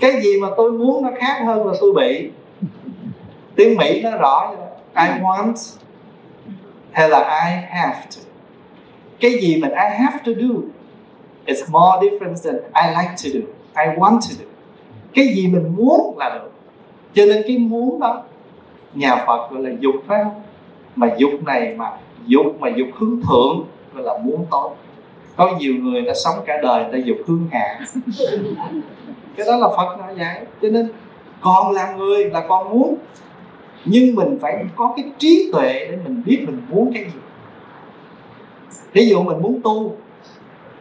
cái gì mà tôi muốn nó khác hơn là tôi bị? Tiếng mỹ nó rõ I want hay là I have to. Cái gì mình I have to do is more different than I like to do, I want to do. Cái gì mình muốn là được. Cho nên cái muốn đó, nhà Phật gọi là dục phải không mà dục này mà dục mà dục hướng thượng gọi là muốn tốt. Có nhiều người ta sống cả đời ta dục hướng hạ cái đó là Phật nói vậy cho nên còn là người là con muốn nhưng mình phải có cái trí tuệ để mình biết mình muốn cái gì. Ví dụ mình muốn tu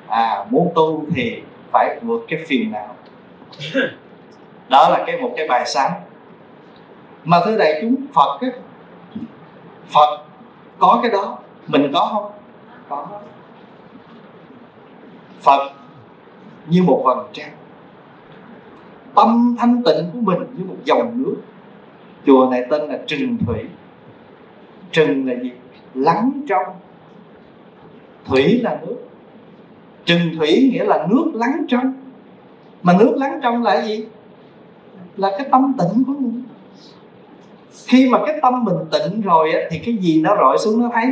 à muốn tu thì phải vượt cái phiền não. Đó là cái một cái bài sáng. Mà thưa đại chúng phật á phật có cái đó mình có không? Có. Phật như một vầng trăng tâm thanh tịnh của mình như một dòng nước. Chùa này tên là trừng thủy. Trừng là gì? Lắng trong. Thủy là nước. Trừng thủy nghĩa là nước lắng trong. Mà nước lắng trong là gì? Là cái tâm tịnh của mình. Khi mà cái tâm mình tịnh rồi á, thì cái gì nó rọi xuống nó thấy?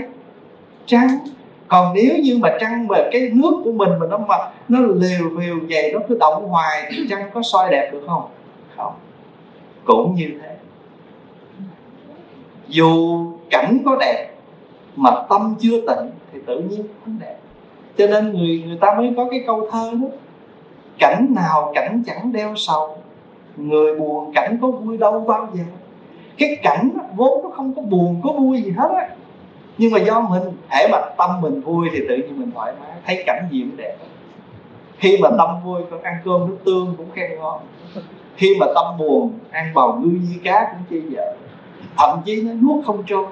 Trắng còn nếu như mà trăng về cái nước của mình mà nó mà nó liều liều vậy, nó cứ động hoài, thì trăng có soi đẹp được không? Không. Cũng như thế. Dù cảnh có đẹp, mà tâm chưa tịnh, thì tự nhiên không đẹp. Cho nên người người ta mới có cái câu thơ đó, cảnh nào cảnh chẳng đeo sầu, người buồn cảnh có vui đâu bao giờ. Cái cảnh vốn nó không có buồn, có vui gì hết á nhưng mà do mình, hễ mà tâm mình vui thì tự nhiên mình thoải mái, thấy cảnh gì cũng đẹp. Khi mà tâm vui, con ăn cơm nước tương cũng khen ngon. Khi mà tâm buồn, ăn bào ngư di cá cũng chi vậy thậm chí nó nuốt không trôi.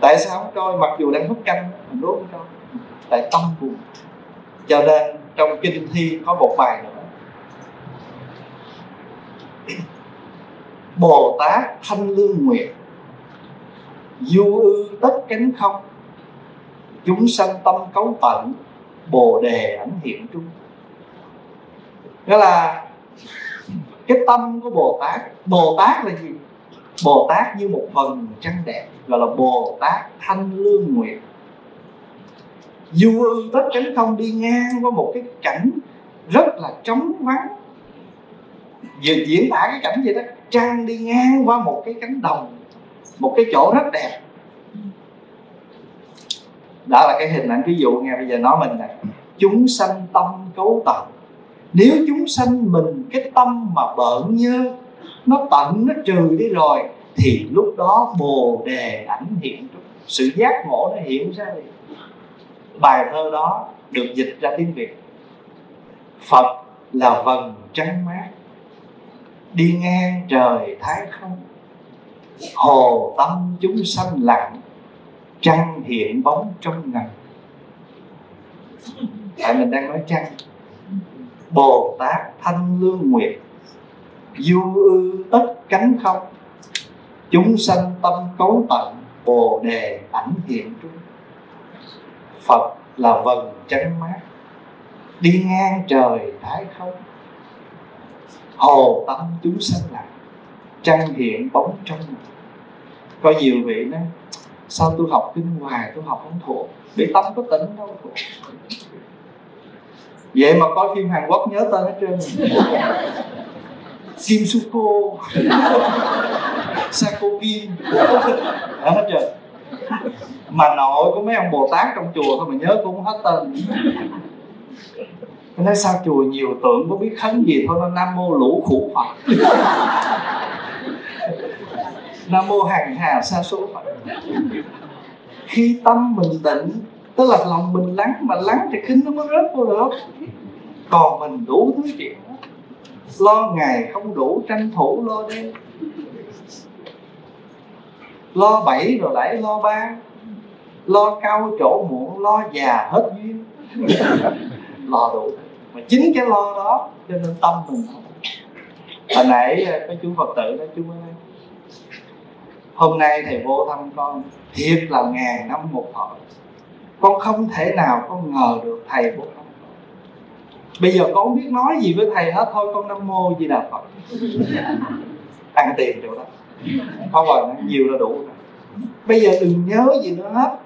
Tại sao không trôi? Mặc dù đang hút canh, mình nuốt không trôi. Tại tâm buồn. Cho nên trong kinh thi có một bài nữa. Bồ tát thanh lương nguyệt du ư tất cánh không? Chúng sanh tâm cấu tận bồ đề ảnh hiện trung nghĩa là, cái tâm của bồ tát bồ tát là gì? Bồ tát như một vầng trăng đẹp, gọi là bồ tát thanh lương nguyệt. Du ư tất cánh không đi ngang qua một cái cảnh rất là trống vắng. Về diễn tả cái cảnh gì đó? Trăng đi ngang qua một cái cánh đồng một cái chỗ rất đẹp. Đó là cái hình ảnh ví dụ nghe bây giờ nói mình này chúng sanh tâm cấu tận nếu chúng sanh mình cái tâm mà bợn như nó tận, nó trừ đi rồi, thì lúc đó bồ đề ảnh hiện. Sự giác ngộ nó hiện ra liền bài thơ đó được dịch ra tiếng việt. Phật là vầng trăng mát. Đi ngang trời thái không hồ tâm chúng sanh lặng trăng hiện bóng trong ngần tại mình đang nói trăng bồ tát thanh lương nguyệt, du ư tất cánh không? Chúng sanh tâm cấu tận, bồ đề ảnh hiện trung. Phật là vầng trắng mát, đi ngang trời thái không? Hồ tâm chúng sanh lặng trăng hiện bóng trong có nhiều vị nói sao tôi học kinh hoài, tôi học không thuộc? Để tâm có tỉnh đâu thuộc vậy mà coi phim Hàn Quốc nhớ tên hết trơn. Kim Suko Sako Kim. Hết trơn mà nội của mấy ông Bồ Tát trong chùa thôi mà nhớ cũng hết tên. Nói, sao chùa nhiều tượng có biết khấn gì thôi, nó nam mô lũ khủ phật? Nam mô hàng hà sa số. Phật khi tâm mình tịnh, tức là lòng mình lắng mà lắng thì khinh nó mới rớt vô được. Còn mình đủ thứ chuyện lo ngày không đủ tranh thủ lo đêm. Lo bảy rồi lại lo ba, lo cao chỗ muộn, lo già hết duyên. Lo đủ. Mà chính cái lo đó cho nên tâm mình hồi nãy ờ, có chú phật tử đó chú mới nói hôm nay thầy vô thăm con thiệt là ngàn năm một thọ. Con không thể nào con ngờ được thầy vô thăm con. Bây giờ con không biết nói gì với thầy hết thôi con nam mô gì đà phật. Ăn tiền chỗ đó. Không rồi nhiều là đủ rồi. Bây giờ đừng nhớ gì nữa hết.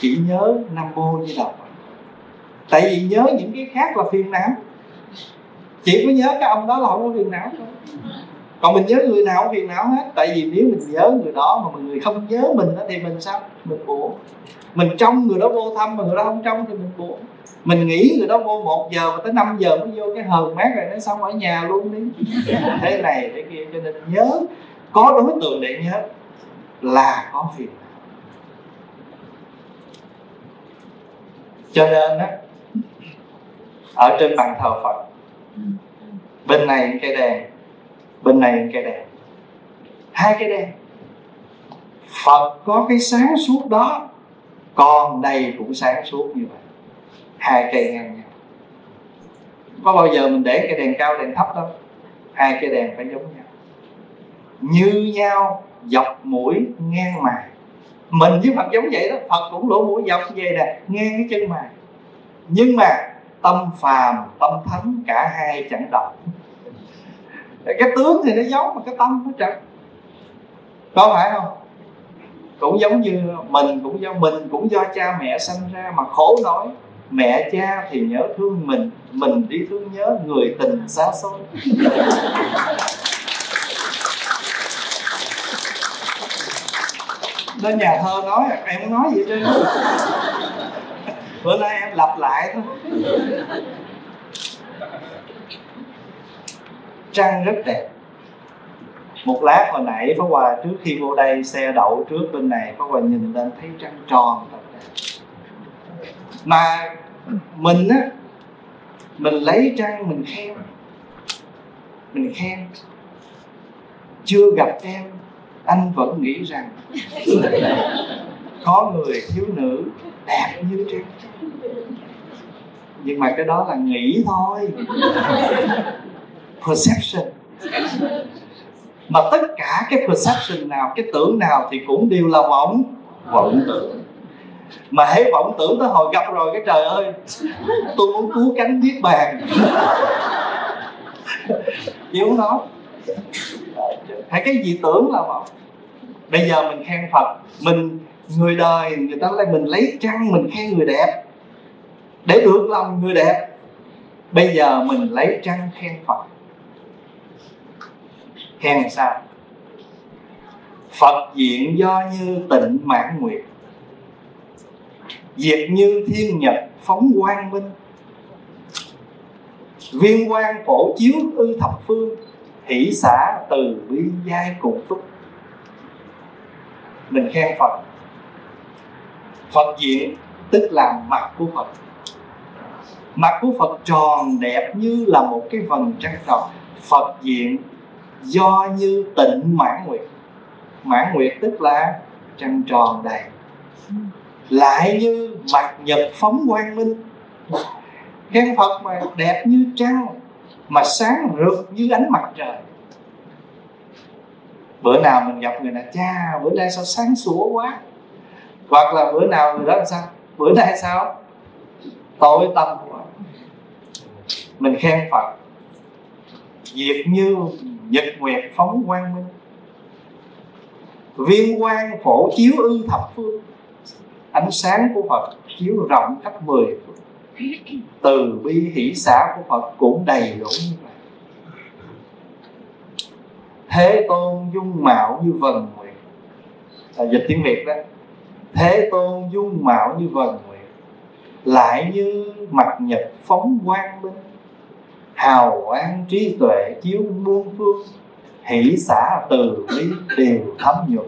Chỉ nhớ nam mô di đà phật. Tại vì nhớ những cái khác là phiền não. Chỉ có nhớ cái ông đó là không có phiền não thôi còn mình nhớ người nào không phiền não hết. Tại vì nếu mình nhớ người đó mà người không nhớ mình đó, thì mình sao? Mình buồn. Mình trong người đó vô thăm mà người đó không trong thì mình buồn. Mình nghĩ người đó vô một giờ mà tới 5 giờ mới vô cái hờn mát rồi nó xong ở nhà luôn đi. Thế này thế kia cho nên nhớ. Có đối tượng để nhớ là có phiền. Cho nên á ở trên bàn thờ phật bên này cây đèn bên này cây đèn. Hai cái đèn. Phật có cái sáng suốt đó còn đây cũng sáng suốt như vậy. Hai cây ngang nhau. Có bao giờ mình để cây đèn cao, đèn thấp đâu. Hai cây đèn phải giống nhau. Như nhau, dọc mũi, ngang mài mình với phật giống vậy đó. Phật cũng lỗ mũi dọc như vậy nè, ngang cái chân mài nhưng mà tâm phàm, tâm thánh cả hai chẳng đồng cái tướng thì nó giống mà cái tâm nó trật có phải không? Cũng giống như mình, cũng do mình, cũng do cha mẹ sanh ra mà khổ nói, mẹ cha thì nhớ thương mình mình đi thương nhớ người tình xa xôi. Nên nhà thơ nói, em muốn nói gì chứ? Bữa nay em lặp lại thôi. Trăng rất đẹp. Một lát hồi nãy, Pháp Hòa trước khi vô đây xe đậu trước bên này, Pháp Hòa nhìn lên thấy trăng tròn thật đẹp. Mà mình á, mình lấy trăng, mình khen. Mình khen. Chưa gặp em, anh vẫn nghĩ rằng có người thiếu nữ đẹp như trăng. Nhưng mà cái đó là nghĩ thôi perception. Mà tất cả cái perception nào, cái tưởng nào thì cũng đều là vọng vọng tưởng. Mà hễ vọng tưởng tới hồi gặp rồi cái trời ơi, tôi muốn cứu cánh niết bàn. Chịu nó hay cái gì tưởng là vọng? Bây giờ mình khen phật, mình, người đời, người ta lấy mình lấy trăng, mình khen người đẹp. Để được lòng người đẹp, bây giờ mình lấy trăng khen phật khen sao? Phật diện do như tịnh mãn nguyệt, diệt như thiên nhật phóng quang minh. Viên quang phổ chiếu ư thập phương, hỷ xã từ bi giai cùng túc mình khen phật. Phật diện tức là mặt của phật. Mặt của phật tròn đẹp như là một cái vầng trăng tròn phật diện do như tịnh mãn nguyệt. Mãn nguyệt tức là trăng tròn đầy. Lại như mặt nhật phóng quang minh. Khen phật mà đẹp như trăng, mà sáng rực như ánh mặt trời. Bữa nào mình gặp người nào cha, bữa nay sao sáng sủa quá. Hoặc là bữa nào người đó là sao? Bữa nay sao? Tối tâm quá. Mình khen phật. Diệt như nhật nguyệt phóng quang minh. Viên quang phổ chiếu ư thập phương. Ánh sáng của phật chiếu rộng khắp mười phương. Từ bi hỷ xã của phật cũng đầy đủ như vậy. Thế tôn dung mạo như vần nguyệt. À, dịch tiếng việt đó. Thế tôn dung mạo như vần nguyệt. Lại như mặt nhật phóng quang minh hào quang trí tuệ chiếu muôn phương, hỷ xả từ bi đều thấm nhuận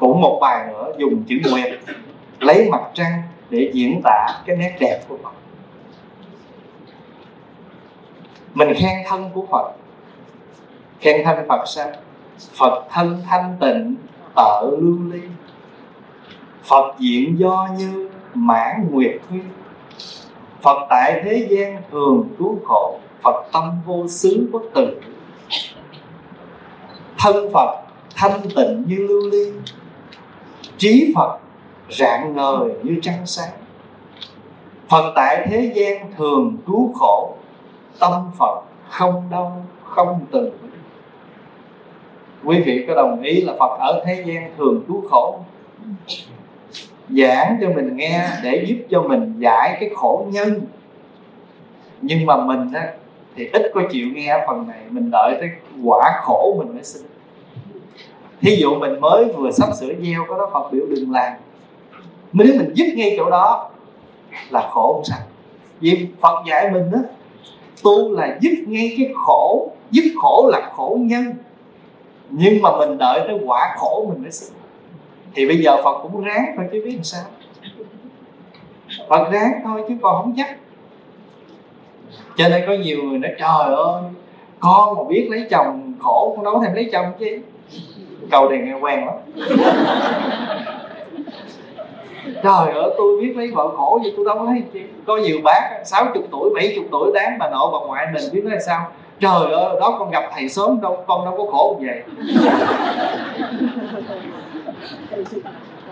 cũng một bài nữa dùng chữ nguyệt, lấy mặt trăng để diễn tả cái nét đẹp của Phật. Mình khen thân của Phật. Khen thân Phật sao? Phật thân thanh tịnh, tợ lưu ly. Phật diện do như mãn nguyệt huyên Phật tại thế gian thường cứu khổ, Phật tâm vô xứ bất tử Thân Phật thanh tịnh như lưu ly, Trí Phật rạng ngời như trăng sáng. Phật tại thế gian thường cứu khổ, Tâm Phật không đau, không từ. Quý vị có đồng ý là Phật ở thế gian thường cứu khổ? Giảng cho mình nghe để giúp cho mình giải cái khổ nhân. Nhưng mà mình á, thì ít có chịu nghe phần này Mình đợi tới quả khổ mình mới sinh Thí dụ mình mới vừa sắp sửa gieo có đó Phật biểu đừng làm. Nếu mình dứt ngay chỗ đó Là khổ không sao. Vì Phật dạy mình đó Tu là dứt ngay cái khổ Dứt khổ là khổ nhân. Nhưng mà mình đợi tới quả khổ mình mới sinh thì bây giờ Phật cũng ráng thôi chứ biết làm sao. Phật ráng thôi chứ còn không chắc Cho nên có nhiều người nói, Trời ơi, Con mà biết lấy chồng, khổ Con đâu có thèm lấy chồng chứ. Câu này nghe quen lắm. Trời ơi, tôi biết lấy vợ khổ vậy tôi đâu có lấy chứ. Có nhiều bác 60 tuổi 70 tuổi đáng bà nội bà ngoại mình biết nói sao. Trời ơi, đó con gặp thầy sớm đâu, con đâu có khổ như vậy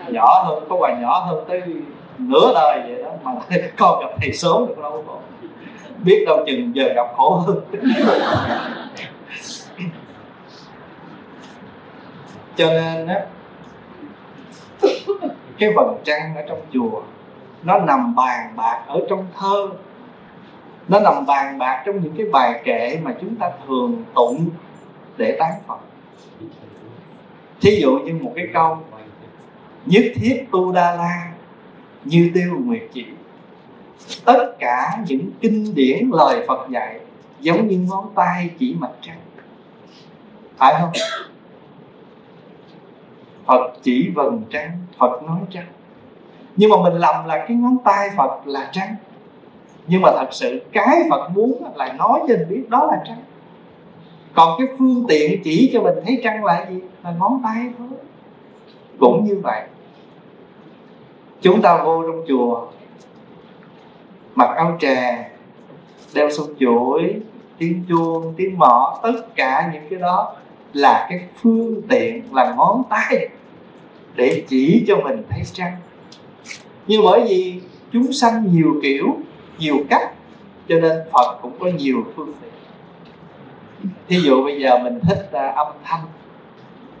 nhỏ hơn, có quà nhỏ hơn tới nửa đời vậy đó, mà con gặp thầy sớm được đâu có biết đâu chừng giờ gặp khổ hơn. Cho nên á, cái vần trăng ở trong chùa, nó nằm bàn bạc ở trong thơ. Nó nằm bàn bạc trong những cái bài kệ mà chúng ta thường tụng để tán phật thí dụ như một cái câu nhất thiết tu đa la như tiêu nguyệt chỉ, tất cả những kinh điển lời phật dạy giống như ngón tay chỉ mặt trăng. Phải không? Phật chỉ vầng trăng, Phật nói trăng. Nhưng mà mình lầm là cái ngón tay Phật là trăng. Nhưng mà thật sự cái Phật muốn là nói cho mình biết đó là trăng còn cái phương tiện chỉ cho mình thấy trăng là gì? Là ngón tay thôi. Cũng như vậy. Chúng ta vô trong chùa mặc áo trà đeo sâu chuỗi tiếng chuông tiếng mõ tất cả những cái đó là cái phương tiện là ngón tay để chỉ cho mình thấy trăng. Nhưng bởi vì chúng sanh nhiều kiểu nhiều cách cho nên phật cũng có nhiều phương tiện thí dụ bây giờ mình thích uh, âm thanh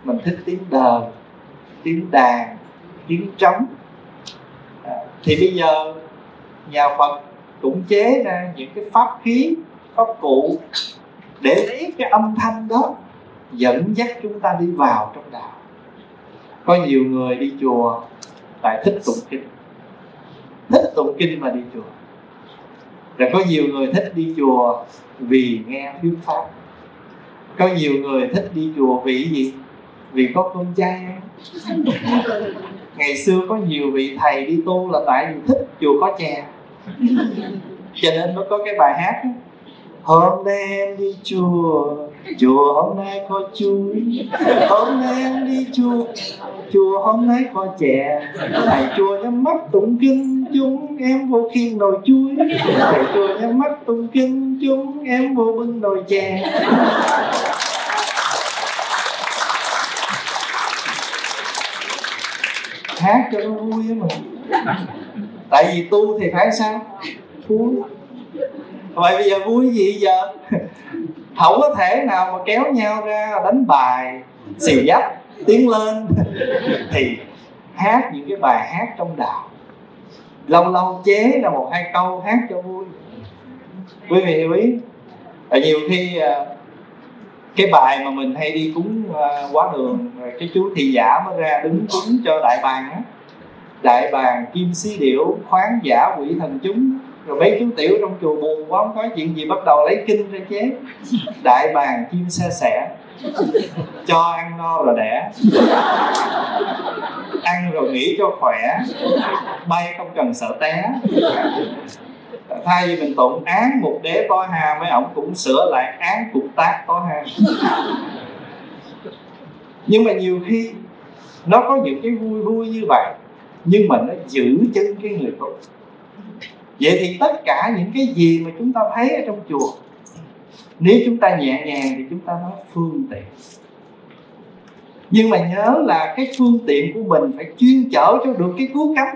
mình thích tiếng đờn tiếng đàn tiếng trống à, thì bây giờ nhà phật cũng chế ra những cái pháp khí pháp cụ để lấy cái âm thanh đó dẫn dắt chúng ta đi vào trong đạo. Có nhiều người đi chùa tại thích tụng kinh. Thích tụng kinh mà đi chùa. Rồi có nhiều người thích đi chùa vì nghe thuyết pháp có nhiều người thích đi chùa vì gì? Vì có con trai. Ngày xưa có nhiều vị thầy đi tu là tại vì thích chùa có chè cho nên nó có cái bài hát hôm nay em đi chùa chùa hôm nay có chuối. Hôm nay em đi chùa chùa hôm nay có chè. Thầy chùa nhắm mắt tụng kinh, chúng em vô khiên nồi chuối. Thầy chùa nhắm mắt tụng kinh, chúng em vô bưng nồi chè. Hát cho nó vui mà. Tại vì tu thì phải sao? Vui. Vậy bây giờ vui gì giờ? Không có thể nào mà kéo nhau ra đánh bài xìu dắt, tiến lên. Thì hát những cái bài hát trong đạo. Lâu lâu chế là một hai câu hát cho vui. Quý vị hiểu ý? Tại nhiều khi à, cái bài mà mình hay đi cúng uh, quá đường rồi cái chú thị giả mới ra đứng cúng cho đại bàng á. Đại bàng kim xí điệu khoáng giả quỷ thần chúng. Rồi mấy chú tiểu trong chùa buồn quá không có chuyện gì bắt đầu lấy kinh ra chế đại bàng chim xe sẻ. Cho ăn no rồi đẻ. Ăn rồi nghỉ cho khỏe. Bay không cần sợ té thay vì mình tụng án một đế có ha, mấy ông cũng sửa lại án cục tác có ha. Nhưng mà nhiều khi nó có những cái vui vui như vậy, nhưng mà nó giữ chân cái người tu. Vậy thì tất cả những cái gì mà chúng ta thấy ở trong chùa, nếu chúng ta nhẹ nhàng thì chúng ta nói phương tiện. Nhưng mà nhớ là cái phương tiện của mình phải chuyên chở cho được cái cứu cánh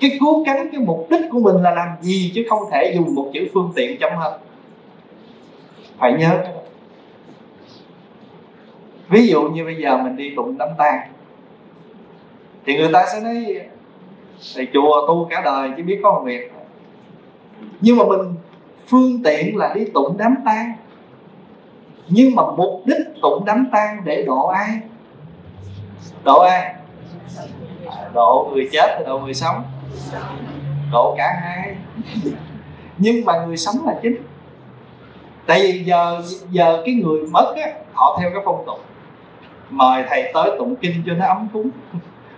cái cứu cánh cái mục đích của mình là làm gì chứ không thể dùng một chữ phương tiện chấm hết. Phải nhớ. Ví dụ như bây giờ mình đi tụng đám tang, thì người ta sẽ nói, thầy chùa tu cả đời chỉ biết có một việc. Nhưng mà mình, phương tiện là đi tụng đám tang. Nhưng mà mục đích tụng đám tang để độ ai? Độ ai? Độ người chết độ người sống? Độ cả hai. Nhưng mà người sống là chính. Tại vì giờ giờ cái người mất á, họ theo cái phong tục. Mời thầy tới tụng kinh cho nó ấm cúng.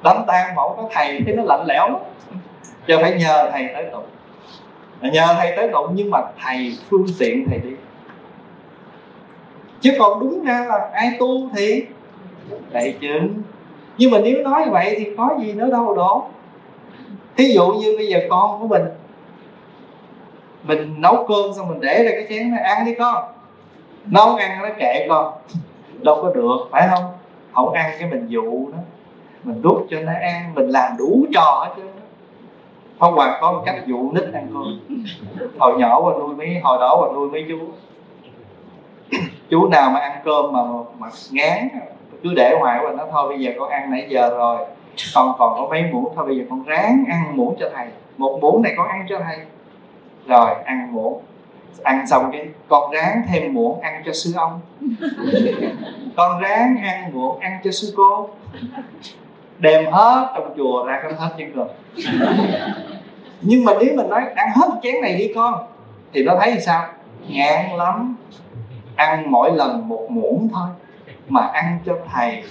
Đám tang mà có thầy thì nó lạnh lẽo lắm. Cho phải nhờ thầy tới tụng. Nhờ thầy tới tụng, nhưng mà thầy phương tiện thầy đi. Chứ còn đúng ra là ai tu thì? Đại chứng nhưng mà nếu nói vậy thì có gì nữa đâu đó thí dụ như bây giờ con của mình mình nấu cơm xong mình để ra cái chén nó ăn đi con. Nấu ăn nó kệ con. Đâu có được, phải không? Không ăn cái mình dụ nó. Mình đút cho nó ăn, mình làm đủ trò hết chứ Phong Hoàng có một cách dụ nít ăn cơm. Hồi nhỏ và nuôi mấy, Hồi đó và nuôi mấy chú. Chú nào mà ăn cơm mà mà ngán, Cứ để hoài và nó, thôi bây giờ con ăn nãy giờ rồi. Con còn có mấy muỗng. Thôi bây giờ con ráng ăn muỗng cho thầy. Một muỗng này con ăn cho thầy. Rồi ăn muỗng. Ăn xong cái con ráng thêm muỗng ăn cho sư ông. Con ráng ăn muỗng ăn cho sư cô. Đem hết trong chùa ra cái hết chén cơm nhưng mà nếu mình nói ăn hết chén này đi con thì nó thấy sao? Ngán lắm. Ăn mỗi lần một muỗng thôi. Mà ăn cho thầy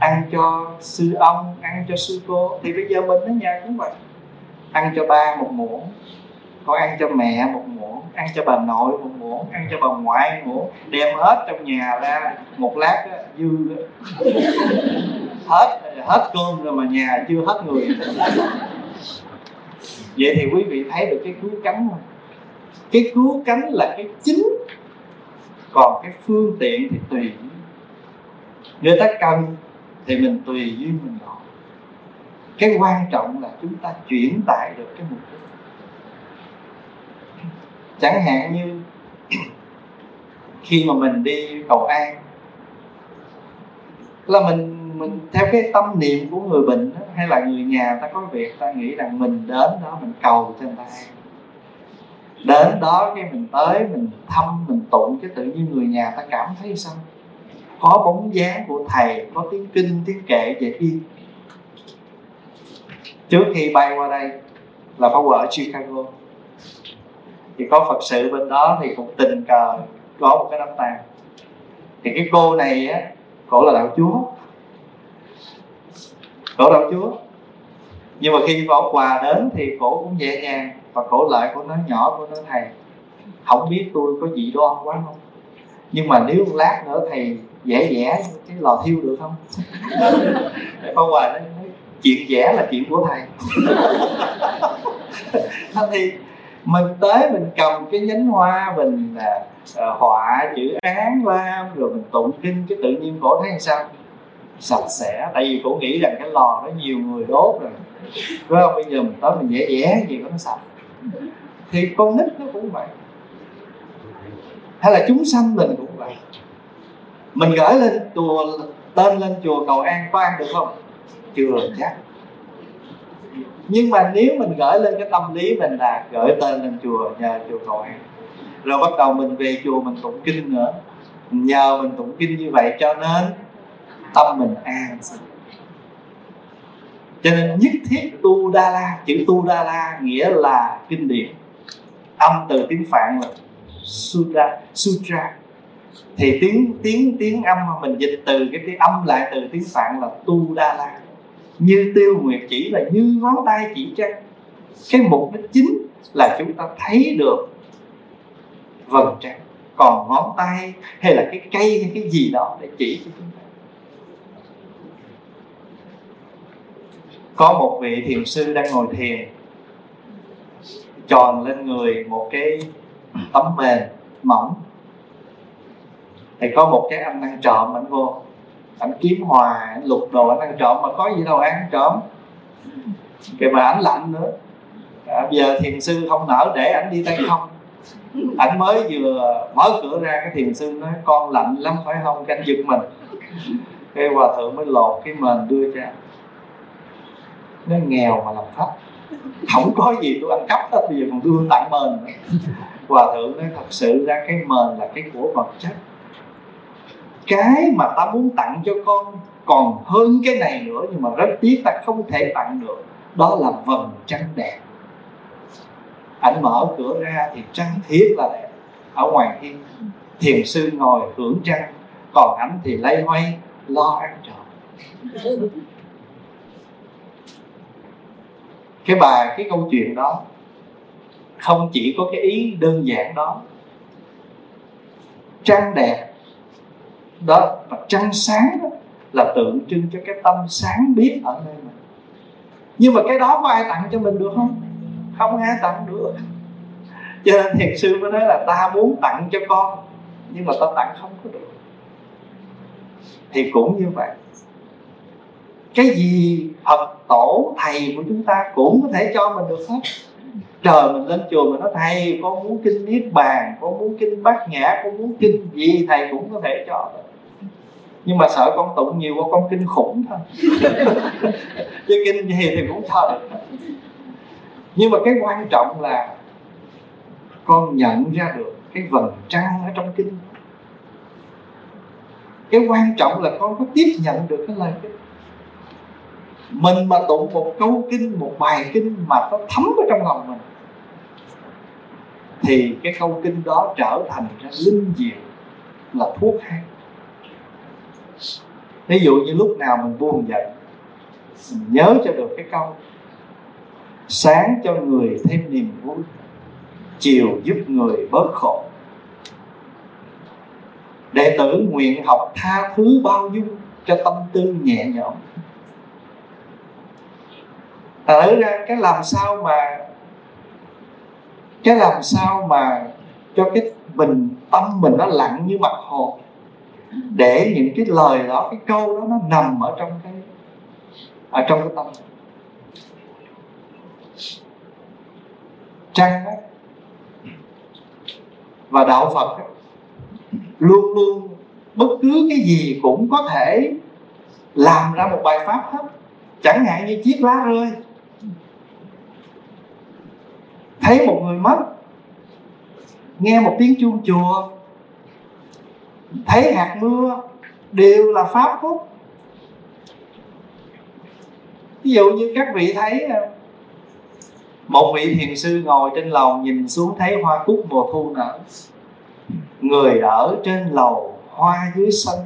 ăn cho sư ông ăn cho sư cô. Thì bây giờ mình ở nhà cũng vậy. Ăn cho ba một muỗng con ăn cho mẹ một muỗng ăn cho bà nội một muỗng ăn cho bà ngoại một muỗng. Đem hết trong nhà ra một lát đó, dư đó. hết hết cơm rồi mà nhà chưa hết người. Vậy thì quý vị thấy được cái cứu cánh không cái cứu cánh là cái chính. Còn cái phương tiện thì tùy. Người ta cần thì mình tùy duyên mình gọi cái quan trọng là chúng ta chuyển tải được cái mục đích. Chẳng hạn như khi mà mình đi cầu an là mình mình theo cái tâm niệm của người bệnh đó, hay là người nhà ta có việc ta nghĩ rằng mình đến đó mình cầu cho người ta an. Đến đó cái mình tới mình thăm mình tụng cái tự nhiên người nhà ta cảm thấy sao? Có bóng dáng của thầy, có tiếng kinh, tiếng kệ về yên trước khi bay qua đây là phải ở Chicago. Thì có Phật sự bên đó thì cũng tình cờ có một cái đám tang. Thì cái cô này á, cổ là đạo chúa. Cổ đạo chúa. Nhưng mà khi võ quà đến thì cổ cũng nhẹ nhàng và cổ lại cổ nói nhỏ cổ nói, thầy, không biết tôi có gì đoan quá không? Nhưng mà nếu lát nữa thầy vẽ vẽ cái lò thiêu được không? Để hòa nói chuyện vẽ là chuyện của thầy. Thì mình tới mình cầm cái nhánh hoa mình à, à, họa chữ án lam rồi mình tụng kinh cái tự nhiên cổ thấy sao? Sạch sẽ tại vì cổ nghĩ rằng cái lò nó nhiều người đốt rồi. Phải không? Bây giờ mình tới mình vẽ vẽ gì nó sạch. Thì con nít nó cũng vậy. Hay là chúng sanh mình cũng vậy mình gửi lên chùa, tên lên chùa cầu an có ăn được không? Chưa chắc nhưng mà nếu mình gửi lên cái tâm lý mình là gửi tên lên chùa, nhờ chùa cầu an. Rồi bắt đầu mình về chùa mình tụng kinh nữa. Nhờ mình tụng kinh như vậy cho nên tâm mình an cho nên nhất thiết tu đa la, chữ tu đa la nghĩa là kinh điển. Âm từ tiếng phạn là sutra sutra thì tiếng tiếng tiếng âm mà mình dịch từ, cái tiếng âm lại từ tiếng phạn là tu đa la. Như tiêu nguyệt chỉ là như ngón tay chỉ trăng. Cái mục đích chính là chúng ta thấy được vầng trăng. Còn ngón tay hay là cái cây hay cái gì đó để chỉ cho chúng ta. Có một vị thiền sư đang ngồi thiền, tròn lên người một cái tấm mền mỏng thì có một cái anh ăn trộm anh vô anh kiếm hòa anh lục đồ anh ăn trộm mà có gì đâu ăn trộm. Cái mà ảnh lạnh nữa. À, giờ thiền sư không nở để ảnh đi tay không. Ảnh mới vừa mở cửa ra cái thiền sư nói con lạnh lắm phải không? Canh giật mình. Cái hòa thượng mới lột cái mền đưa cho nó nghèo mà làm pháp không có gì tôi ăn cắp hết bây giờ còn đưa tặng mền hòa thượng nói thật sự ra cái mền là cái của vật chất cái mà ta muốn tặng cho con còn hơn cái này nữa nhưng mà rất tiếc ta không thể tặng được, đó là vầng trăng đẹp. Ảnh mở cửa ra thì trăng thiết là đẹp. Ở ngoài kia, thiền sư ngồi hưởng trăng, còn ảnh thì lay hoay, lo ăn trộm. Cái bài cái câu chuyện đó không chỉ có cái ý đơn giản đó. Trăng đẹp đó, và trăng sáng đó là tượng trưng cho cái tâm sáng biết ở nơi mình. Nhưng mà cái đó có ai tặng cho mình được không? Không ai tặng được. Cho nên thiền sư mới nói là ta muốn tặng cho con, nhưng mà ta tặng không có được. Thì cũng như vậy. Cái gì phật tổ thầy của chúng ta cũng có thể cho mình được hết. Trời mình lên chùa mình nói, thầy, con muốn kinh niết bàn, con muốn kinh bát nhã, con muốn kinh gì thầy cũng có thể cho được nhưng mà sợ con tụng nhiều quá con kinh khủng thôi. Chứ kinh gì thì cũng được nhưng mà cái quan trọng là con nhận ra được cái vầng trăng ở trong kinh. Cái quan trọng là con có tiếp nhận được cái lời kinh. Mình mà tụng một câu kinh một bài kinh mà nó thấm ở trong lòng mình thì cái câu kinh đó trở thành ra linh diệu là thuốc hay ví dụ như lúc nào mình buồn giận mình nhớ cho được cái câu, sáng cho người thêm niềm vui, chiều giúp người bớt khổ. Đệ tử nguyện học tha thứ bao dung cho tâm tư nhẹ nhõm. Thở ra, cái làm sao mà, cái làm sao mà cho cái bình tâm mình nó lặng như mặt hồ để những cái lời đó cái câu đó nó nằm ở trong cái ở trong cái tâm. Trăng đó, và đạo phật đó, luôn luôn bất cứ cái gì cũng có thể làm ra một bài pháp hết. Chẳng hạn như chiếc lá rơi. Thấy một người mất nghe một tiếng chuông chùa thấy hạt mưa đều là pháp phúc ví dụ như các vị thấy ờ, một vị thiền sư ngồi trên lầu nhìn xuống thấy hoa cúc mùa thu nở. Người ở trên lầu hoa dưới sân.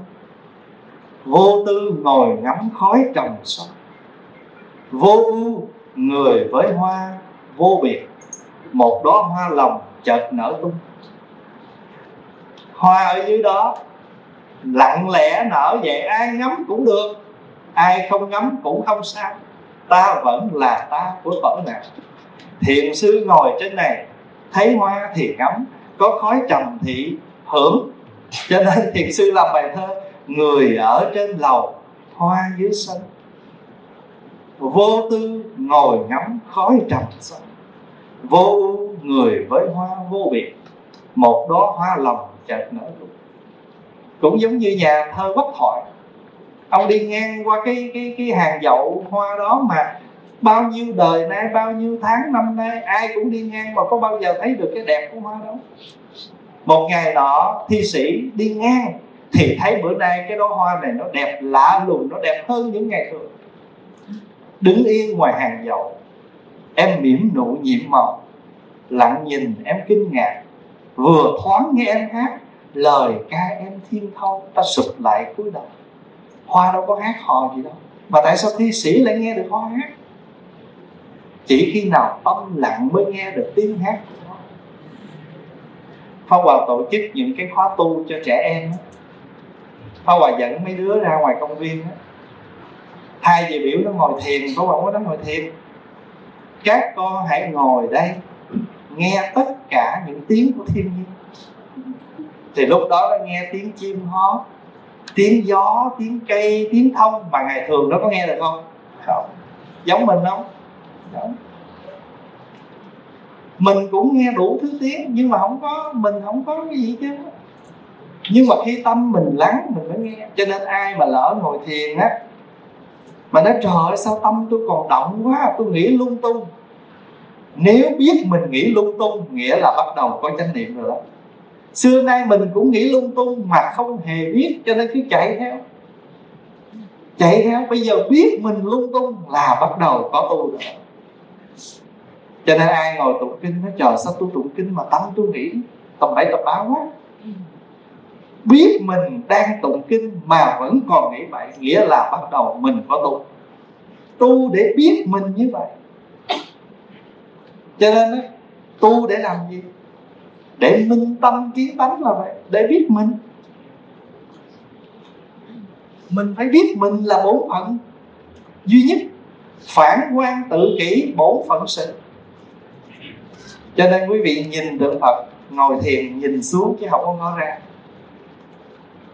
Vô tư ngồi ngắm khói trồng sông vô ưu người với hoa, vô biệt. Một đóa hoa lòng chợt nở tung hoa ở dưới đó, lặng lẽ nở vậy ai ngắm cũng được, ai không ngắm cũng không sao. Ta vẫn là ta của cõi nào thiền sư ngồi trên này, thấy hoa thì ngắm, có khói trầm thì hưởng. Cho nên thiền sư làm bài thơ, người ở trên lầu, hoa dưới sân. Vô tư ngồi ngắm khói trầm sân. Vô người với hoa vô biệt, một đóa hoa lòng chợt nở rụng cũng giống như nhà thơ bất thoại. Ông đi ngang qua cái cái cái hàng dậu hoa đó mà bao nhiêu đời nay, bao nhiêu tháng năm nay, ai cũng đi ngang mà có bao giờ thấy được cái đẹp của hoa đó. Một ngày nọ, thi sĩ đi ngang thì thấy bữa nay cái đóa hoa này nó đẹp lạ lùng, nó đẹp hơn những ngày thường. Đứng yên ngoài hàng dậu, em mỉm nụ nhiệm màu, lặng nhìn, em kinh ngạc vừa thoáng nghe em hát, lời ca em thiên thâu, ta sụp lại cúi đầu hoa đâu có hát hò gì đâu. Mà tại sao thi sĩ lại nghe được hoa hát? Chỉ khi nào tâm lặng mới nghe được tiếng hát của nó Pháp Hòa tổ chức những cái khóa tu cho trẻ em Pháp Hòa dẫn mấy đứa ra ngoài công viên Hai về biểu nó ngồi thiền, Pháp Hòa có nó ngồi thiền. Các con hãy ngồi đây. Nghe tất cả những tiếng của thiên nhiên. Thì lúc đó nó nghe tiếng chim hót Tiếng gió, tiếng cây, tiếng thông. Mà ngày thường nó có nghe được không? Không. Giống mình không? Không. Mình cũng nghe đủ thứ tiếng nhưng mà không có mình không có cái gì chứ. Nhưng mà khi tâm mình lắng mình mới nghe. Cho nên ai mà lỡ ngồi thiền á mà nói trời ơi sao tâm tôi còn động quá tôi nghĩ lung tung nếu biết mình nghĩ lung tung, nghĩa là bắt đầu có chánh niệm rồi đó. Xưa nay mình cũng nghĩ lung tung mà không hề biết, cho nên cứ chạy theo. Chạy theo, bây giờ biết mình lung tung là bắt đầu có tu rồi. Cho nên ai ngồi tụng kinh nó chờ sao tôi tụng kinh mà tâm tôi nghĩ tầm bậy tầm bá quá? Biết mình đang tụng kinh mà vẫn còn nghĩ vậy nghĩa là bắt đầu mình có tu. Tu để biết mình như vậy cho nên tu để làm gì? Để minh tâm kiến tánh là vậy, để biết mình. Mình phải biết mình là bổn phận duy nhất, phản quan tự kỷ bổn phận sự. Cho nên quý vị nhìn tượng phật, ngồi thiền, nhìn xuống chứ không có ngó ra.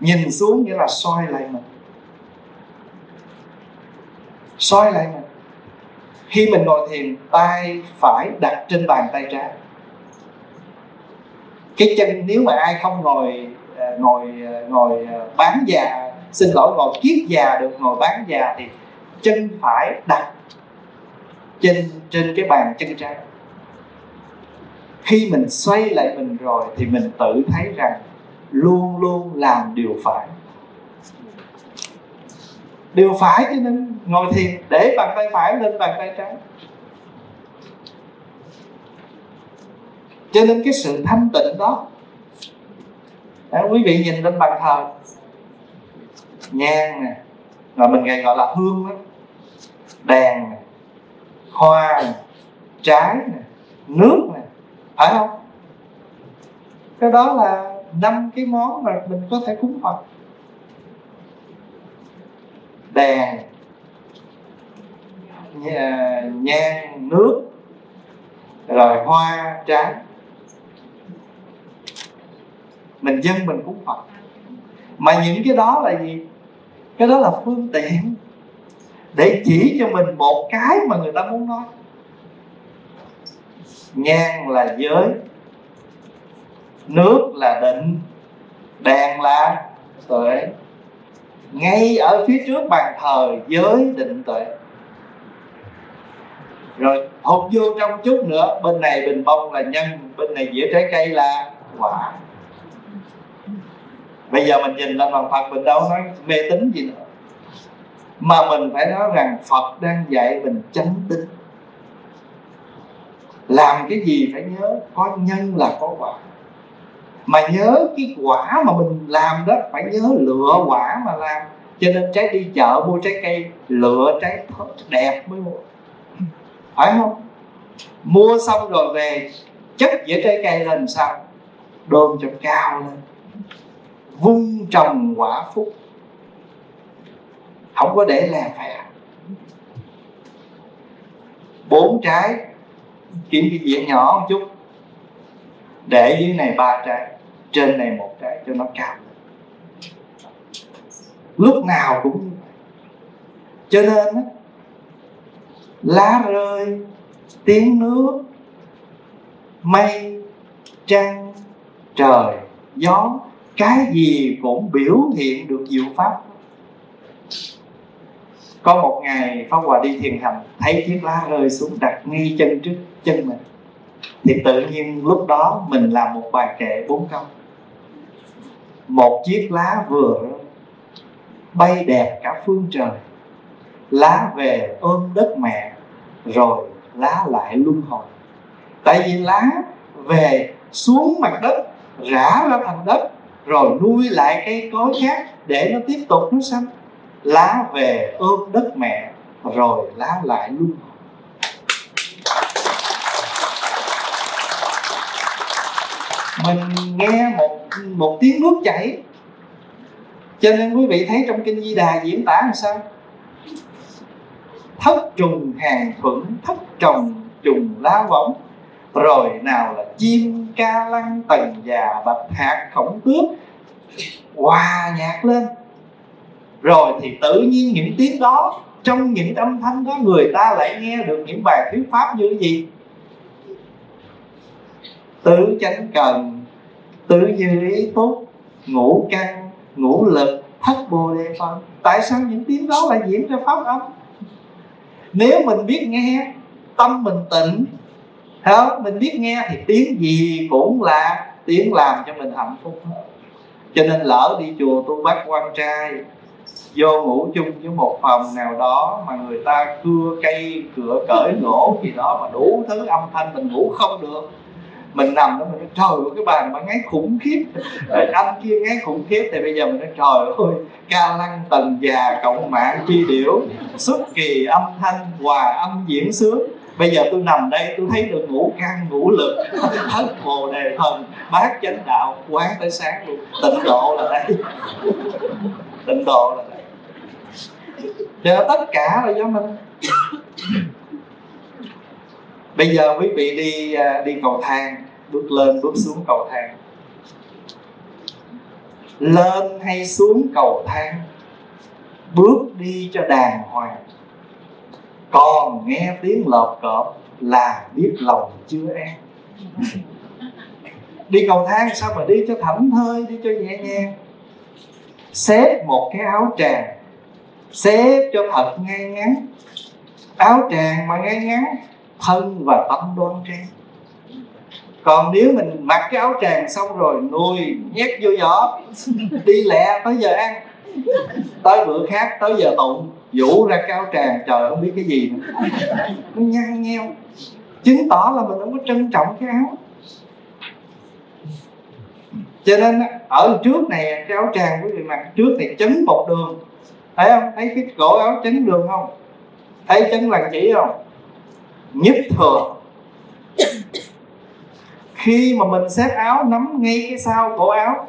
Nhìn xuống nghĩa là soi lại mình. Soi lại mình khi mình ngồi thiền, tay phải đặt trên bàn tay trái. Cái chân, nếu mà ai không ngồi à, ngồi à, ngồi à, bán già, xin lỗi, ngồi kiết già được, ngồi bán già thì chân phải đặt trên trên cái bàn chân trái. Khi mình xoay lại mình rồi thì mình tự thấy rằng luôn luôn làm điều phải điều phải cho nên ngồi thiền để bàn tay phải lên bàn tay trái. Cho nên cái sự thanh tịnh đó à, quý vị nhìn lên bàn thờ nhang nè mà mình ngày gọi là hương đó đèn nè hoa nè trái nè nước nè phải không? Cái đó là năm cái món mà mình có thể cúng phật đèn nhang nước, rồi hoa trái mình dân mình cúng phật mà những cái đó là gì? Cái đó là phương tiện để chỉ cho mình một cái mà người ta muốn nói. Nhang là giới, nước là định, đèn là tuệ ngay ở phía trước bàn thờ giới định tuệ. Rồi, hụt vô trong chút nữa, bên này bình bông là nhân, bên này dĩa trái cây là quả. Bây giờ mình nhìn lên bằng phật mình đâu nói mê tín gì nữa. Mà mình phải nói rằng phật đang dạy mình chánh tín. Làm cái gì phải nhớ, có nhân là có quả mà nhớ cái quả mà mình làm đó, phải nhớ lựa quả mà làm. Cho nên trái đi chợ mua trái cây, lựa trái đẹp mới mua. Phải không? Mua xong rồi về, chất dĩa trái cây lên sao? Đôn cho cao lên. Vung trồng quả phúc. Không có để lè phè à. bốn trái, kiếm cái dĩa nhỏ một chút để dưới này ba trái, trên này một trái cho nó cao lúc nào cũng như vậy. Cho nên lá rơi, tiếng nước, mây, trăng, trời, gió, cái gì cũng biểu hiện được diệu pháp. Có một ngày pháp hòa đi thiền hành, thấy chiếc lá rơi xuống, đặt ngay chân trước chân mình thì tự nhiên lúc đó mình làm một bài kệ bốn câu. Một chiếc lá vừa bay đẹp cả phương trời. Lá về ôm đất mẹ, rồi lá lại luân hồi. Tại vì lá về xuống mặt đất, rã ra thành đất, rồi nuôi lại cây cối khác để nó tiếp tục nó xanh lá về ôm đất mẹ, rồi lá lại luân hồi. Mình nghe một một tiếng nước chảy. Cho nên quý vị thấy trong kinh di đà diễn tả làm sao? Thất trùng hàng thuận thất trồng trùng lá võng. Rồi nào là chim, ca lăng, tần già, bạch hạt, khổng tước. Hòa nhạc lên. Rồi thì tự nhiên những tiếng đó, trong những âm thanh đó người ta lại nghe được những bài thuyết pháp như cái gì? Tứ chánh cần, tứ như ý tốt, ngũ căn, ngũ lực, thất bồ đề phần tại sao những tiếng đó lại diễn ra pháp âm? Nếu mình biết nghe, tâm mình tịnh không? mình biết nghe thì tiếng gì cũng là tiếng làm cho mình hạnh phúc cho nên lỡ đi chùa tu bắt quan trai, vô ngủ chung với một phòng nào đó mà người ta cưa cây cửa cởi gỗ gì đó mà đủ thứ âm thanh mình ngủ không được mình nằm đó, mình nói, trời ơi, cái bàn mà ngáy khủng khiếp. Anh kia ngáy khủng khiếp thì bây giờ mình nói, trời ơi, ca lăng tần già cộng mạng chi điểu, xuất kỳ âm thanh, hòa âm diễn sướng. Bây giờ tôi nằm đây, tôi thấy được ngũ căn ngũ lực thất bồ đề thần, bát chánh đạo quán tới sáng luôn. Tịnh độ là đây. Tịnh độ là đây. Cho tất cả là do mình bây giờ quý vị đi à, đi cầu thang, bước lên, bước xuống cầu thang. Lên hay xuống cầu thang, bước đi cho đàng hoàng. Còn nghe tiếng lợp cọp là biết lòng chưa an đi cầu thang sao mà đi cho thảnh thơi, đi cho nhẹ nhàng? Xếp một cái áo tràng, xếp cho thật ngay ngắn. Áo tràng mà ngay ngắn thân và tâm đoan trang. Còn nếu mình mặc cái áo tràng xong rồi nuôi nhét vô giỏ, đi lẹ, tới giờ ăn. Tới bữa khác, tới giờ tụng, vũ ra cái áo tràng, trời không biết cái gì nữa. Nó nhăn nheo. Chứng tỏ là mình không có trân trọng cái áo. Cho nên ở trước này, cái áo tràng quý vị mặc trước này chấn một đường. Thấy không? Thấy cái cổ áo chấn đường không? Thấy chấn làng chỉ không? Nhất thừa khi mà mình xếp áo, nắm ngay cái sau cổ áo,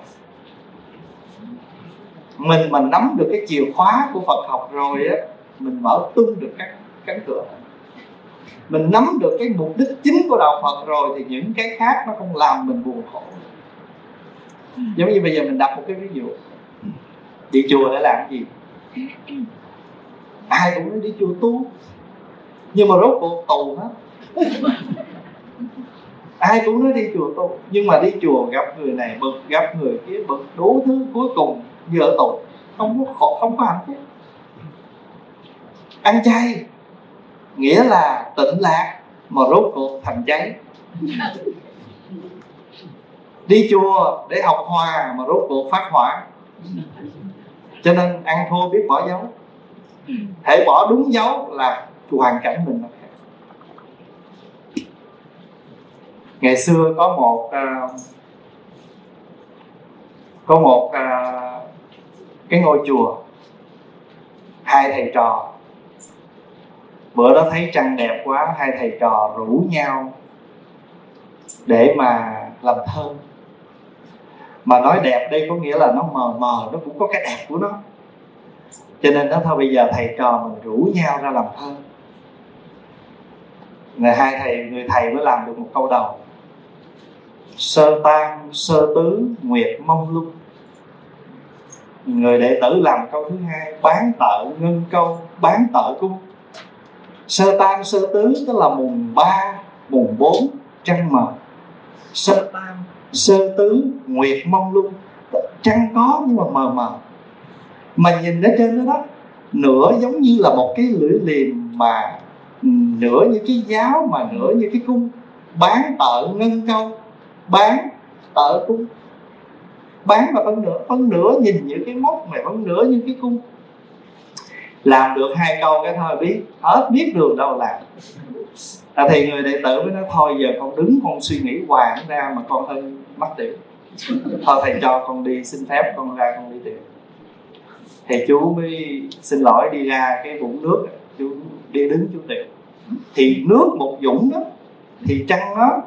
mình mà nắm được cái chìa khóa của Phật học rồi á, mình mở tung được các cánh cửa. Mình nắm được cái mục đích chính của đạo Phật rồi thì những cái khác nó không làm mình buồn khổ. Giống như bây giờ mình đặt một cái ví dụ. Đi chùa để làm cái gì? Ai cũng nói đi chùa tu nhưng mà rốt cuộc tù hết. Ai cũng nói đi chùa tu, nhưng mà đi chùa gặp người này bực, gặp người kia bực, đủ thứ cuối cùng vợ tù không có khổ, không có hạnh phúc. Ăn chay, nghĩa là tịnh lạc, mà rốt cuộc thành cháy đi chùa để học hòa, mà rốt cuộc phát hỏa. Cho nên ăn thua biết bỏ dấu. Thể bỏ đúng dấu là hoàn cảnh mình nó khác ngày xưa có một uh, có một uh, cái ngôi chùa hai thầy trò. Bữa đó thấy trăng đẹp quá hai thầy trò rủ nhau để mà làm thơ mà nói đẹp đây có nghĩa là nó mờ mờ nó cũng có cái đẹp của nó. Cho nên đó thôi bây giờ thầy trò mình rủ nhau ra làm thơ ngày hai thầy, người thầy mới làm được một câu đầu. Sơ tan sơ tứ, nguyệt mông lung. Người đệ tử làm câu thứ hai, bán tợ ngân câu, bán tợ cung. Sơ tan sơ tứ, tức là mùng ba, mùng bốn, trăng mờ. Sơ tan sơ tứ, nguyệt mông lung. Trăng có nhưng mà mờ mờ. Mà nhìn ở trên đó đó, nửa giống như là một cái lưỡi liềm mà nửa như cái giáo mà nửa như cái cung. Bán tợ ngân câu. Bán tợ cung. Bán và phân nửa phân nửa nhìn những cái mốc này phân nửa như cái cung. Làm được hai câu cái thôi biết. Hết biết đường đâu làm. À, thì người đệ tử mới nói thôi giờ con đứng con suy nghĩ hoài ra mà con hơi mất tiểu thôi thầy cho con đi xin phép con ra con đi tiểu thì chú mới xin lỗi đi ra cái vũng nước. Chú đi đứng chú tiểu thì nước một dũng đó, thì trăng nó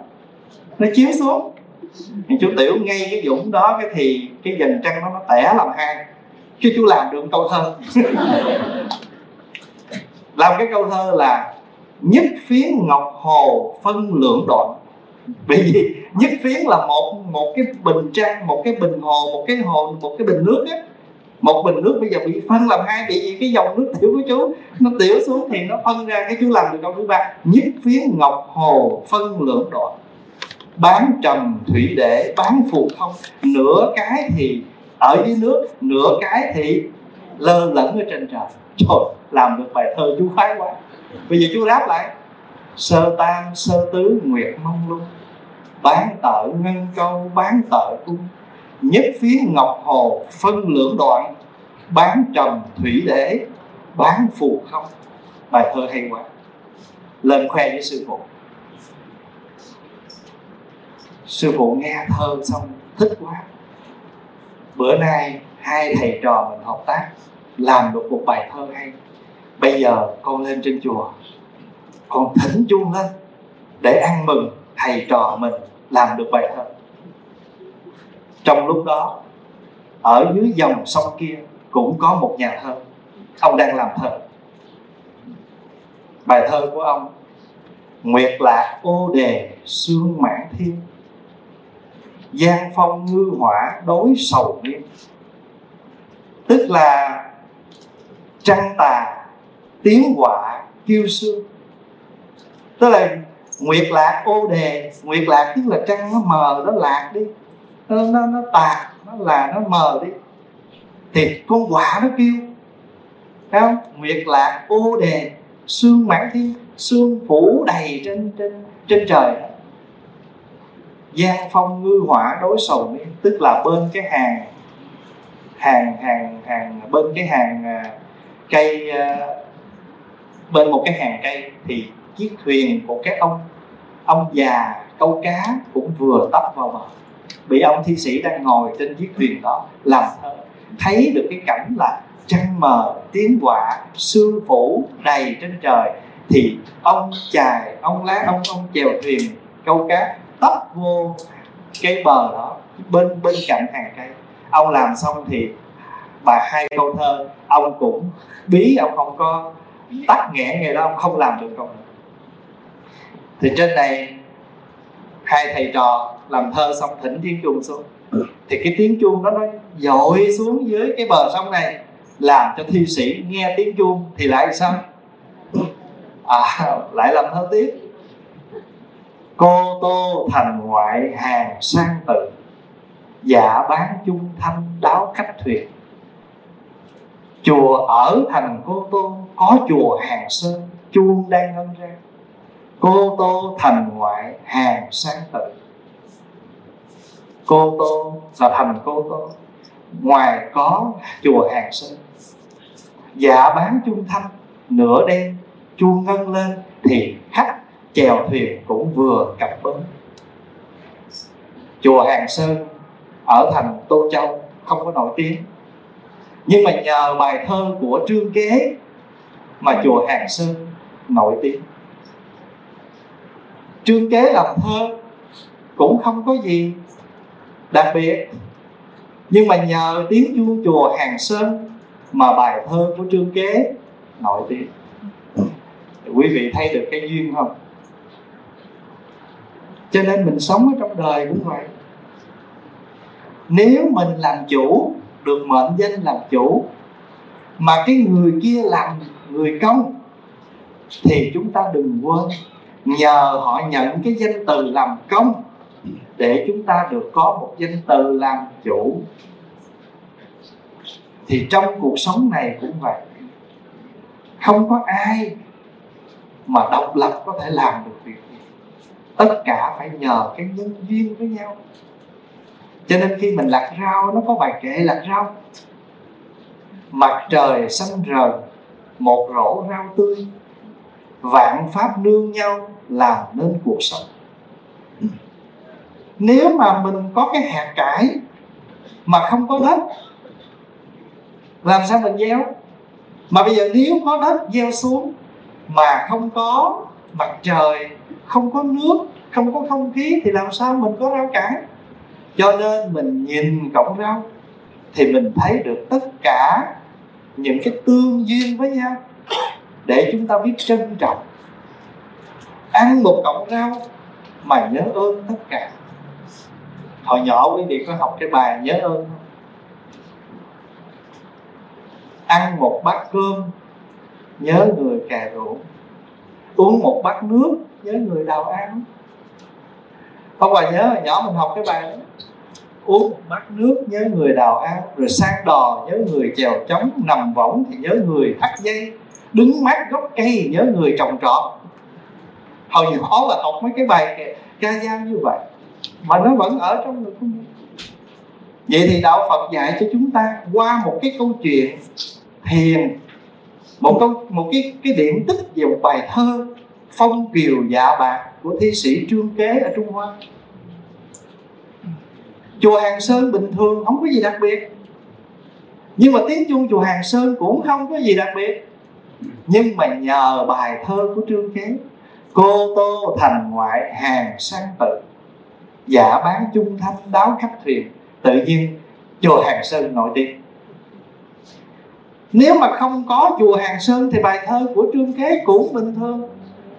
nó chiếu xuống. Thì chú tiểu ngay cái dũng đó, cái thì cái dần trăng nó nó tẻ làm hai chứ chú làm được câu thơ. Làm cái câu thơ là nhất phiến ngọc hồ phân lượng đoạn bởi vì nhất phiến là một một cái bình trăng, một cái bình hồ, một cái hồ, một cái bình nước ấy một bình nước bây giờ bị phân làm hai bị gì cái dòng nước tiểu của chú nó tiểu xuống thì nó phân ra cái chú làm được câu thứ ba. Nhất phía ngọc hồ phân lượng đoạn bán trầm thủy để bán phù không nửa cái thì ở dưới nước, nửa cái thì lơ lửng ở trên trời. Trời làm được bài thơ chú khoái quá. Bây giờ chú đáp lại. Sơ tam sơ tứ nguyệt mông luôn bán tợ ngân câu, bán tợ cung nhất phía ngọc hồ phân lưỡng đoạn, bán trầm thủy để bán phù không. Bài thơ hay quá. Lên khoe với sư phụ. Sư phụ nghe thơ xong, thích quá. Bữa nay hai thầy trò mình hợp tác, làm được một bài thơ hay. Bây giờ con lên trên chùa, con thỉnh chuông lên để ăn mừng thầy trò mình làm được bài thơ trong lúc đó, ở dưới dòng sông kia cũng có một nhà thơ. Ông đang làm thơ. Bài thơ của ông, nguyệt lạc ô đề sương mãn thiên. Giang phong ngư hỏa đối sầu riêng. Tức là trăng tà, tiếng họa kiêu sương. Tức là nguyệt lạc ô đề, nguyệt lạc tức là trăng nó mờ, nó lạc đi nó nó, nó tàn nó là nó mờ đi. Thì con quả nó kêu thấy không? Nguyệt lạc ô đề sương mãn thiên sương phủ đầy trên trên trên trời. Đó giang phong ngư hỏa đối sầu miên tức là bên cái hàng hàng hàng hàng bên cái hàng à, cây à, bên một cái hàng cây thì chiếc thuyền của các ông ông già câu cá cũng vừa tấp vào bờ bị ông thi sĩ đang ngồi trên chiếc thuyền đó làm thơ thấy được cái cảnh là trăng mờ, tiếng quạ sương phủ đầy trên trời, thì ông chài, ông lá ông ông chèo thuyền câu cá tấp vô cái bờ đó, bên bên cạnh hàng cây. Ông làm xong thì bà hai câu thơ, ông cũng bí, ông không có tắt nghẽn ngày đó, ông không làm được không thì trên này hai thầy trò làm thơ xong thỉnh tiếng chuông xuống. Thì cái tiếng chuông đó nó dội xuống dưới cái bờ sông này, làm cho thi sĩ nghe tiếng chuông thì lại sao? À lại làm thơ tiếp. Cô tô thành ngoại hàng sang tự dạ bán chung thanh đáo khách thuyền. Chùa ở thành cô tô có chùa hàng sơn, chuông đang ngân ra cô tô thành ngoại hàng sáng tự. Cô tô, là thành cô tô, ngoài có chùa hàng sơn dạ bán chung thanh, nửa đêm chuông ngân lên, thì khách chèo thuyền cũng vừa cập bến. Chùa hàng sơn ở thành tô châu, không có nổi tiếng. Nhưng mà nhờ bài thơ của trương kế mà chùa hàng sơn nổi tiếng trương kế làm thơ cũng không có gì đặc biệt. Nhưng mà nhờ tiếng chuông chùa hàng sơn mà bài thơ của trương kế nổi tiếng. Quý vị thấy được cái duyên không? Cho nên mình sống ở trong đời cũng vậy. Nếu mình làm chủ, được mệnh danh làm chủ, mà cái người kia làm người công, thì chúng ta đừng quên nhờ họ nhận cái danh từ làm công để chúng ta được có một danh từ làm chủ. Thì trong cuộc sống này cũng vậy. Không có ai mà độc lập có thể làm được việc gì tất cả phải nhờ cái nhân duyên với nhau. Cho nên khi mình lặt rau, nó có bài kệ lặt rau. Mặt trời xanh rờn, một rổ rau tươi, vạn pháp nương nhau làm nên cuộc sống. Nếu mà mình có cái hạt cải mà không có đất, làm sao mình gieo? Mà bây giờ nếu có đất gieo xuống mà không có mặt trời, không có nước, không có không khí thì làm sao mình có rau cải? Cho nên mình nhìn cọng rau thì mình thấy được tất cả những cái tương duyên với nhau để chúng ta biết trân trọng ăn một cọng rau mà nhớ ơn tất cả. Hồi nhỏ quý vị có học cái bài nhớ ơn không? Ăn một bát cơm nhớ người cà, rượu, uống một bát nước nhớ người đào ăn. Không bà nhớ nhớ hồi nhỏ mình học cái bài đó. Uống một bát nước nhớ người đào ao rồi sang đò nhớ người chèo trống nằm võng thì nhớ người thắt dây. Đứng mát gốc cây nhớ người trồng trọt hồi nhỏ là học mấy cái bài ca dao như vậy, mà nó vẫn ở trong người của mình vậy thì đạo phật dạy cho chúng ta qua một cái câu chuyện thiền, một câu một cái cái điểm tích về một bài thơ phong kiều dạ bạc của thi sĩ trương kế ở trung hoa. Chùa hàng sơn bình thường không có gì đặc biệt. Nhưng mà tiếng chuông chùa hàng sơn cũng không có gì đặc biệt. Nhưng mà nhờ bài thơ của trương kế cô tô thành ngoại hàng sang tự, giả bán chung thanh đáo khách thuyền, tự nhiên chùa hàng sơn nổi tiếng. Nếu mà không có chùa hàng sơn thì bài thơ của trương kế cũng bình thường.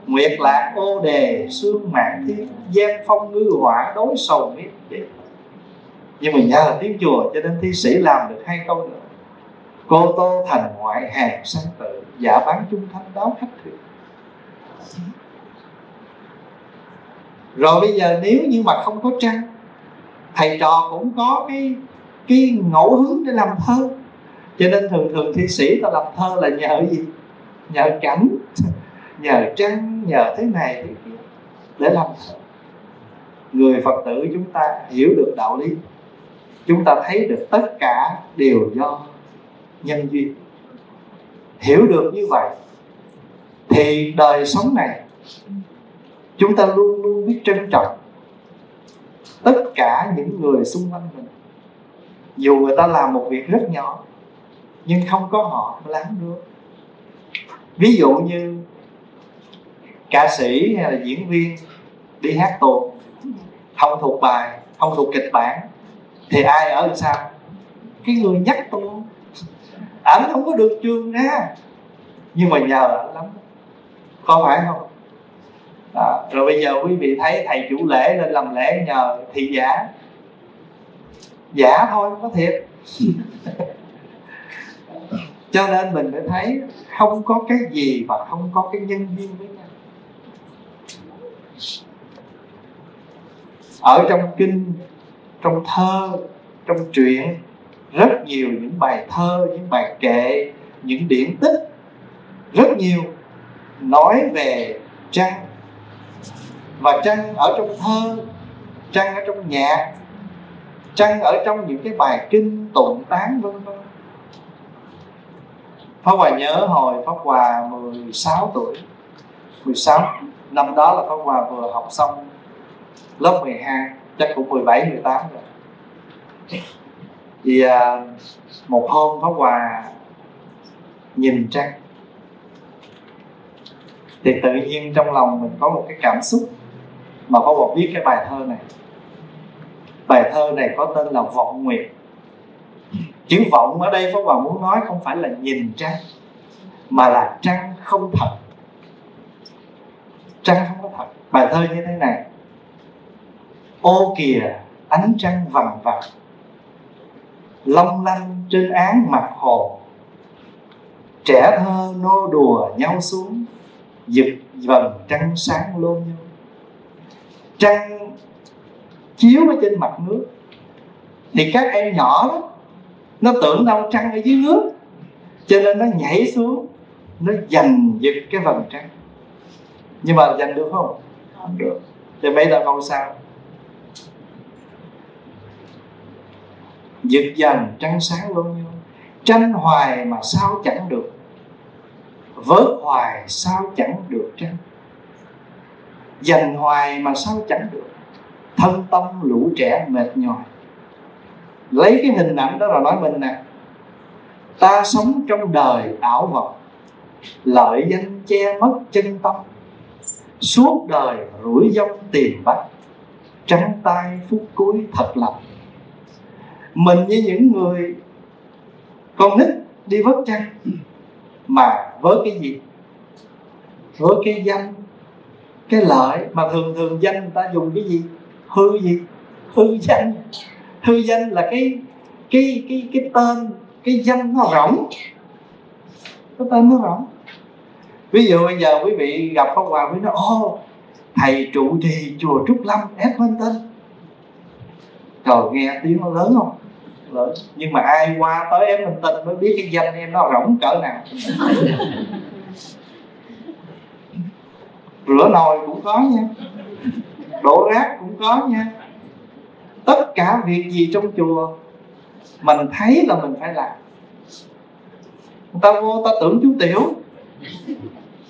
Nguyệt lạc ô đề, sương mạng thiên gian phong ngư hỏa đối sầu miết nhưng mà nhờ tiếng chùa cho nên thi sĩ làm được hai câu nữa. Cô tô thành ngoại hàng sang tự, giả bán chung thanh đáo khách thuyền rồi bây giờ nếu như mà không có trăng, thầy trò cũng có cái cái ngẫu hứng để làm thơ. Cho nên thường thường thi sĩ ta làm thơ là nhờ gì? Nhờ cảnh, nhờ trăng, nhờ thế này thế kia để làm thơ. Người phật tử chúng ta hiểu được đạo lý, chúng ta thấy được tất cả đều do nhân duyên. Hiểu được như vậy, thì đời sống này chúng ta luôn luôn biết trân trọng tất cả những người xung quanh mình. Dù người ta làm một việc rất nhỏ, nhưng không có họ lắng được. Ví dụ như ca sĩ hay là diễn viên đi hát tuồng không thuộc bài, không thuộc kịch bản, thì ai ở làm sao? Cái người nhắc tôi ảnh không có được trường ra. Nhưng mà nhờ ảnh lắm. Có phải không? À, rồi bây giờ quý vị thấy thầy chủ lễ lên làm lễ nhờ thị giả. Giả thôi có thiệt. Cho nên mình mới thấy không có cái gì và không có cái nhân duyên với nhau. Ở trong kinh trong thơ trong truyện rất nhiều những bài thơ những bài kệ những điển tích rất nhiều nói về trăng và trăng ở trong thơ trăng ở trong nhạc trăng ở trong những cái bài kinh tụng tán vân vân. Pháp Hòa nhớ hồi Pháp Hòa 16 tuổi. 16 Năm đó là Pháp Hòa vừa học xong lớp 12 Chắc cũng 17, 18 rồi. Thì à, một hôm Pháp Hòa nhìn trăng Thì tự nhiên trong lòng mình có một cái cảm xúc. Mà có Hòa viết cái bài thơ này. Bài thơ này có tên là Vọng Nguyệt. Chữ vọng ở đây Pháp Hòa muốn nói không phải là nhìn trăng, mà là trăng không thật. Trăng không có thật. Bài thơ như thế này. Ô kìa, ánh trăng vằn vặt long lanh trên án mặt hồ. Trẻ thơ nô đùa nhau xuống giật vầng trăng sáng lô nhau trăng chiếu ở trên mặt nước. Thì các em nhỏ đó, nó tưởng đâu trăng ở dưới nước, cho nên nó nhảy xuống, nó giành giật cái vầng trăng. Nhưng mà giành được không? Không được. Thì bây giờ còn sao? Giật dần trăng sáng luôn nhiêu? Tranh hoài mà sao chẳng được? Vớt hoài sao chẳng được trăng? Dành hoài mà sao chẳng được? Thân tâm lũ trẻ mệt nhòi. Lấy cái hình ảnh đó rồi nói mình nè. Ta sống trong đời ảo vọng lợi danh che mất chân tâm. Suốt đời rủi rong tiền bạc trắng tay phút cuối thật lòng mình như những người con nít đi vớt chăn mà với cái gì? Với cái danh cái lợi mà thường thường danh người ta dùng cái gì? Hư gì? Hư danh. Hư danh là cái cái cái cái tên, cái danh nó rỗng. Cái tên nó rỗng. Ví dụ bây giờ quý vị gặp pháp hòa quý nói ô thầy trụ trì chùa Trúc Lâm Edmonton rồi nghe tiếng nó lớn không? Lớn. Nhưng mà ai qua tới Edmonton mới biết cái danh em nó rỗng cỡ nào. rửa nồi cũng có nha. Đổ rác cũng có nha. Tất cả việc gì trong chùa, mình thấy là mình phải làm. Người ta vô ta tưởng chú tiểu.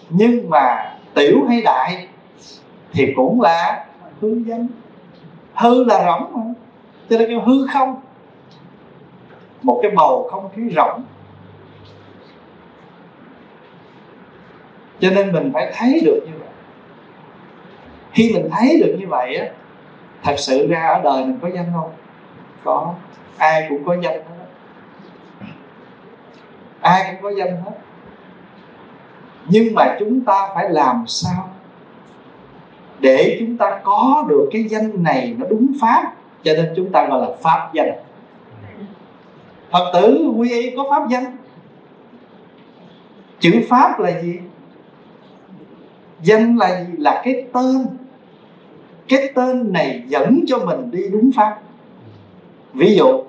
Nhưng mà tiểu hay đại thì cũng là hư danh. Hư là rỗng mà. Cho nên kêu hư không. Một cái bầu không khí rỗng. Cho nên mình phải thấy được như vậy khi mình thấy được như vậy á, thật sự ra ở đời mình có danh không? Có. Ai cũng có danh hết. Ai cũng có danh hết. Nhưng mà chúng ta phải làm sao để chúng ta có được cái danh này nó đúng pháp? Cho nên chúng ta gọi là pháp danh. Phật tử quy y có pháp danh? Chữ pháp là gì? Danh là gì? Là cái tên cái tên này dẫn cho mình đi đúng pháp. Ví dụ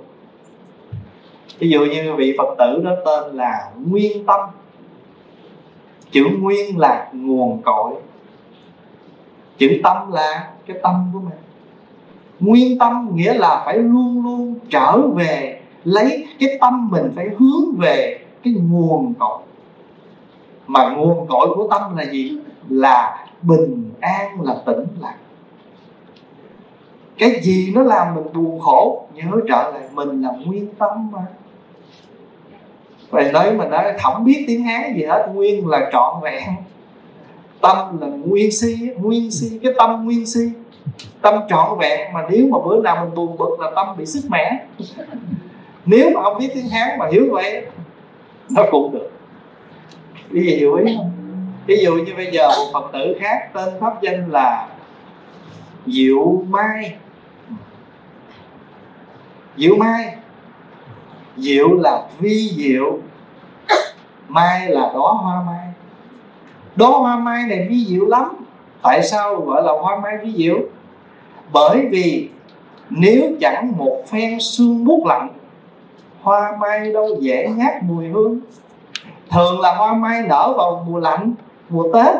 ví dụ như vị phật tử đó tên là nguyên tâm. Chữ nguyên là nguồn cội. Chữ tâm là cái tâm của mình. Nguyên tâm nghĩa là phải luôn luôn trở về, lấy cái tâm mình phải hướng về cái nguồn cội. Mà nguồn cội của tâm là gì? Là bình an, là tĩnh lặng cái gì nó làm mình buồn khổ? Nhớ trở lại, mình là nguyên tâm mà. Vậy nói mình nói không biết tiếng hán gì hết, nguyên là trọn vẹn. Tâm là nguyên si nguyên si, cái tâm nguyên si. Tâm trọn vẹn, mà nếu mà bữa nào mình buồn bực là tâm bị sức mẻ. Nếu mà không biết tiếng hán mà hiểu vậy, nó cũng được. Cái gì hiểu ý không? Ví dụ như bây giờ một phật tử khác, tên pháp danh là diệu mai diệu mai. Diệu là vi diệu, mai là đóa hoa mai. Đóa hoa mai này vi diệu lắm. Tại sao gọi là hoa mai vi diệu? Bởi vì nếu chẳng một phen xương buốt lạnh, hoa mai đâu dễ ngát mùi hương. Thường là hoa mai nở vào mùa lạnh, mùa tết.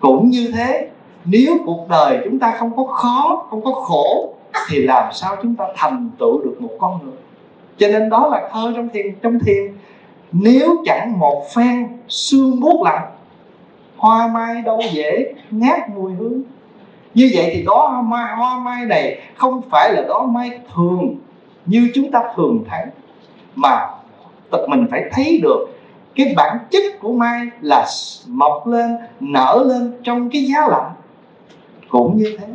Cũng như thế, nếu cuộc đời chúng ta không có khó, không có khổ thì làm sao chúng ta thành tựu được một con người? Cho nên đó là thơ trong thiền trong thiền. Nếu chẳng một phen xương buốt lạnh hoa mai đâu dễ ngát mùi hương. Như vậy thì đó hoa mai, hoa mai này không phải là đó mai thường như chúng ta thường thấy. Mà mình phải thấy được cái bản chất của mai là mọc lên nở lên trong cái giá lạnh. Cũng như thế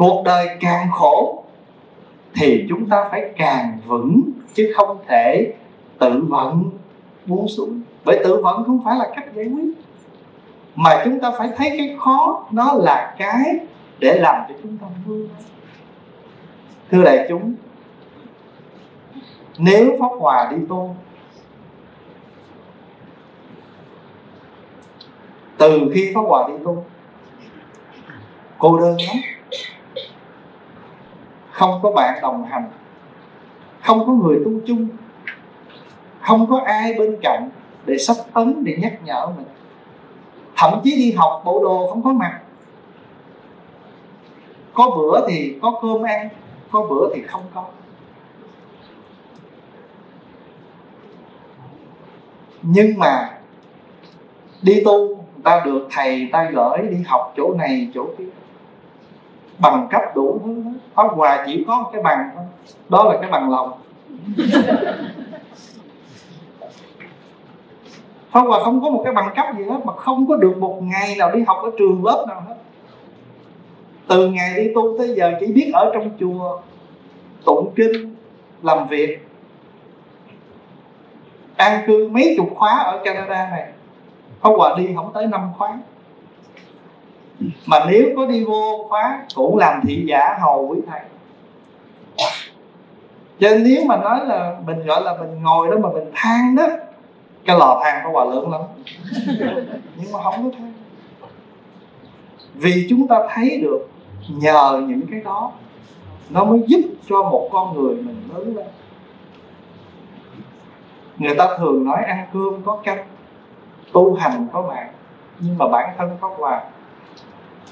cuộc đời càng khổ thì chúng ta phải càng vững, chứ không thể tự vận buông xuống. Bởi tự vận không phải là cách giải quyết, mà chúng ta phải thấy cái khó nó là cái để làm cho chúng ta vươn thưa đại chúng, nếu pháp hòa đi tu, từ khi pháp hòa đi tu, cô đơn lắm không có bạn đồng hành. Không có người tu chung. Không có ai bên cạnh để sắp tấn để nhắc nhở mình. Thậm chí đi học bộ đồ không có mặt. Có bữa thì có cơm ăn, có bữa thì không có. Nhưng mà đi tu ta được thầy ta gửi đi học chỗ này, chỗ kia bằng cấp đủ thứ pháp hòa chỉ có cái bằng thôi. Đó là cái bằng lòng. Pháp hòa không có một cái bằng cấp gì hết, mà không có được một ngày nào đi học ở trường lớp nào hết. Từ ngày đi tu tới giờ chỉ biết ở trong chùa, tụng kinh, làm việc. An cư mấy chục khóa ở Canada này. Pháp Hòa đi không tới năm khóa mà nếu có đi vô khóa cũng làm thị giả hầu quý thầy. Cho nên nếu mà nói là mình gọi là mình ngồi đó mà mình than đó, cái lò than có hòa lớn lắm. Nhưng mà không có than. Vì chúng ta thấy được nhờ những cái đó, nó mới giúp cho một con người mình lớn lên. Người ta thường nói ăn cơm có canh, tu hành có bạn nhưng mà bản thân có quà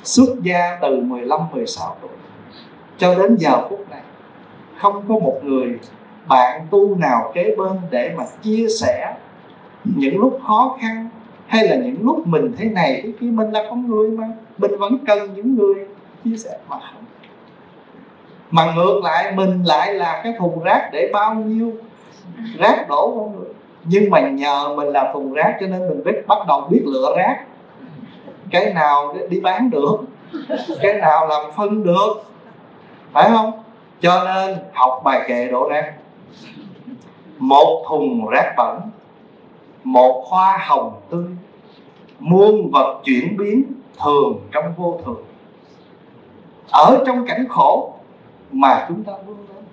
xuất gia từ 15 16 tuổi. Cho đến giờ phút này, không có một người bạn tu nào kế bên để mà chia sẻ những lúc khó khăn hay là những lúc mình thế này thế kia. Mình là con người mà, mình vẫn cần những người chia sẻ mà không. Mà ngược lại, mình lại là cái thùng rác để bao nhiêu rác đổ con người. Nhưng mà nhờ mình là thùng rác cho nên mình biết bắt đầu biết lựa rác cái nào đi bán được, cái nào làm phân được, phải không? Cho nên học bài kệ đổ rác một thùng rác bẩn, một hoa hồng tươi, muôn vật chuyển biến thường trong vô thường. Ở trong cảnh khổ mà chúng ta vươn lên.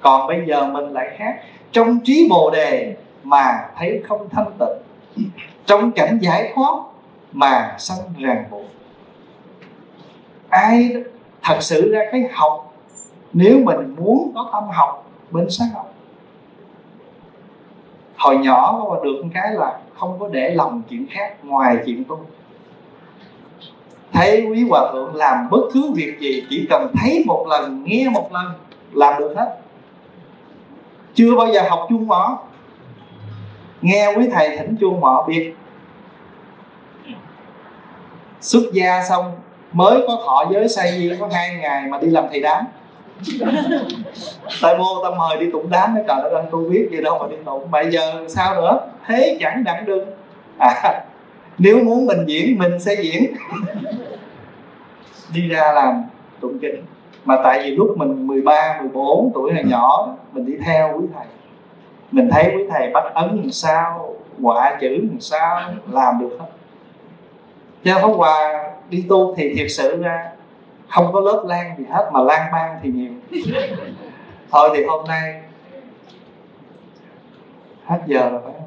Còn bây giờ mình lại khác. Trong trí bồ đề mà thấy không thanh tịnh, trong cảnh giải thoát mà sanh ràng buộc. Ai thật sự ra cái học, nếu mình muốn có tâm học, mình sẽ học. Hồi nhỏ mà được một cái là không có để lòng chuyện khác ngoài chuyện tu. Thấy quý hòa thượng làm bất cứ việc gì, chỉ cần thấy một lần, nghe một lần làm được hết. Chưa bao giờ học chuông mỏ. Nghe quý thầy thỉnh chuông mỏ biết xuất gia xong mới có thọ giới say gì có hai ngày mà đi làm thầy đám. Tại vô tâm mời đi tụng đám nó trời đất ơi tôi biết gì đâu mà đi tụng. Bây giờ sao nữa? Thế chẳng đặng đương. à, nếu muốn mình diễn mình sẽ diễn. Đi ra làm tụng kinh. Mà tại vì lúc mình 13, 14 tuổi là nhỏ mình đi theo quý thầy. Mình thấy quý thầy bắt ấn làm sao quả chữ làm sao làm được hết cha Pháp Hòa đi tu thì thiệt sự ra không có lớp lan gì hết, mà lan ban thì nhiều. Thôi thì hôm nay hết giờ rồi phải không?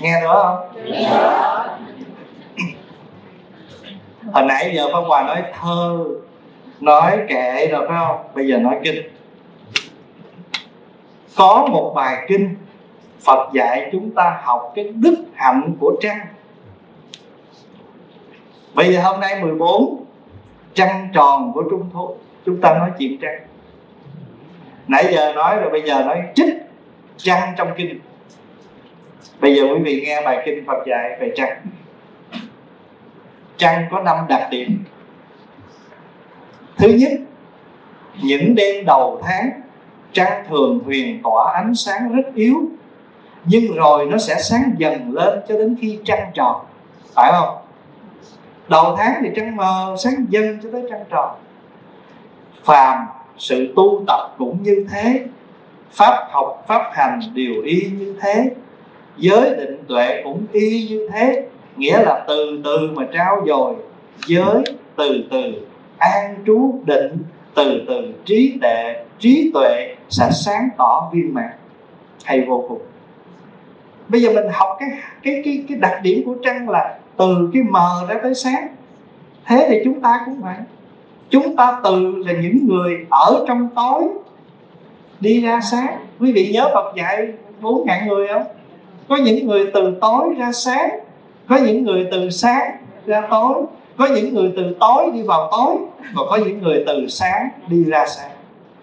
Nghe nữa không? Hồi nãy giờ pháp hòa nói thơ, nói kệ rồi phải không? Bây giờ nói kinh có một bài kinh, Phật dạy chúng ta học cái đức hạnh của trăng. Bây giờ hôm nay 14 Trăng tròn của Trung Thu. Chúng ta nói chuyện trăng. Nãy giờ nói rồi, bây giờ nói trích trăng trong kinh. Bây giờ quý vị nghe bài kinh Phật dạy về trăng. Trăng có năm đặc điểm. Thứ nhất, Những đêm đầu tháng Trăng thường huyền tỏa ánh sáng rất yếu Nhưng rồi nó sẽ sáng dần lên cho đến khi trăng tròn. Phải không? Đầu tháng thì trăng mờ sáng dần cho tới trăng tròn. Phàm sự tu tập cũng như thế Pháp học, pháp hành đều y như thế Giới định tuệ cũng y như thế. Nghĩa là từ từ mà trao dồi Giới từ từ an trú định từ từ trí tệ trí tuệ sẽ sáng tỏ viên mãn, hay vô cùng. Bây giờ mình học cái cái cái cái đặc điểm của trăng là từ cái mờ ra tới sáng. Thế thì chúng ta cũng vậy. Chúng ta từ là những người ở trong tối đi ra sáng. Quý vị nhớ Phật dạy bốn ngàn người không? Có những người từ tối ra sáng, có những người từ sáng ra tối, có những người từ tối đi vào tối, và có những người từ sáng đi ra sáng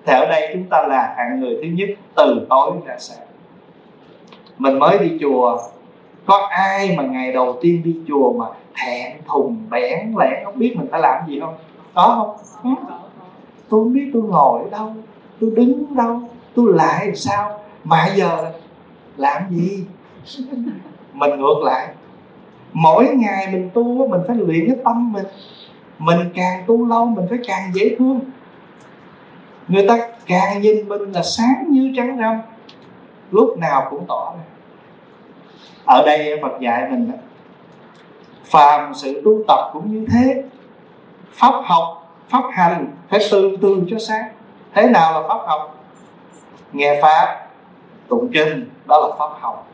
thì ở đây chúng ta là hạng người thứ nhất từ tối ra sáng. Mình mới đi chùa. Có ai mà ngày đầu tiên đi chùa mà thẹn, thùng bẽn lẽn không biết mình phải làm gì không? Có không? Tôi không biết tôi ngồi ở đâu, tôi đứng đâu, tôi lại làm sao? Mà giờ làm gì? Mình ngược lại. Mỗi ngày mình tu mình phải luyện cái tâm mình. Mình càng tu lâu, mình phải càng dễ thương người ta càng nhìn mình là sáng như trắng râm lúc nào cũng tỏ ra. Ở đây Phật dạy mình đó, phàm sự tu tập cũng như thế. Pháp học pháp hành phải từ từ cho sáng. Thế nào là pháp học? Nghe pháp tụng kinh đó là pháp học.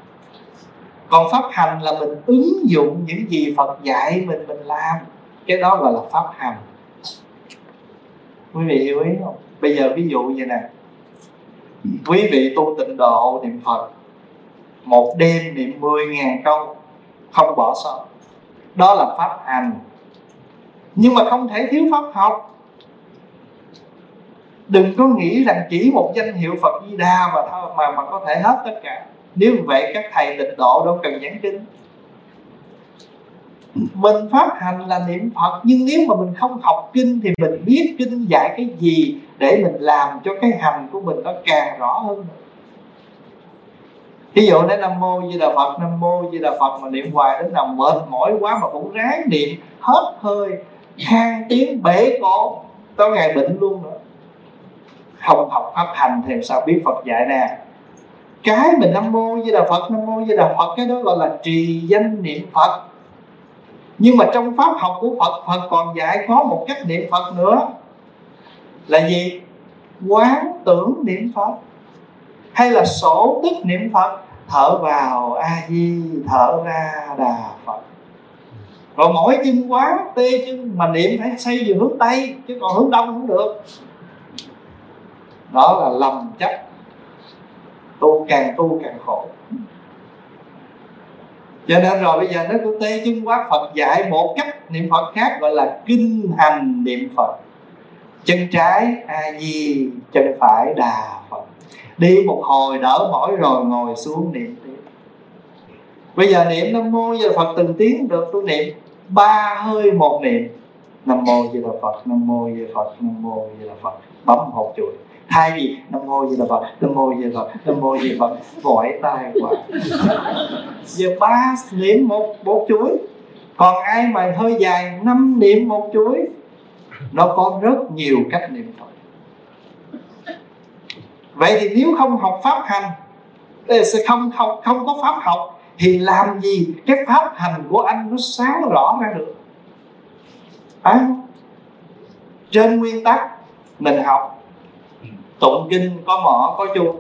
Còn pháp hành là mình ứng dụng những gì phật dạy mình mình làm. Cái đó gọi là pháp hành. Quý vị hiểu ý không? Bây giờ ví dụ như nè quý vị tu tịnh độ niệm phật, một đêm niệm 10.000 câu, không bỏ sót. Đó là pháp hành. Nhưng mà không thể thiếu pháp học. Đừng có nghĩ rằng chỉ một danh hiệu Phật Di Đà mà thôi, mà mà có thể hết tất cả. Nếu vậy các thầy tịnh độ đâu cần giảng kinh mình pháp hành là niệm Phật, nhưng nếu mà mình không học kinh thì mình biết kinh dạy cái gì để mình làm cho cái hành của mình nó càng rõ hơn. Ví dụ nói nam mô di đà phật, nam mô di đà phật mà niệm hoài đến nào mệt mỏi quá mà cũng ráng niệm, hết hơi khang tiếng bể cổ, có ngày bệnh luôn nữa. Không học pháp hành thì sao biết phật dạy nè. Cái mình nam mô di đà phật, nam mô di đà phật, cái đó gọi là trì danh niệm phật nhưng mà trong pháp học của phật phật còn dạy có một cách niệm phật nữa. Là gì? Quán tưởng niệm phật. Hay là sổ tức niệm phật? Thở vào a di thở ra đà phật. Rồi mỗi chân quán, tê chân mà niệm phải xây về hướng tây, chứ còn hướng đông không được. Đó là lầm chấp tu càng tu càng khổ. Dạ, cho nên rồi. Bây giờ nó cũng tê chân quá phật dạy một cách niệm phật khác gọi là kinh hành niệm phật. Chân trái, a di chân phải, đà phật. Đi một hồi, đỡ mỏi rồi, ngồi xuống niệm tiếp. Bây giờ niệm nam mô giờ phật từng tiếng được tôi niệm ba hơi một niệm. Nam mô di đà phật, nam mô di đà phật, nam mô di đà phật. Bấm một chuỗi thay vì nam mô di đà phật. Nam mô di đà phật. Nam mô di đà phật. Mỏi tai quá. Giờ ba niệm một bốn chuối. Còn ai mà hơi dài năm niệm một chuối nó có rất nhiều cách niệm phật. Vậy thì nếu không học pháp hành sẽ không không không có pháp học thì làm gì cái pháp hành của anh nó sáng rõ ra được? À, trên nguyên tắc mình học tụng kinh có mỏ, có chuông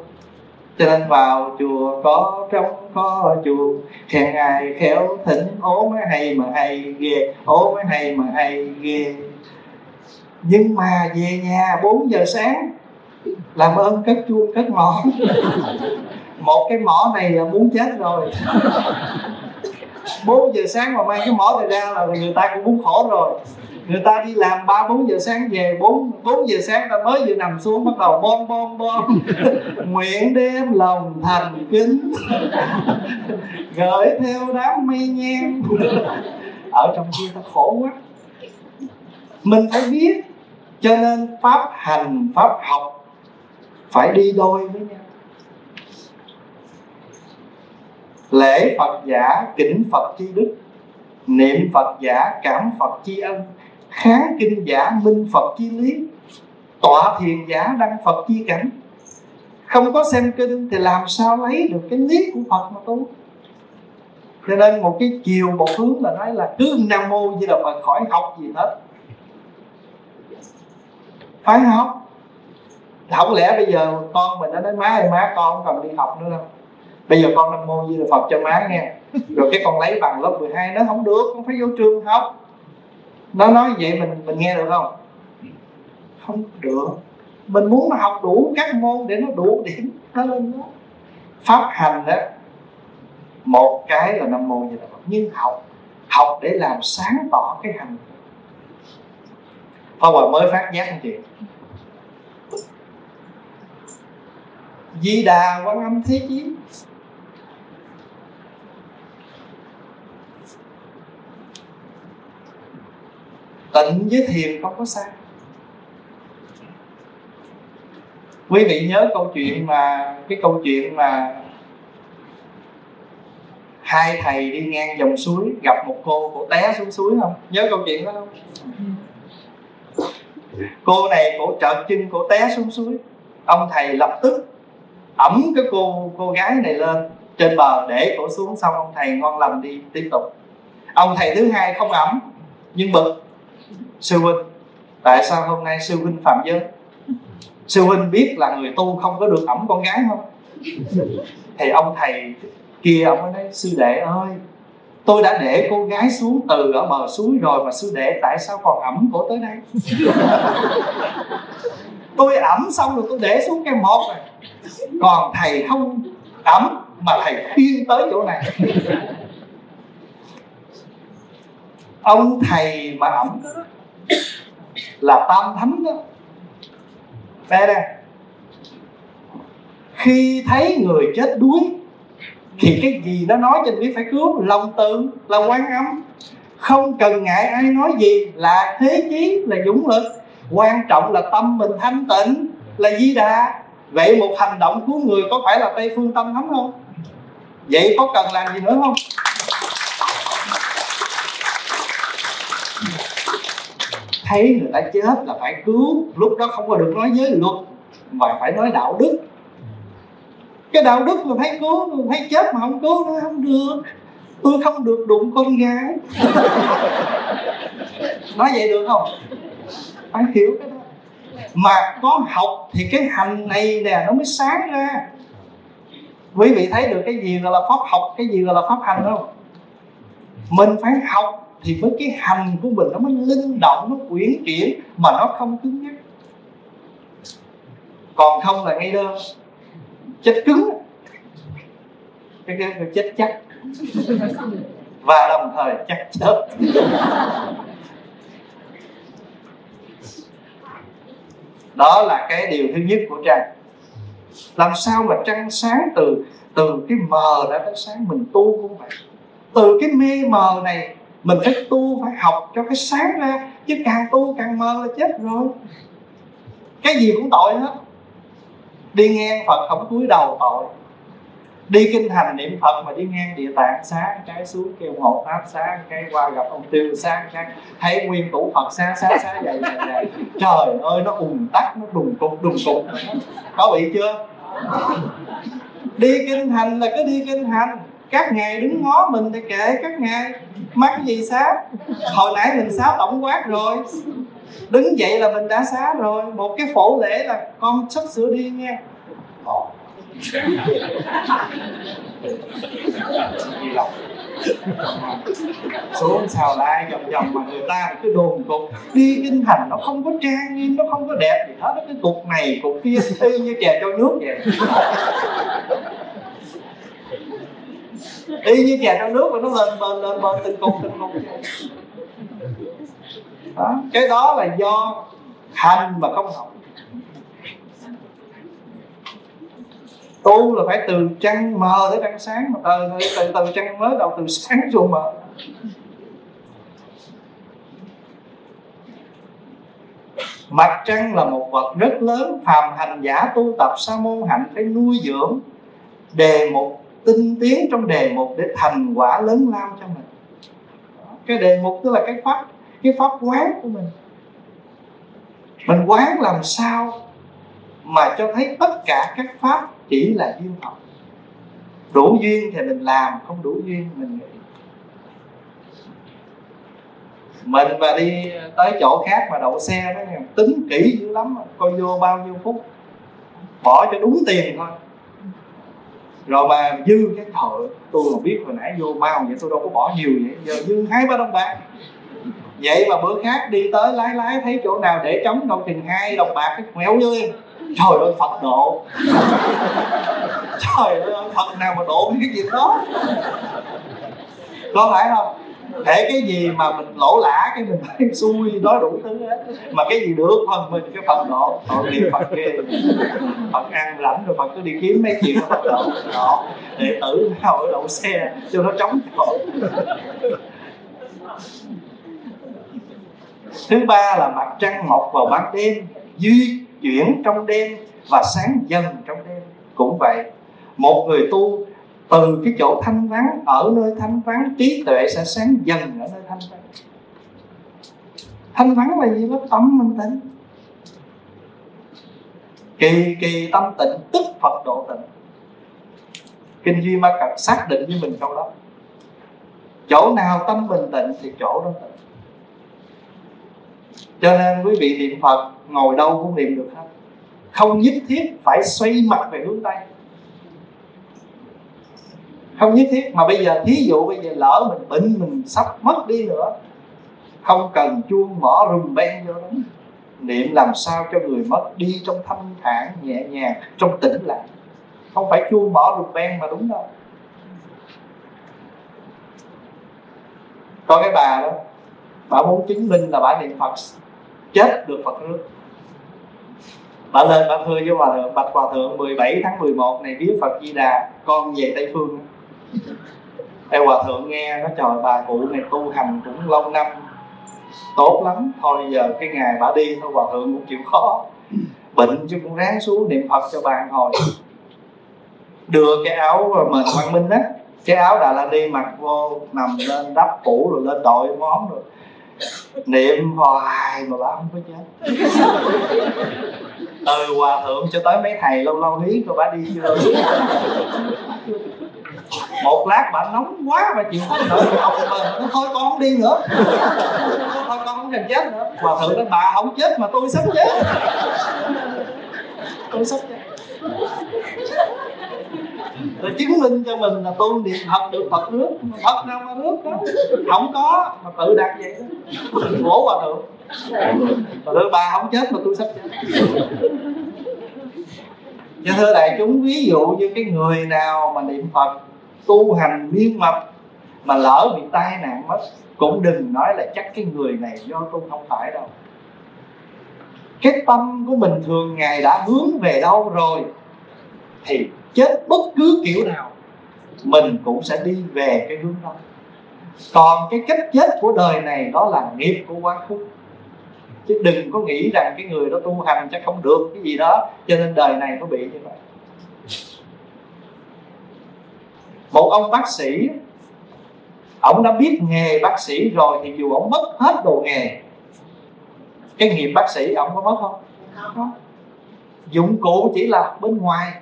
cho nên vào chùa có trống, có chuông khen ai khéo thỉnh, ố mới hay mà hay ghê, ố mới hay mà hay ghê. Nhưng mà về nhà 4 giờ sáng, làm ơn cất chuông, cất mỏ. Một cái mỏ này là muốn chết rồi. 4 giờ sáng mà mang cái mỏ này ra là người ta cũng muốn khổ rồi người ta đi làm ba, bốn giờ sáng, về bốn bốn giờ sáng ta mới vừa nằm xuống, bắt đầu bom bom bom. Nguyện đem lòng thành kính. Gửi theo đám mây nhen. Ở trong kia ta khổ quá. Mình phải biết, cho nên pháp hành, pháp học phải đi đôi với nhau. Lễ phật giả, kính phật chi đức, niệm phật giả, cảm phật chi ân kháng kinh giả minh phật chi lý, tọa thiền giả đăng phật chi cảnh. Không có xem kinh thì làm sao lấy được cái lý của phật mà tu? Cho nên một cái chiều, một hướng là nói là cứ nam mô như là phật khỏi học gì hết. Phải học. Không lẽ bây giờ con mình nó nói má ơi, má con không cần đi học nữa đâu. Bây giờ con nam mô như là phật cho má nghe. Rồi cái con lấy bằng lớp 12 nó không được con phải vô trường học nó nói vậy mình mình nghe được không? Không được. Mình muốn học đủ các môn để nó đủ điểm nó lên đó. Pháp hành đó một cái là năm môn như là nhưng học học để làm sáng tỏ cái hành. Pháp Hòa mới phát giác anh chị. Di đà quan âm thế chí. Tịnh với thiền không có sai. Quý vị nhớ câu chuyện mà, cái câu chuyện mà hai thầy đi ngang dòng suối, gặp một cô cổ té xuống suối không? Nhớ câu chuyện đó không? Cô này cổ trợn chân, cổ té xuống suối. Ông thầy lập tức ẩm cái cô cô gái này lên trên bờ để cổ xuống, xong ông thầy ngon lành đi tiếp tục. Ông thầy thứ hai không ẩm, nhưng bực sư huynh. Tại sao hôm nay sư huynh phạm giới? Sư huynh biết là người tu không có được ẩm con gái không? Thì ông thầy kia, ông mới nói, sư đệ ơi, tôi đã để cô gái xuống từ ở bờ suối rồi mà sư đệ tại sao còn ẩm cổ tới đây? Tôi ẩm xong rồi tôi để xuống cái một này. Còn thầy không ẩm mà thầy khuyên tới chỗ này. Ông thầy mà ẩm là tam thánh đó. Đây đây. Khi thấy người chết đuối, thì cái gì nó nói cho biết phải cứu? Lòng tự là quan âm. Không cần ngại ai nói gì, là thế chí, là dũng lực. Quan trọng là tâm mình thanh tịnh, là di đà. Vậy một hành động cứu người có phải là tây phương tâm thánh không? Vậy có cần làm gì nữa không? Thấy người ta chết là phải cứu. Lúc đó không có được nói giới luật, mà phải nói đạo đức. Cái đạo đức mà thấy cứu thấy chết mà không cứu nó không được. Tôi không được đụng con gái. Nói vậy được không? Phải hiểu cái đó. Mà có học thì cái hành này nè, nó mới sáng ra. Quý vị thấy được cái gì gọi là pháp học, cái gì gọi là pháp hành không? Mình phải học thì với cái hành của mình nó mới linh động, nó quyển chuyển mà nó không cứng nhắc. Còn không là ngay đơn. Chết cứng. Cái cái chết chắc. Và đồng thời chắc chết. Đó là cái điều thứ nhất của trăng làm sao mà trăng sáng từ từ cái mờ đã tới sáng mình tu cũng vậy? Từ cái mê mờ này mình phải tu, phải học cho cái sáng ra, chứ càng tu càng mơ là chết rồi. Cái gì cũng tội hết. Đi ngang phật không cúi đầu tội. Đi kinh thành niệm phật mà đi ngang địa tạng, sáng cái xuống kêu hộ pháp, sáng cái qua gặp ông tiêu sáng cái thấy nguyên tủ phật, sáng sáng sáng vậy vậy vậy trời ơi, nó ùn tắc, nó đùng cục đùng cục. Có bị chưa? Đi kinh thành là cứ đi kinh thành các ngài đứng ngó mình thì kệ các ngài mắc gì xá? Hồi nãy mình xá tổng quát rồi. Đứng dậy là mình đã xá rồi. Một cái phổ lễ là con sắp sửa đi nha lòng xuống xào lại vòng vòng mà người ta cứ đồn cục. Đi kinh thành nó không có trang nghiêm, nó không có đẹp gì hết cái cục này, cục kia. Y như chè cho nước vậy y như chè trong nước mà nó lên bên lên bên từng cục từng cục. Đó. cái đó là do hành mà không học. Tu là phải từ trăng mờ tới trăng sáng mà ờ, từ từ, từ trăng mới đầu từ sáng xuống mờ mặt trăng là một vật rất lớn phàm hành giả tu tập sa môn hạnh phải nuôi dưỡng đề mục tinh tiến trong đề mục để thành quả lớn lao cho mình. Cái đề mục tức là cái pháp cái pháp quán của mình. Mình quán làm sao mà cho thấy tất cả các pháp chỉ là duyên học. đủ duyên thì mình làm, không đủ duyên mình nghĩ. Mình mà đi tới chỗ khác mà đậu xe đó tính kỹ dữ lắm coi vô bao nhiêu phút. Bỏ cho đúng tiền thôi rồi mà dư cái thợ, tôi mà biết hồi nãy vô mau vậy, tôi đâu có bỏ nhiều vậy. Giờ dư hai ba đồng bạc. Vậy mà bữa khác đi tới lái lái thấy chỗ nào để trống đồng tiền hai đồng bạc cái quẹo vô em. Trời ơi, phật độ. Trời ơi, phật nào mà độ cái gì đó. Có phải không? Để cái gì mà mình lỗ lã cái mình phải xui nói đủ thứ hết. Mà cái gì được phần mình cái phật độ tội nghiệp phật kia. Phật ăn lãnh rồi phật cứ đi kiếm mấy chuyện phật độ độ. Đệ tử ở đậu xe cho nó trống tội thứ ba là mặt trăng mọc vào ban đêm duy chuyển trong đêm và sáng dần trong đêm. Cũng vậy một người tu từ cái chỗ thanh vắng, ở nơi thanh vắng, trí tuệ sẽ sáng dần ở nơi thanh vắng. Thanh vắng là gì đó? Tâm mình tĩnh. Kỳ kỳ tâm tịnh, tức phật độ tịnh. Kinh duy ma cập xác định với mình câu đó. Chỗ nào tâm bình tịnh thì chỗ đó tịnh. Cho nên quý vị niệm phật, ngồi đâu cũng niệm được hết. Không nhất thiết phải xoay mặt về hướng tây không nhất thiết. Mà bây giờ, thí dụ bây giờ lỡ mình bệnh, mình sắp mất đi nữa, không cần chuông mỏ rùng beng vô lắm niệm làm sao cho người mất đi trong thanh thản, nhẹ nhàng, trong tĩnh lặng. Không phải chuông mỏ rùng beng mà đúng đâu. Có cái bà đó, bà muốn chứng minh là bà niệm phật, chết được phật rước bà lên bà thưa với hòa thượng, bạch hòa thượng 17 tháng 11 này biết phật di đà, con về tây phương. Ê hòa thượng nghe nó trời bà cụ này tu hành cũng lâu năm tốt lắm. Thôi giờ cái ngày bà đi thôi hòa thượng cũng chịu khó. Bệnh chứ cũng ráng xuống niệm phật cho bà hồi đưa cái áo mền quang minh á cái áo đà la đi mặc vô nằm lên đắp phủ rồi lên đội món rồi. Niệm hoài mà bà không có chết từ hòa thượng cho tới mấy thầy lâu lâu hiến rồi bà đi chưa một lát bà nóng quá bà chịu không nổi học mình thôi con không đi nữa. Thôi con không cần chết nữa. Hòa thượng nói bà không chết mà tôi sắp chết. Tôi sắp chết. Rồi chứng minh cho mình là tu niệm phật được phật nước phật nào mà nước đó? Không có mà tự đặt vậy. Đó khổ hòa thượng. Hòa thượng bà không chết mà tôi sắp chết. Cho thưa đại chúng ví dụ như cái người nào mà niệm phật tu hành miên mật mà lỡ bị tai nạn mất, cũng đừng nói là chắc cái người này do tu không phải đâu. Cái tâm của mình thường ngày đã hướng về đâu rồi, thì chết bất cứ kiểu nào, mình cũng sẽ đi về cái hướng đó. Còn cái cách chết của đời này đó là nghiệp của quá khứ. Chứ đừng có nghĩ rằng cái người đó tu hành chắc không được cái gì đó, cho nên đời này nó bị như vậy. Một ông bác sĩ ông đã biết nghề bác sĩ rồi thì dù ông mất hết đồ nghề cái nghiệp bác sĩ ông có mất không? Không. Dụng cụ chỉ là bên ngoài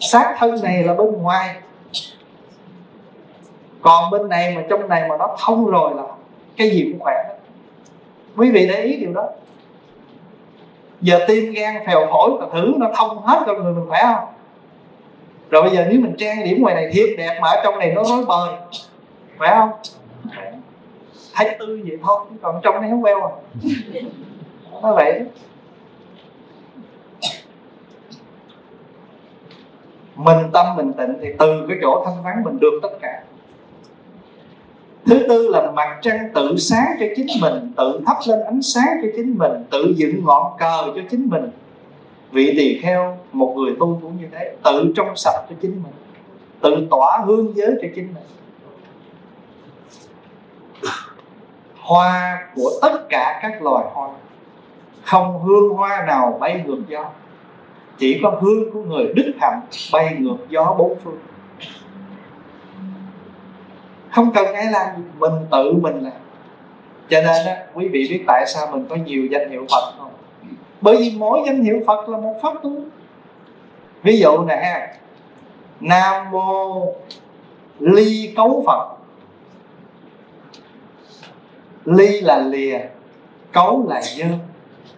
xác thân này là bên ngoài. Còn bên này mà trong này mà nó thông rồi là cái gì cũng khỏe quý vị để ý điều đó. Giờ tim gan phèo phổi và thử nó thông hết cho người mình khỏe không rồi bây giờ nếu mình trang điểm ngoài này thiệt đẹp mà ở trong này nó rối bời. Phải không? Thấy tư vậy thôi còn trong này không queo à. Nó vậy đó. Mình tâm mình tịnh thì từ cái chỗ thanh vắng mình được tất cả. Thứ tư là mặt trăng tự sáng cho chính mình, tự thắp lên ánh sáng cho chính mình, tự dựng ngọn cờ cho chính mình vị tỳ kheo một người tu cũng như thế. Tự trong sạch cho chính mình. Tự tỏa hương giới cho chính mình. Hoa của tất cả các loài hoa. Không hương hoa nào bay ngược gió. Chỉ có hương của người đức hạnh bay ngược gió bốn phương. Không cần ai làm mình tự mình làm. Cho nên á, quý vị biết tại sao mình có nhiều danh hiệu phật không? Bởi vì mỗi danh hiệu phật là một pháp tu ví dụ nè, nam mô ly cấu phật. Ly là lìa, cấu là dơ.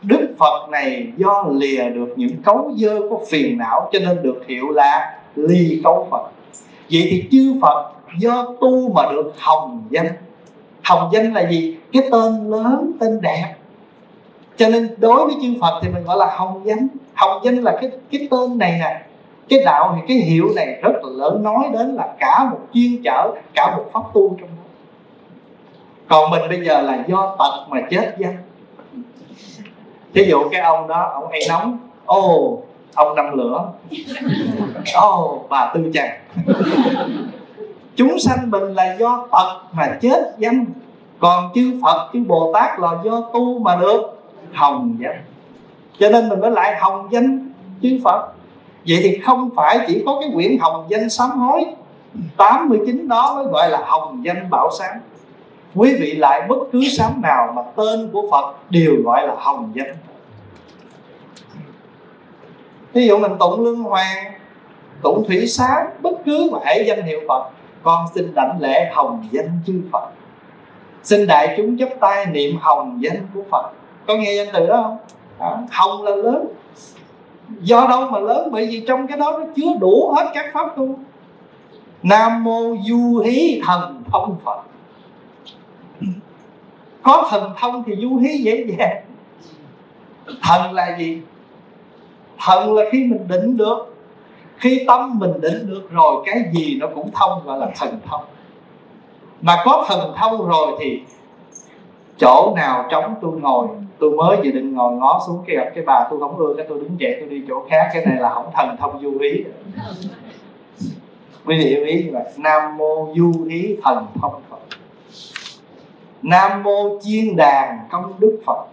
Đức phật này do lìa được những cấu dơ của phiền não cho nên được hiệu là ly cấu phật. Vậy thì chư phật do tu mà được hồng danh. Hồng danh là gì? Cái tên lớn, tên đẹp cho nên đối với chư Phật thì mình gọi là hồng danh. Hồng danh là cái cái tên này nè. Cái đạo thì cái hiệu này rất là lớn, nói đến là cả một chuyên chở cả một pháp tu trong đó. Còn mình bây giờ là do tật mà chết danh ví dụ cái ông đó, ông hay nóng, ô, ông năm lửa, ô, bà tư chàng. Chúng sanh mình là do tật mà chết danh. Còn chư phật, chư bồ tát là do tu mà được hồng danh cho nên mình mới lại hồng danh chư Phật. Vậy thì không phải chỉ có cái quyển hồng danh sám hối 89 đó mới gọi là hồng danh bảo sáng quý vị lại bất cứ sám nào mà tên của Phật đều gọi là hồng danh. Ví dụ mình tụng lương hoàng, tụng thủy sáng, bất cứ mà hãy danh hiệu Phật, con xin đảnh lễ hồng danh chư Phật. Xin đại chúng chấp tay niệm hồng danh của Phật có nghe danh từ đó không? Đó. hồng là lớn. Do đâu mà lớn? Bởi vì trong cái đó nó chứa đủ hết các pháp tu. Nam mô du hí thần thông phật. Có thần thông thì du hí dễ dàng. Thần là gì? Thần là khi mình định được. Khi tâm mình định được rồi, cái gì nó cũng thông gọi là thần thông. Mà có thần thông rồi thì chỗ nào trống tôi ngồi tôi mới dự định ngồi ngó xuống cái gặp cái bà tôi không ưa, cái tôi đứng dậy tôi đi chỗ khác, cái này là không thần thông du ý quý vị hiểu ý như vậy. Nam mô du ý thần thông phật. Nam mô chiên đàn công đức phật.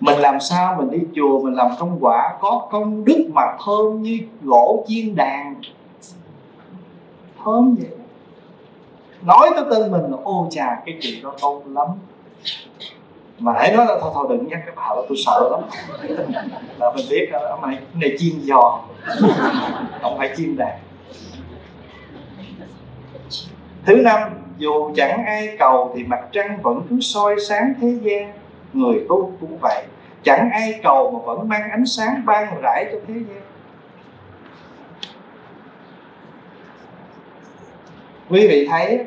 Mình làm sao mình đi chùa, mình làm công quả, có công đức mà thơm như gỗ chiên đàn. Thơm vậy. Nói tới tên mình là, ô chà, cái chuyện đó tốt lắm mà hãy nói là thôi thôi đừng nhắc cái bà đó, tôi sợ lắm. Là mình biết là ông này này chim giò. Không phải chim đàn thứ năm, dù chẳng ai cầu thì mặt trăng vẫn cứ soi sáng thế gian, người tu cũng vậy. Chẳng ai cầu mà vẫn mang ánh sáng ban rải cho thế gian. Quý vị thấy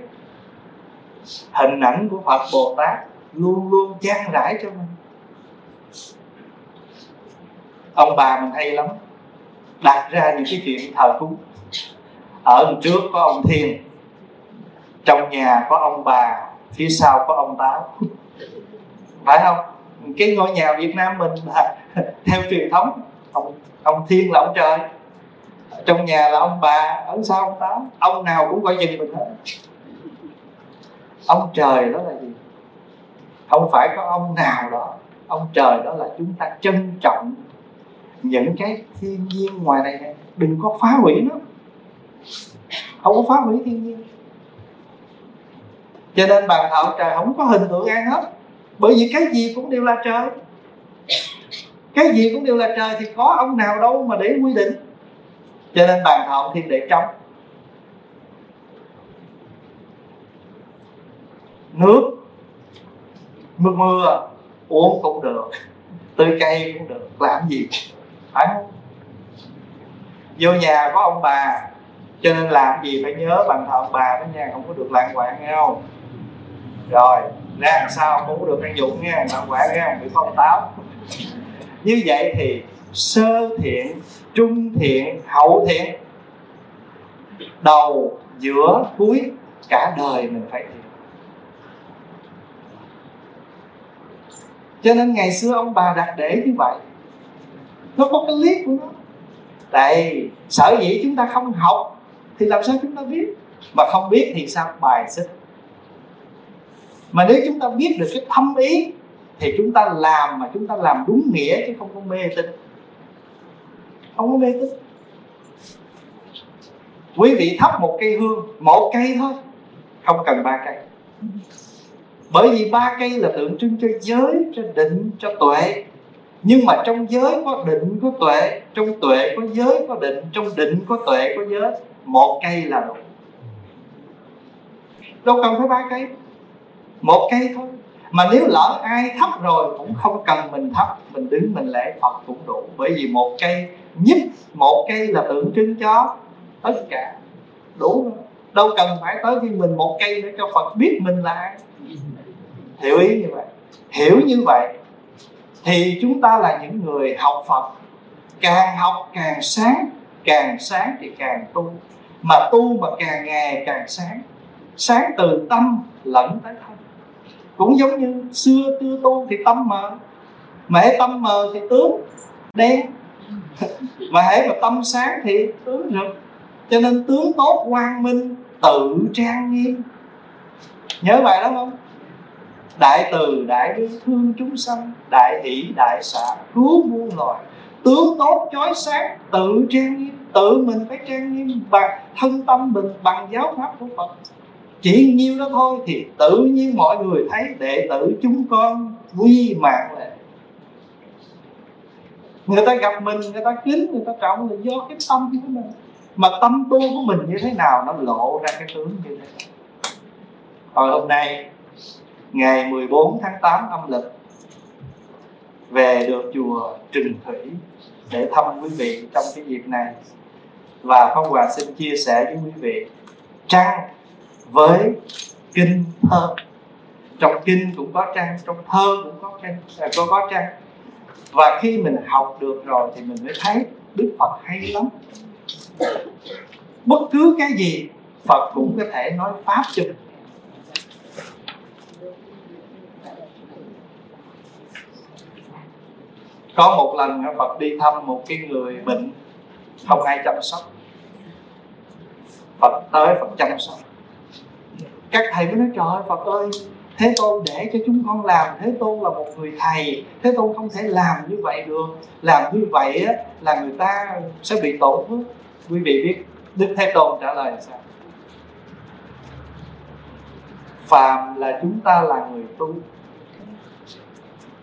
hình ảnh của phật bồ tát luôn luôn trang rãi cho mình. Ông bà mình hay lắm. Đặt ra những cái chuyện thờ cúng ở trước có ông thiên, trong nhà có ông bà, phía sau có ông táo phải không? Cái ngôi nhà Việt Nam mình là theo truyền thống. Ông ông thiên là ông trời. Trong nhà là ông bà, ở sau ông táo ông nào cũng coi dừng mình hết. Ông trời đó là gì? Không phải có ông nào đó, ông trời đó là chúng ta trân trọng những cái thiên nhiên ngoài này. Này đừng có phá hủy nó. Không có phá hủy thiên nhiên. Cho nên bàn thờ trời không có hình tượng ai hết. Bởi vì cái gì cũng đều là trời. Cái gì cũng đều là trời thì có ông nào đâu mà để quy định. Cho nên bàn thờ thiên để trong nước mưa mưa, uống cũng được, tươi cây cũng được, làm gì? Phải không? Vô nhà có ông bà, cho nên làm gì phải nhớ bàn thờ ông bà đó nha, không có được lạng quạng nghe không? Rồi, ra làm sao không có được, ăn dụng nha lạng quạng nha bị phong táo. Như vậy thì sơ thiện, trung thiện, hậu thiện, đầu, giữa, cuối, cả đời mình phải thiện. Cho nên ngày xưa ông bà đặt để như vậy. Nó có cái lý của nó. Đây, sở dĩ chúng ta không học thì làm sao chúng ta biết? Mà không biết thì sao? Bài xích. Mà nếu chúng ta biết được cái thâm ý thì chúng ta làm mà chúng ta làm đúng nghĩa chứ không có mê tín. Không có mê tín. Quý vị thắp một cây hương một cây thôi không cần ba cây bởi vì ba cây là tượng trưng cho giới, cho định, cho tuệ. Nhưng mà trong giới có định, có tuệ. Trong tuệ có giới, có định. Trong định có tuệ, có giới. Một cây là đủ. Đâu cần phải ba cây? Một cây thôi. Mà nếu lỡ ai thấp rồi cũng không cần mình thấp. Mình đứng, mình lễ phật cũng đủ. Bởi vì một cây nhất, một cây là tượng trưng cho tất cả. Đủ đâu cần phải tới với mình một cây để cho phật biết mình là ai hiểu ý như vậy. Hiểu như vậy thì chúng ta là những người học phật. Càng học càng sáng càng sáng thì càng tu. Mà tu mà càng ngày càng sáng. Sáng từ tâm lẫn tới thân. Cũng giống như xưa tư tu thì tâm mờ. Mà hãy tâm mờ thì tướng đen. Mà hãy mà tâm sáng thì tướng rực. Cho nên tướng tốt quang minh tự trang nghiêm. Nhớ bài đó không? Đại từ, đại bi thương chúng sanh, đại hỷ, đại xã, cứu muôn loài. Tướng tốt, chói sáng, tự trang nghiêm, tự mình phải trang nghiêm bằng thân tâm mình, bằng giáo pháp của phật. Chỉ nhiêu đó thôi thì tự nhiên mọi người thấy đệ tử chúng con quy mạng lệ. Người ta gặp mình, người ta kính, người ta trọng là do cái tâm của mình. Mà tâm tu của mình như thế nào nó lộ ra cái tướng như thế nào hồi hôm nay ngày 14 tháng 8 âm lịch về được chùa Trình Thủy để thăm quý vị trong cái dịp này. Và phong hòa xin chia sẻ với quý vị trang với kinh thơ. Trong kinh cũng có trang trong thơ cũng có trang à, có có trang. Và khi mình học được rồi thì mình mới thấy đức phật hay lắm. Bất cứ cái gì phật cũng có thể nói pháp cho mình. Có một lần Phật đi thăm một cái người bệnh không ai chăm sóc. Phật tới Phật chăm sóc. Các thầy mới nói trời ơi Phật ơi Thế Tôn để cho chúng con làm Thế Tôn là một người thầy Thế Tôn không thể làm như vậy được. Làm như vậy á, là người ta sẽ bị tổn phước Quý vị biết Đức Thế Tôn trả lời là sao? Phàm là chúng ta là người tu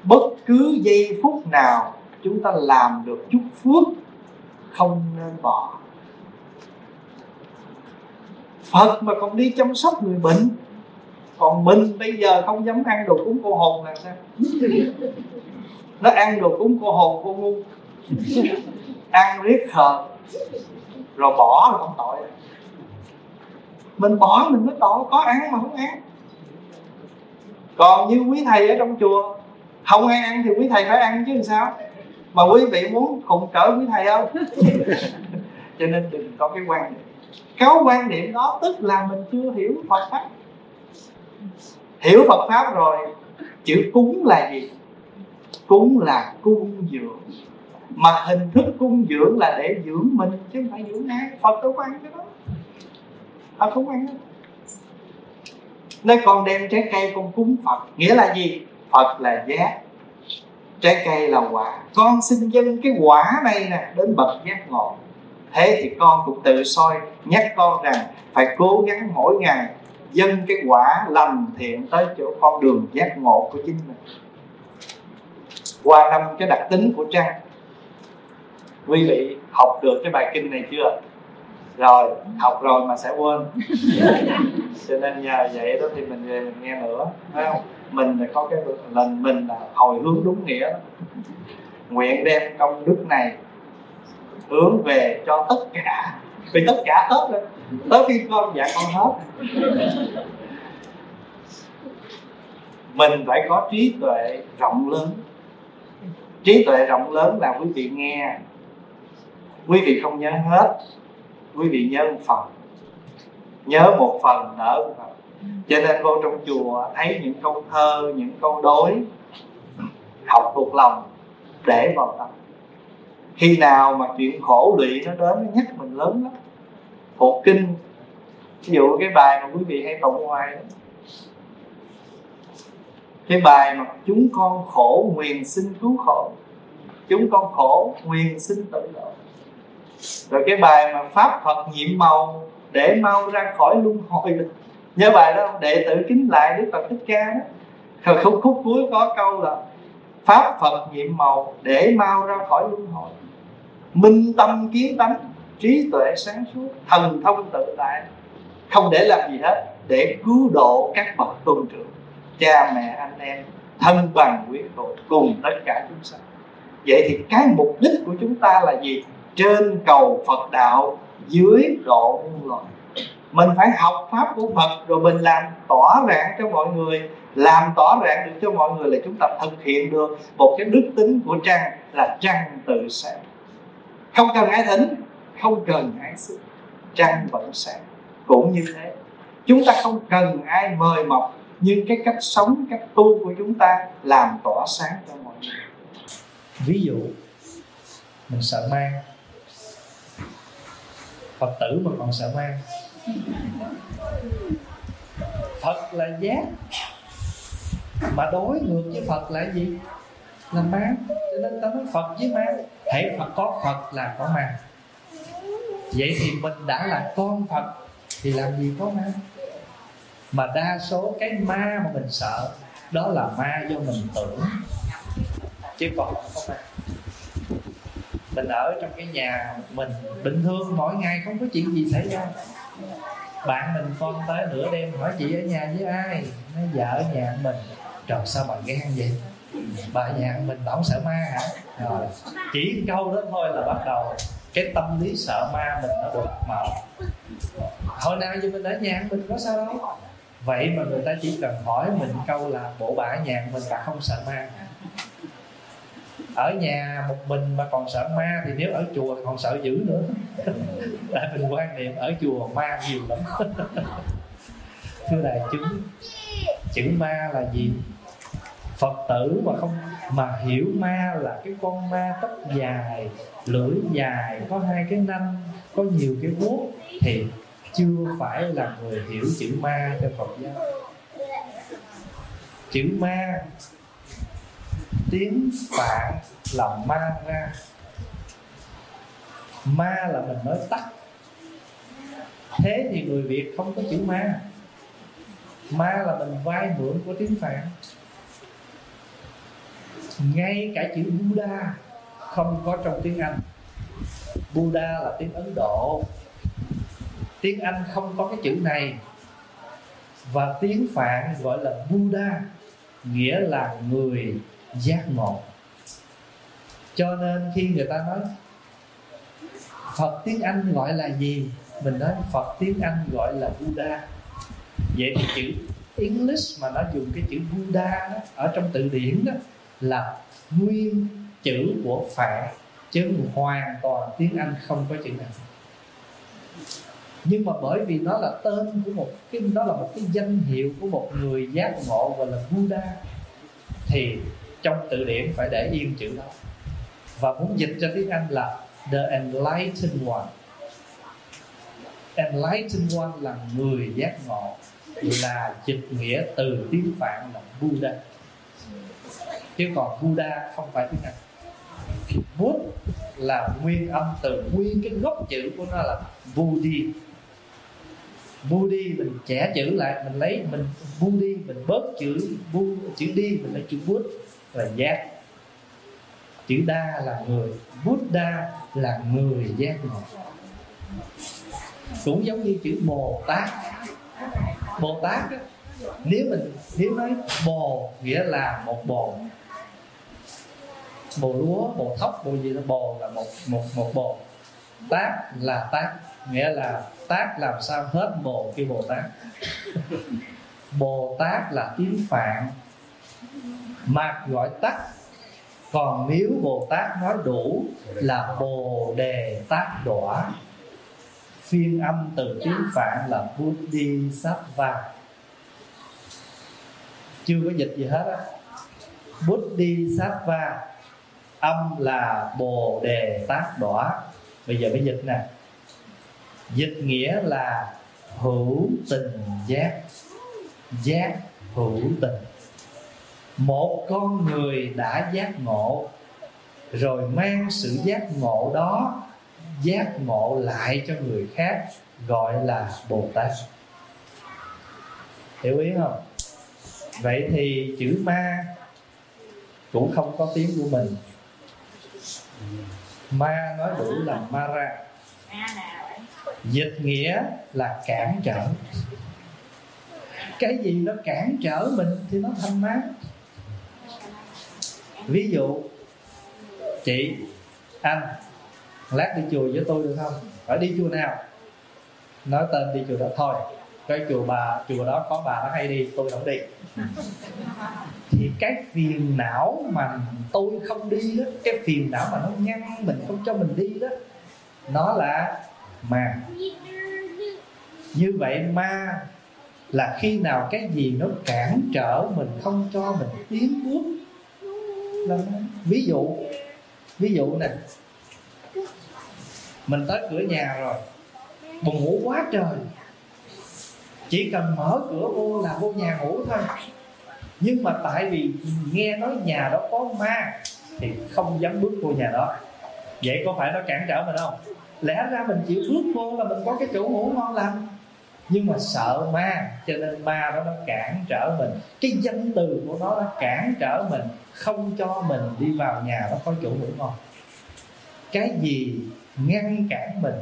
Bất cứ giây phút nào Chúng ta làm được chút phước, Không nên bỏ. Phật mà còn đi chăm sóc người bệnh, còn mình bây giờ không dám ăn đồ cúng cô hồn là sao? Nó ăn đồ cúng cô hồn cô ngu. Ăn riết khờ, rồi bỏ là không tội. Mình bỏ mình mới tội, có ăn mà không ăn còn như quý thầy ở trong chùa không ai ăn thì quý thầy phải ăn chứ làm sao? Mà quý vị muốn khùng cỡ quý thầy không? Cho nên đừng có cái quan niệm. Cái quan niệm đó tức là mình chưa hiểu Phật pháp. Hiểu Phật pháp rồi chữ cúng là gì? Cúng là cung dưỡng. Mà hình thức cung dưỡng là để dưỡng mình chứ không phải dưỡng ai. Phật đâu có ăn cái đó. Phật không ăn Nói con đem trái cây con cúng Phật. Nghĩa là gì? Phật là giác Trái cây là quả. Con xin dâng cái quả này nè Đến bậc giác ngộ. Thế thì con cũng tự soi Nhắc con rằng Phải cố gắng mỗi ngày Dâng cái quả lành thiện Tới chỗ con đường giác ngộ của chính mình. Qua năm cái đặc tính của trăng Quý vị học được cái bài kinh này chưa? rồi học rồi mà sẽ quên. Cho nên nhờ vậy đó thì mình về mình nghe nữa phải không mình là có cái lần mình là hồi hướng đúng nghĩa. Đó. nguyện đem công đức này hướng về cho tất cả. Vì tất cả hết rồi. Tới khi con dạ con hết. Mình phải có trí tuệ rộng lớn. Trí tuệ rộng lớn là quý vị nghe. Quý vị không nhớ hết. Quý vị nhớ một phần. Nhớ một phần đỡ một phần cho nên vô trong chùa thấy những câu thơ, những câu đối, học thuộc lòng để vào tâm. Khi nào mà chuyện khổ lụy nó đến, nó nhắc mình lớn lắm. Thuộc kinh, ví dụ cái bài mà quý vị hay tụng hoài đó. Cái bài mà chúng con khổ nguyền xin cứu khổ. Chúng con khổ nguyền xin tự độ. Rồi cái bài mà pháp phật nhiệm màu để mau ra khỏi luân hồi nhớ bài đó đệ tử kính lại đức phật thích ca đó. Rồi khúc khúc cuối có câu là pháp phật nhiệm màu để mau ra khỏi luân hồi. Minh tâm kiến tánh, trí tuệ sáng suốt, thần thông tự tại. Không để làm gì hết, để cứu độ các bậc tôn trưởng, cha mẹ, anh em, thân bằng quyến thuộc cùng tất cả chúng sanh. Vậy thì cái mục đích của chúng ta là gì? Trên cầu Phật đạo dưới độ muôn loài mình phải học pháp của Phật rồi mình làm tỏ rạng cho mọi người. Làm tỏ rạng được cho mọi người là chúng ta thực hiện được một cái đức tính của trăng là trăng tự sáng. Không cần ái thính, không cần ái xin trăng vẫn sáng. Cũng như thế, chúng ta không cần ai mời mọc, nhưng cái cách sống, cách tu của chúng ta làm tỏa sáng cho mọi người. Ví dụ, mình sợ mang. Phật tử mà còn sợ ma phật là giác. Mà đối ngược với phật là gì? Là ma cho nên ta nói phật với ma hãy phật có phật là có ma vậy thì mình đã là con phật, thì làm gì có ma mà đa số cái ma mà mình sợ, đó là ma do mình tưởng. Chứ còn không có ma mình ở trong cái nhà mình bình thường mỗi ngày không có chuyện gì xảy ra bạn mình con tới nửa đêm, hỏi chị ở nhà với ai? Nói vợ ở nhà mình. Trời, sao bà gan vậy? Bà nhà mình tổng sợ ma hả? Rồi chỉ câu đó thôi là bắt đầu cái tâm lý sợ ma mình nó được mở hồi nào giờ mình ở nhà mình có sao đâu. Vậy mà người ta chỉ cần hỏi mình câu là, bộ bà nhà mình bà không sợ ma ở nhà một mình mà còn sợ ma thì nếu ở chùa còn sợ dữ nữa. Tại mình quan niệm ở chùa ma nhiều lắm. Thưa đại chúng, chữ ma là gì? Phật tử mà không, mà hiểu ma là cái con ma tóc dài, lưỡi dài, có hai cái nanh, có nhiều cái vuốt thì chưa phải là người hiểu chữ ma theo phật giáo. Chữ ma tiếng phạn là ma ra. Ma là mình nói tắt. Thế thì người việt không có chữ ma. Ma là mình vay mượn của tiếng phạn. Ngay cả chữ buddha không có trong tiếng anh. Buddha là tiếng ấn độ. Tiếng anh không có cái chữ này. Và tiếng phạn gọi là buddha, nghĩa là người giác ngộ. Cho nên khi người ta nói phật tiếng anh gọi là gì? Mình nói phật tiếng anh gọi là buddha. Vậy thì chữ english mà nó dùng cái chữ buddha đó, ở trong từ điển đó là nguyên chữ của phạn chứ hoàn toàn tiếng anh không có chữ này nhưng mà bởi vì nó là tên của một cái đó là một cái danh hiệu của một người giác ngộ và là Buddha thì trong từ điển phải để yên chữ đó. Và muốn dịch ra tiếng Anh là the enlightened one. Enlightened one là người giác ngộ, là dịch nghĩa từ tiếng phạn là Buddha. Chứ còn Buddha không phải tiếng Anh. Bút là nguyên âm từ nguyên cái gốc chữ của nó là Buddhi. Buddhi mình trẻ chữ lại, mình lấy, mình Buddhi mình bớt chữ bu chữ đi, mình lấy chữ bút là giác. Chữ đa là người Buddha là người giác ngộ. Cũng giống như chữ Bồ Tát. Bồ Tát nếu mình, nếu nói bồ nghĩa là một bồ. Bồ lúa, bồ thóc, bồ gì đó, bồ là một một một bồ. Tác là tác nghĩa là tác làm sao hết bồ khi bồ tát. Bồ tát là tiếng phạn mạc gọi tắt còn nếu bồ tát nói đủ là bồ đề tát đọa phiên âm từ tiếng phạn là buddhi sattva chưa có dịch gì hết á. Buddhi sattva âm là bồ đề tát đọa bây giờ mới dịch nè. Dịch nghĩa là hữu tình giác. Giác hữu tình một con người đã giác ngộ, rồi mang sự giác ngộ đó, giác ngộ lại cho người khác, gọi là bồ tát. Hiểu ý không? Vậy thì chữ ma cũng không có tiếng của mình. Ma nói đủ là mara dịch nghĩa là cản trở. Cái gì nó cản trở mình thì nó thành ma ví dụ, chị, anh, lát đi chùa với tôi được không? Phải đi chùa nào? Nói tên đi chùa đó thôi. Cái chùa bà, chùa đó có bà nó hay đi, tôi không đi. Thì cái phiền não mà tôi không đi đó, cái phiền não mà nó ngăn mình không cho mình đi đó, nó là ma. Như vậy ma là khi nào cái gì nó cản trở mình, không cho mình tiến bước là ví dụ ví dụ nè. Mình tới cửa nhà rồi, buồn ngủ quá trời. Chỉ cần mở cửa vô là vô nhà ngủ thôi. Nhưng mà tại vì nghe nói nhà đó có ma thì không dám bước vô nhà đó. Vậy có phải nó cản trở mình không? Lẽ ra mình chịu bước vô là mình có cái chỗ ngủ ngon lành. Nhưng mà sợ ma, cho nên ma đó nó cản trở mình. Cái danh từ của nó nó cản trở mình không cho mình đi vào nhà nó có chỗ ngủ ngon cái gì ngăn cản mình?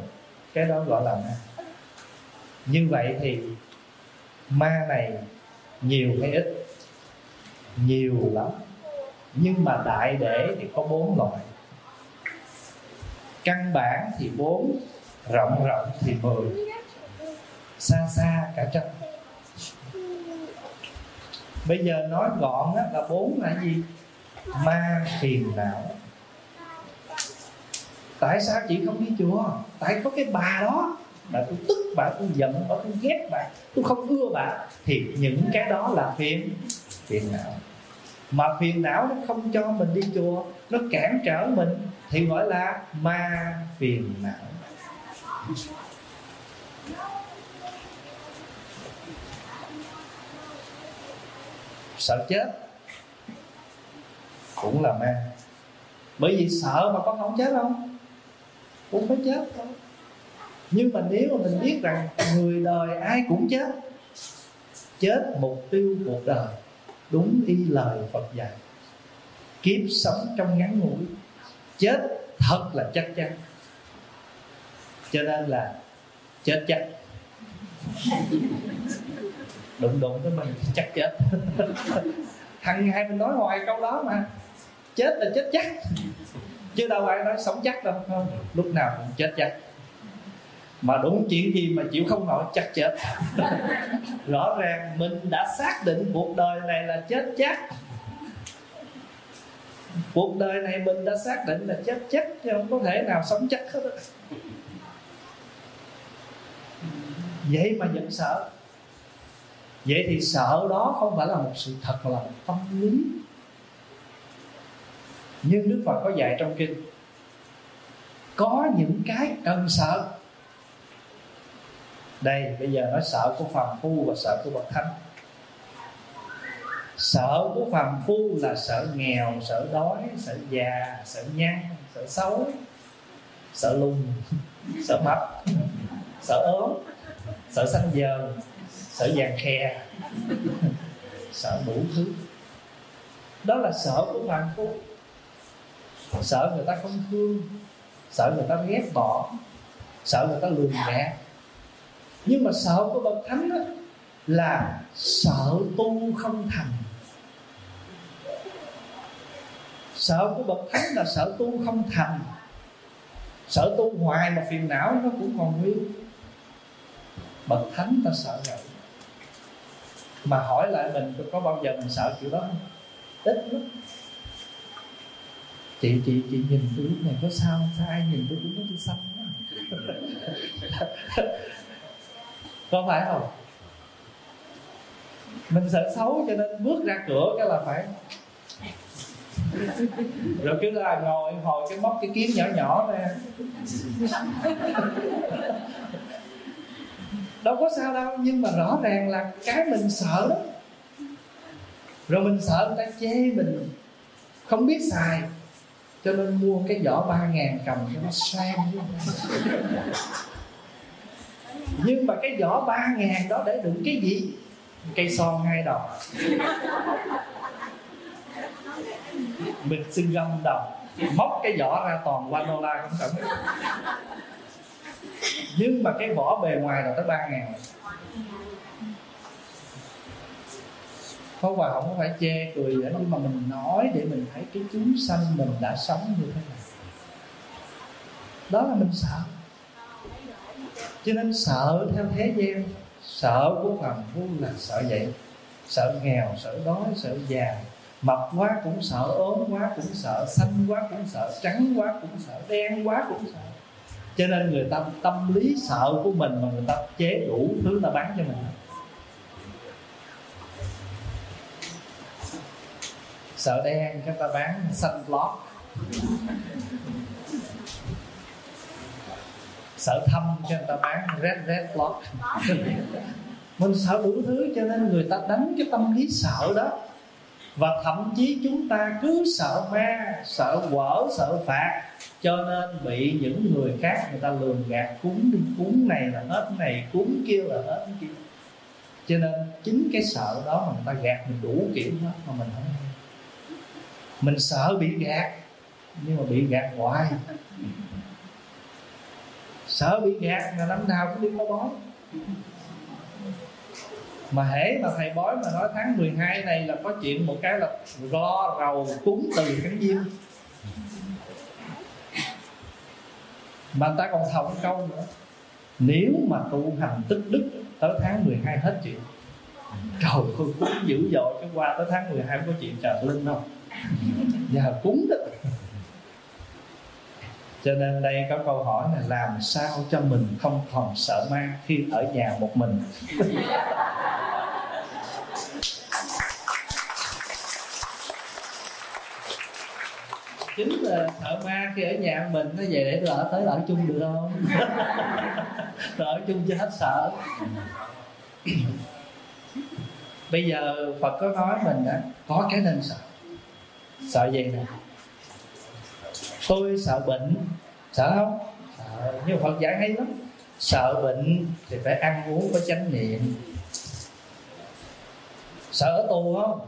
Cái đó gọi là ma. Như vậy thì ma này nhiều hay ít? Nhiều lắm. Nhưng mà đại để thì có bốn loại. Căn bản thì bốn, rộng rộng thì mười. Xa xa cả trăm. Bây giờ nói gọn là bốn là gì? Ma phiền não. Tại sao chị không đi chùa? Tại có cái bà đó. Bà tôi tức, bà tôi giận, bà tôi ghét bà. Tôi không ưa bà. Thì những cái đó là phiền phiền não. Mà phiền não nó không cho mình đi chùa, nó cản trở mình, thì gọi là ma phiền não. Sợ chết cũng là ma. Bởi vì sợ mà con không chết không cũng phải chết thôi. Nhưng mà nếu mà mình biết rằng người đời ai cũng chết chết mục tiêu cuộc đời, đúng y lời phật dạy. Kiếp sống trong ngắn ngủi, chết thật là chắc chắn. Cho nên là chết chắc. Đụng đụng với mình, chắc chết. Hằng ngày mình nói hoài câu đó mà chết là chết chắc. Chứ đâu ai nói sống chắc đâu, không. Lúc nào cũng chết chắc. Mà đúng chuyện gì mà chịu không nổi, chắc chết. Rõ ràng mình đã xác định cuộc đời này là chết chắc. Cuộc đời này mình đã xác định là chết chắc chứ không có thể nào sống chắc hết vậy mà vẫn sợ. Vậy thì sợ đó không phải là một sự thật, mà là tâm lý nhưng đức phật có dạy trong kinh, có những cái cần sợ. Đây, bây giờ nói sợ của phàm phu và sợ của bậc thánh. Sợ của phàm phu là sợ nghèo, sợ đói, sợ già, sợ nhăn, sợ xấu, sợ lùn, sợ mập, sợ ốm, sợ xanh dờn, sợ vàng khe sợ đủ thứ. Đó là sợ của phàm phu sợ người ta không thương, sợ người ta ghét bỏ, sợ người ta lường gạt nhưng mà sợ của bậc thánh đó là sợ tu không thành. Sợ của bậc thánh là sợ tu không thành. Sợ tu hoài mà phiền não nó cũng còn nguyên. Bậc thánh ta sợ vậy. Mà hỏi lại mình, có bao giờ mình sợ chuyện đó không? Ít lắm chị chị chị nhìn tôi lúc này có sao sao ai nhìn tôi cũng nói tôi xanh quá. Có phải không? Mình sợ xấu cho nên bước ra cửa cái là phải rồi cứ là ngồi hồi cái móc cái kiếm nhỏ nhỏ nè đâu có sao đâu, nhưng mà rõ ràng là cái mình sợ. Đó rồi mình sợ người ta chê mình, không biết xài cho nên mua cái vỏ ba ngàn cầm cho nó sang nhưng mà cái vỏ ba ngàn đó để đựng cái gì? Cây son hai đồng mình xin găm đồng móc cái vỏ ra toàn qua đô la cũng cần. Nhưng mà cái vỏ bề ngoài là tới ba ngàn. Pháp Hòa không có phải che cười nữa Nhưng mà mình nói để mình thấy cái chúng sanh mình đã sống như thế nào. Đó là mình sợ. Cho nên sợ theo thế gian Sợ của phàm phu là sợ vậy. Sợ nghèo, sợ đói, sợ già. Mập quá cũng sợ, ốm quá cũng sợ Xanh quá cũng sợ, trắng quá cũng sợ Đen quá cũng sợ. Cho nên người ta tâm lý sợ của mình Mà người ta chế đủ thứ ta bán cho mình. Sợ đen chúng ta bán xanh lót. Sợ thâm cho người ta bán red red lót. Mình sợ đủ thứ cho nên người ta đánh cái tâm lý sợ đó. Và thậm chí chúng ta cứ sợ ma, sợ quở, sợ phạt. Cho nên bị những người khác người ta lường gạt, cúng đi, cúng này là hết này, cúng kia là hết kia. Cho nên chính cái sợ đó mà người ta gạt mình đủ kiểu hết mà mình không mình sợ bị gạt, nhưng mà bị gạt hoài. Sợ bị gạt là năm nào cũng đi có bói. Mà hễ mà thầy bói mà nói tháng 12 này là có chuyện một cái là lo rầu cúng từ cái gì mà ta còn thòng câu nữa. Nếu mà tu hành tích đức tới tháng 12 hết chuyện, trời ơi, cúng dữ dội, cái qua tới tháng 12 có chuyện trời linh đâu giờ cúng đó. Cho nên đây có câu hỏi là làm sao cho mình không còn sợ ma khi ở nhà một mình? Chính là sợ ma khi ở nhà mình nó về để lỡ tới ở chung được không? Lỡ ở chung cho hết sợ. Bây giờ phật có nói mình đã có cái nên sợ sợ gì nè? Tôi sợ bệnh. Sợ không? Sợ. Nhưng phật giảng hay lắm. Sợ bệnh thì phải ăn uống có chánh niệm. Sợ ở tù không?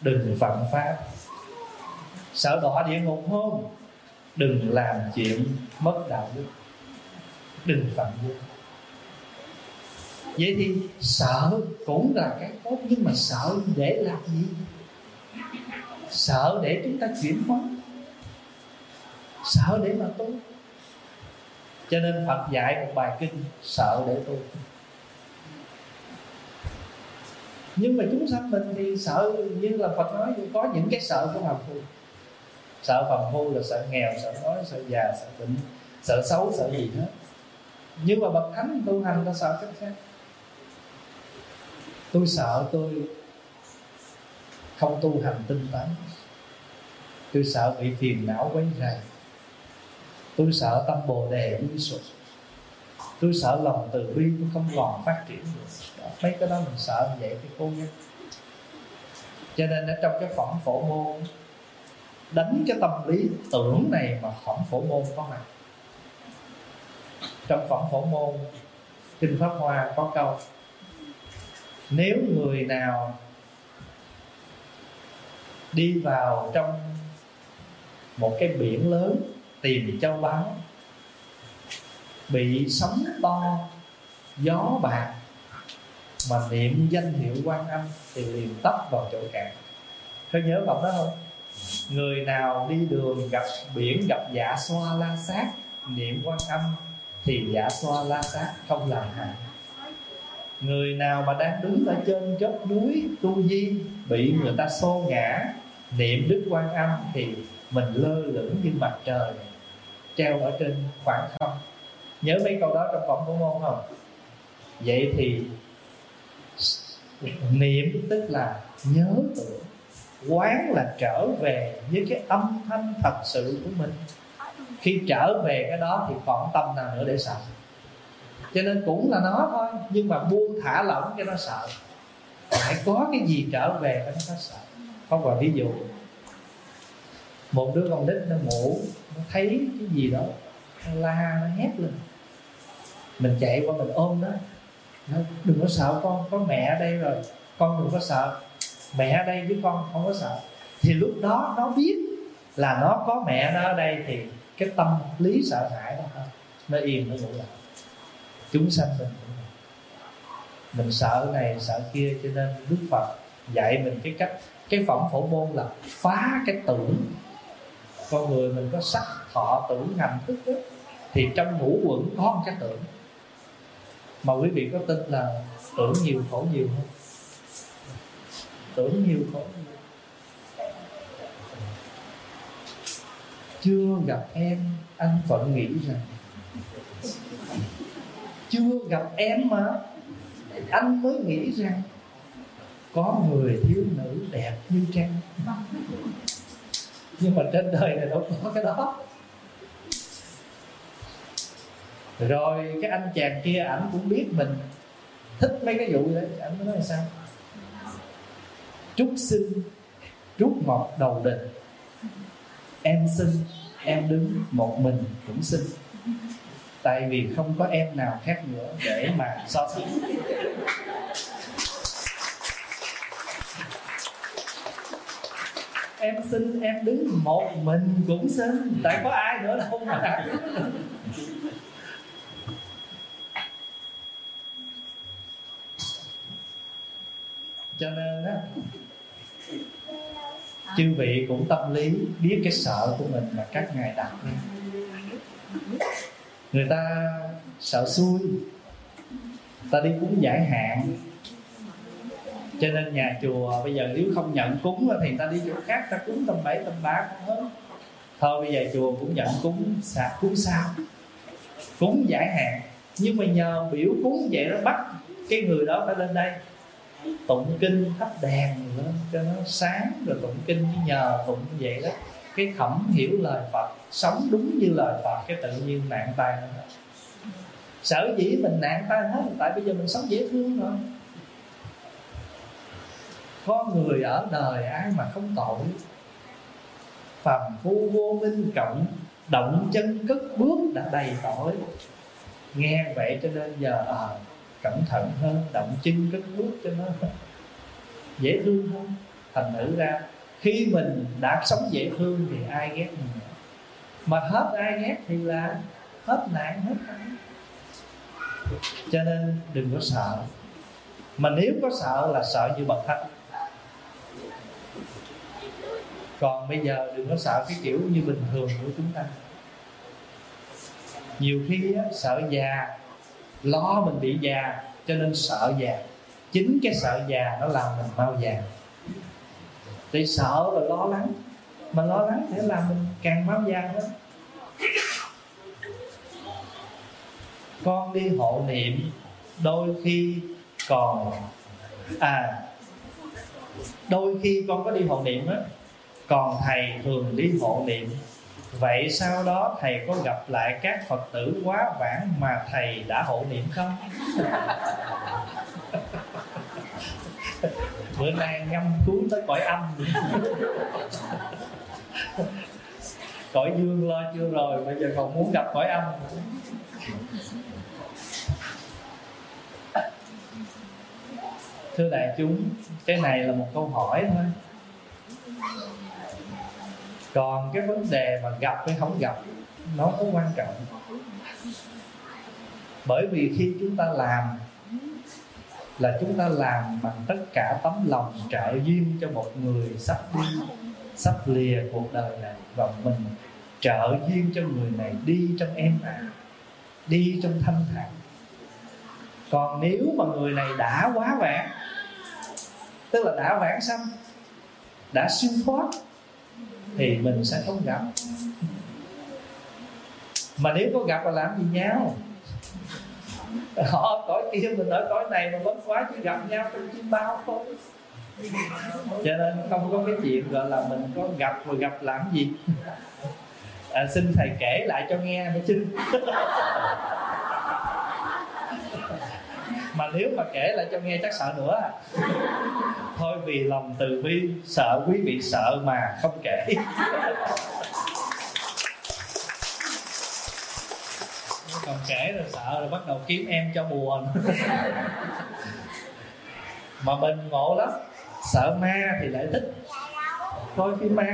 Đừng phạm pháp. Sợ đọa địa ngục không? Đừng làm chuyện mất đạo đức. Đừng phạm vô. Vậy thì sợ cũng là cái tốt, nhưng mà sợ để làm gì? Sợ để chúng ta chuyển hóa. Sợ để mà tu. Cho nên phật dạy một bài kinh, sợ để tu. Nhưng mà chúng sanh mình thì sợ, như là phật nói, có những cái sợ của phàm phu sợ phàm phu là sợ nghèo, sợ đói, sợ già, sợ bệnh, sợ xấu, sợ gì hết. Nhưng mà bậc thánh tu hành ta sợ cách khác. Tôi sợ tôi không tu hành tinh tấn. Tôi sợ bị phiền não quấy rầy. Tôi sợ tâm bồ đề quy sụp tôi sợ lòng từ bi tôi không còn phát triển được đó, mấy cái đó mình sợ vậy thì cô gắng. cho nên ở trong cái phẩm phổ môn đánh cái tâm lý tưởng này mà phẩm phổ môn có mặt. Trong phẩm phổ môn kinh pháp hoa có câu nếu người nào đi vào trong một cái biển lớn tìm châu báu bị sóng to, gió bạc mà niệm danh hiệu quan âm thì liền tấp vào chỗ cạn. Có nhớ câu đó không? Người nào đi đường gặp biển gặp dạ xoa la sát, niệm quan âm thì dạ xoa la sát không làm hại. Người nào mà đang đứng ở trên chót núi tu di bị người ta xô ngã niệm đức quan âm thì mình lơ lửng như mặt trời, treo ở trên khoảng không. Nhớ mấy câu đó trong phẩm của môn không? Vậy thì niệm tức là nhớ tưởng, quán là trở về với cái âm thanh thật sự của mình. Khi trở về cái đó thì còn tâm nào nữa để sợ? Cho nên cũng là nó thôi, nhưng mà buông thả lỏng cho nó sợ. Phải có cái gì trở về cho nó sợ? Pháp Hòa ví dụ, một đứa con nít nó ngủ, nó thấy cái gì đó, nó la, nó hét lên. Mình chạy qua mình ôm nó nó đừng có sợ con, có mẹ ở đây rồi, con đừng có sợ, mẹ ở đây với con không có sợ. Thì lúc đó nó biết là nó có mẹ nó ở đây thì cái tâm lý sợ hãi đó nó yên, nó ngủ lại. Chúng sanh mình cũng mình sợ này, sợ kia cho nên đức phật dạy mình cái cách cái phẩm phổ môn là phá cái tưởng. Con người mình có sắc thọ tưởng hành thức đó, thì trong ngũ quẩn có một cái tưởng. Mà quý vị có tin là tưởng nhiều khổ nhiều không? Tưởng nhiều khổ nhiều. Chưa gặp em anh vẫn nghĩ rằng. Chưa gặp em mà anh mới nghĩ rằng có người thiếu nữ đẹp như trăng nhưng mà trên đời này đâu có cái đó. Rồi cái anh chàng kia ảnh cũng biết mình. Thích mấy cái vụ đấy ảnh mới nói là sao? Trúc sinh, trúc mọc đầu đình. Em sinh, em đứng một mình cũng sinh. Tại vì không có em nào khác nữa để mà so sánh. Em xin em đứng một mình cũng xin tại có ai nữa đâu mà. Cho nên á, chư vị cũng tâm lý biết cái sợ của mình mà các ngài đặt lên người ta sợ xui, ta đi cúng giải hạn cho nên nhà chùa bây giờ nếu không nhận cúng thì ta đi chỗ khác, ta cúng tầm bảy, tầm ba cũng hết. Thôi bây giờ chùa cũng nhận cúng sạc cúng sao? Cúng giải hạn. Nhưng mà nhờ biểu cúng vậy nó bắt cái người đó phải lên đây. Tụng kinh thắp đèn lên cho nó sáng rồi tụng kinh nhờ tụng như vậy đó, cái khẩm hiểu lời Phật, sống đúng như lời Phật, cái tự nhiên nạn tai nó sở dĩ mình nạn tai hết, tại bây giờ mình sống dễ thương rồi có người ở đời ai mà không tội? Phàm phu vô minh cộng động chân cất bước đã đầy tội. Nghe vậy cho nên giờ à, cẩn thận hơn động chân cất bước cho nó dễ thương hơn. Thành nữ ra khi mình đã sống dễ thương thì ai ghét mình? Nữa mà hết ai ghét thì là hết nạn hết ai cho nên đừng có sợ. Mà nếu có sợ là sợ như bậc thánh còn bây giờ đừng có sợ cái kiểu như bình thường của chúng ta. Nhiều khi á, sợ già lo mình bị già cho nên sợ già. Chính cái sợ già nó làm mình mau già. Thì sợ và lo lắng. Mà lo lắng sẽ làm mình càng mau già hơn. Con đi hộ niệm đôi khi còn à đôi khi con có đi hộ niệm á còn thầy thường đi hộ niệm. Vậy sau đó thầy có gặp lại các phật tử quá vãng mà thầy đã hộ niệm không? Bữa nay ngâm cuốn tới cõi âm. Cõi dương lo chưa rồi, bây giờ còn muốn gặp cõi âm. Thưa đại chúng, cái này là một câu hỏi thôi còn cái vấn đề mà gặp hay không gặp, nó có quan trọng. Bởi vì khi chúng ta làm là chúng ta làm bằng tất cả tấm lòng trợ duyên cho một người sắp đi, sắp lìa cuộc đời này và mình trợ duyên cho người này đi trong em ả, đi trong thanh thản. Còn nếu mà người này đã quá vãng, tức là đã vãng sanh, đã siêu thoát thì mình sẽ không gặp. Mà nếu có gặp là làm gì nhau? Họ cõi kia mình ở cõi này mà bất quá chứ gặp nhau trong chim bao thôi cho nên không có cái chuyện gọi là mình có gặp rồi gặp làm gì? À, xin thầy kể lại cho nghe nữa chứ. mà nếu mà kể lại cho nghe chắc sợ nữa à. Thôi vì lòng từ bi, sợ quý vị sợ mà không kể. Còn kể rồi sợ rồi bắt đầu kiếm em cho buồn. Mà mình ngộ lắm. Sợ ma thì lại thích coi phim ma.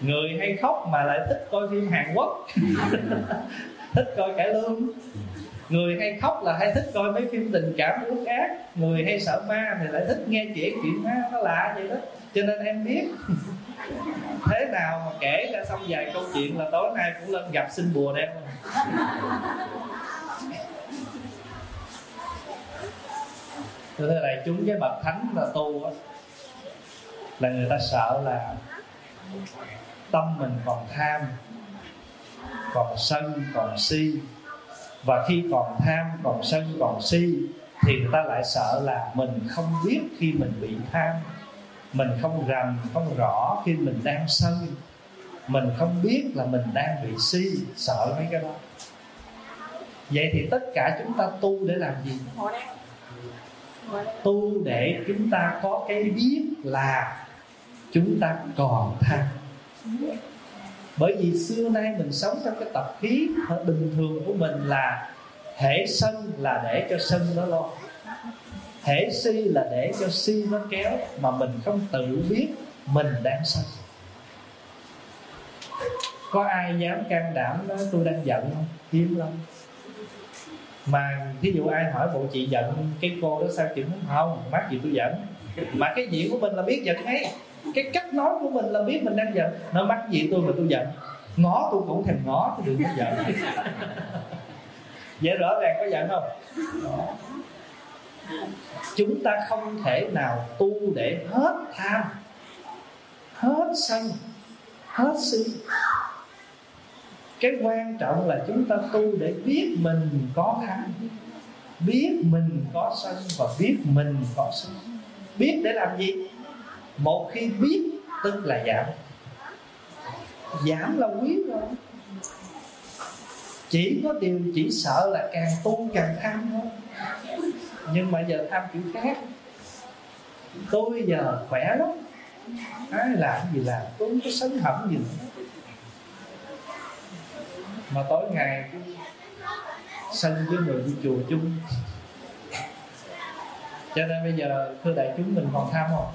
Người hay khóc mà lại thích coi phim hàn quốc. Thích coi cải lương người hay khóc là hay thích coi mấy phim tình cảm ước ác. Người hay sợ ma thì lại thích nghe chuyện chuyện ma nó lạ vậy đó. Cho nên em biết. Thế nào mà kể ra xong vài câu chuyện là tối nay cũng lên gặp xin bùa đem Thưa thưa đại chúng, cái bậc thánh là tu á, là người ta sợ là tâm mình còn tham, còn sân, còn si và khi còn tham, còn sân, còn si, thì người ta lại sợ là mình không biết khi mình bị tham. Mình không rành, không rõ khi mình đang sân. Mình không biết là mình đang bị si, sợ mấy cái đó. Vậy thì tất cả chúng ta tu để làm gì? Tu để chúng ta có cái biết là chúng ta còn tham bởi vì xưa nay mình sống trong cái tập khí bình thường của mình là hệ sân là để cho sân nó lo. Hệ si là để cho si nó kéo mà mình không tự biết mình đang sân. Có ai dám can đảm nói tôi đang giận không? Hiếm lắm. Mà thí dụ ai hỏi bộ chị giận, cái cô đó sao chị không? Không mắc gì tôi giận. Mà cái gì của mình là biết giận ấy cái cách nói của mình là biết mình đang giận. Nó mắc gì tôi mà tôi giận? Ngó tôi cũng thèm ngó tôi đừng có giận. Dễ rõ ràng có giận không? Đó. chúng ta không thể nào tu để hết tham, hết sân, hết si. Cái quan trọng là chúng ta tu để biết mình có tham, biết mình có sân và biết mình có sân biết để làm gì? Một khi biết tức là giảm. Giảm là quý rồi. Chỉ có điều chỉ sợ là càng tu càng tham thôi. Nhưng mà giờ tham kiểu khác. Tôi giờ khỏe lắm. Ai làm gì làm, tôi không có sấn hẩm gì nữa. Mà tối ngày sân với người đi chùa chung. Cho nên bây giờ, thưa đại chúng, mình còn tham không?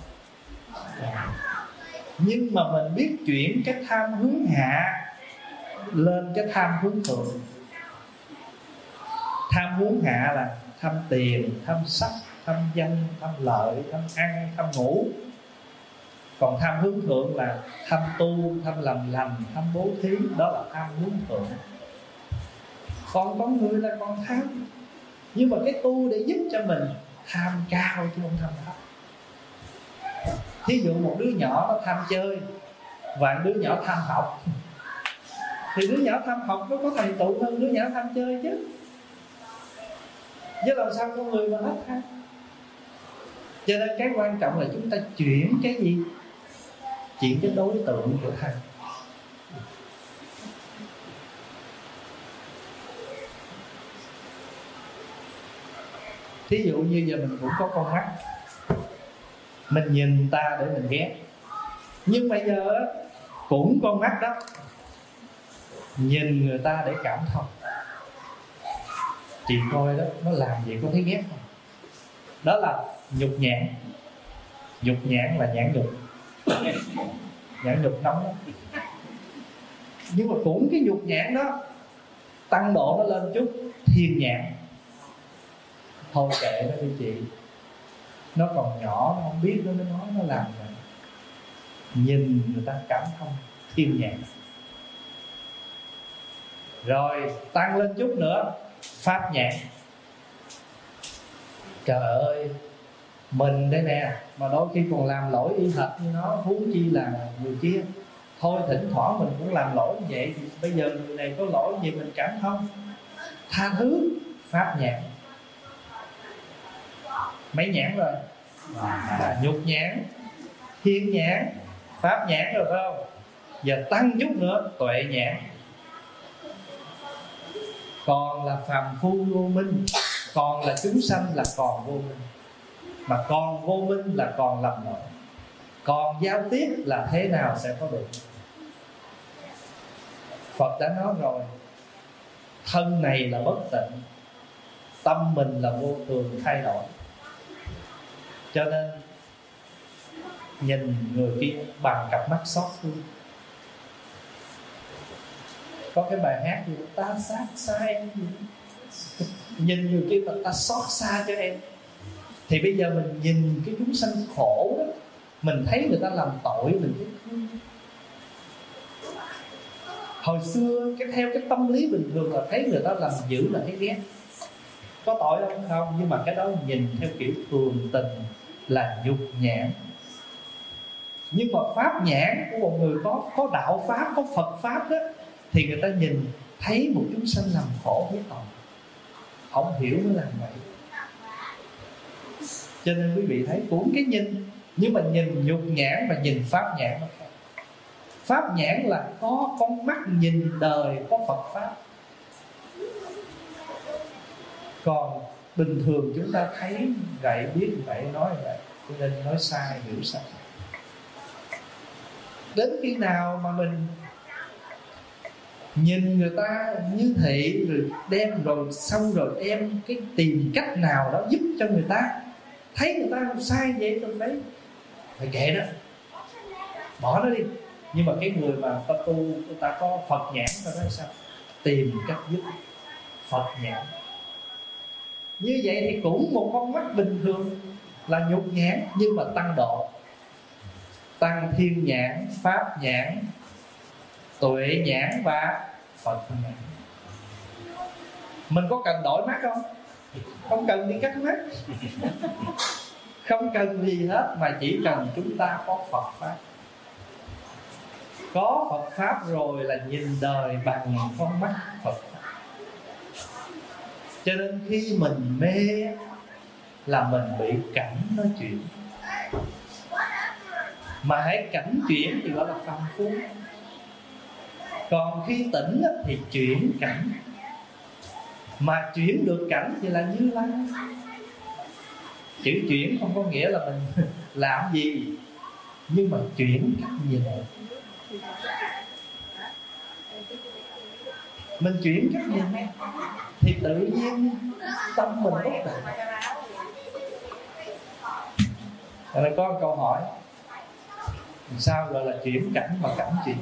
Nhưng mà mình biết chuyển cái tham hướng hạ lên cái tham hướng thượng. Tham hướng hạ là tham tiền, tham sắc, tham danh, tham lợi, tham ăn, tham ngủ. Còn tham hướng thượng là tham tu, tham làm lành, tham bố thí, đó là tham hướng thượng. Còn có người là con tham. Nhưng mà cái tu để giúp cho mình tham cao chứ không tham thấp thí dụ một đứa nhỏ nó tham chơi và đứa nhỏ tham học, thì đứa nhỏ tham học nó có thành tựu hơn đứa nhỏ tham chơi chứ. Chứ làm sao con người mà hết tham? Cho nên cái quan trọng là chúng ta chuyển cái gì? Chuyển cái đối tượng của tham thí dụ như giờ mình cũng có con mắt mình nhìn ta để mình ghét. Nhưng bây giờ cũng con mắt đó, nhìn người ta để cảm thông. Chị coi đó, nó làm gì có thấy ghét không? Đó là nhục nhãn. Nhục nhãn là nhãn nhục. Nhãn nhục nóng đó. nhưng mà cũng cái nhục nhãn đó, tăng độ nó lên chút, thiên nhãn. Thôi kệ nó đi chị nó còn nhỏ, nó không biết nó nói nó làm vậy. Nhìn người ta cảm thông thiên nhãn. Rồi, tăng lên chút nữa, pháp nhãn. Trời ơi, mình đây nè, mà đôi khi còn làm lỗi y hệt như nó, huống chi là người kia. Thôi, thỉnh thoảng mình cũng làm lỗi như vậy thì bây giờ người này có lỗi gì mình cảm thông. Tha thứ, pháp nhãn. Mấy nhãn rồi? À, nhục nhãn thiên nhãn pháp nhãn rồi phải không? Giờ tăng chút nữa tuệ nhãn. Còn là phàm phu vô minh còn là chúng sanh là còn vô minh. Mà còn vô minh là còn lầm lỗi còn giao tiếp là thế nào sẽ có được? Phật đã nói rồi thân này là bất tịnh tâm mình là vô thường thay đổi cho nên, nhìn người kia bằng cặp mắt xót thương có cái bài hát gì? Ta sát xa em. Nhìn người kia mà ta xót xa cho em. Thì bây giờ mình nhìn cái chúng sanh khổ đó, mình thấy người ta làm tội, mình thấy thương. Hồi xưa, cái theo cái tâm lý bình thường là thấy người ta làm dữ là thấy ghét. Có tội không? Không, nhưng mà cái đó nhìn theo kiểu thường tình là nhục nhãn. Nhưng mà pháp nhãn của một người có có đạo pháp, có phật pháp đó, thì người ta nhìn thấy một chúng sanh làm khổ với tội không hiểu mới làm vậy. Cho nên quý vị thấy cũng cái nhìn. Nhưng mà nhìn nhục nhãn và nhìn pháp nhãn pháp nhãn là có con mắt nhìn đời, có phật pháp. Còn bình thường chúng ta thấy vậy biết vậy nói vậy cho nên nói sai, hiểu sai. Đến khi nào mà mình nhìn người ta như thị rồi đem rồi xong rồi đem cái tìm cách nào đó giúp cho người ta, thấy người ta sai vậy tôi thấy phải kệ đó. Bỏ nó đi. Nhưng mà cái người mà ta tu ta có phật nhãn ta nói sao? Tìm cách giúp phật nhãn như vậy thì cũng một con mắt bình thường là nhục nhãn nhưng mà tăng độ. Tăng thiên nhãn, pháp nhãn, tuệ nhãn và phật nhãn. Mình có cần đổi mắt không? Không cần đi cắt mắt. Không cần gì hết, mà chỉ cần chúng ta có phật pháp. Có phật pháp rồi là nhìn đời bằng con mắt phật cho nên khi mình mê là mình bị cảnh nói chuyện. Mà hãy cảnh chuyển thì gọi là phàm phu. Còn khi tỉnh thì chuyển cảnh. Mà chuyển được cảnh thì là như lai. Chữ chuyển không có nghĩa là mình làm gì, nhưng mà chuyển cách nhìn mình chuyển cách nhìn thì tự nhiên tâm mình bất định Rồi có một câu hỏi sao gọi là chuyển cảnh mà cảnh chuyển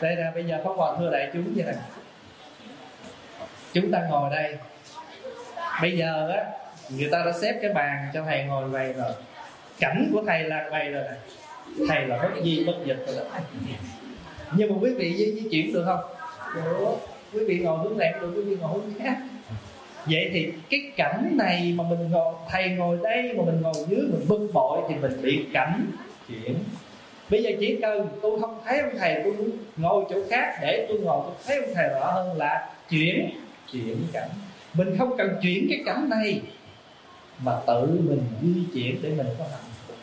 đây là bây giờ có hòa thưa đại chúng vậy này. Chúng ta ngồi đây. Bây giờ á người ta đã xếp cái bàn cho thầy ngồi vậy rồi. Cảnh của thầy là vậy rồi này thầy là bất di bất dịch rồi đó. Nhưng mà quý vị di, di chuyển được không? Được quý vị ngồi hướng này được, quý vị ngồi hướng khác. Vậy thì cái cảnh này mà mình ngồi, thầy ngồi đây mà mình ngồi dưới, mình bưng bội thì mình bị cảnh chuyển. Bây giờ chỉ cần tôi không thấy ông thầy, tôi ngồi chỗ khác để tôi ngồi, tôi thấy ông thầy rõ hơn là chuyển chuyển cảnh. Mình không cần chuyển cái cảnh này, mà tự mình di chuyển để mình có hạnh phúc.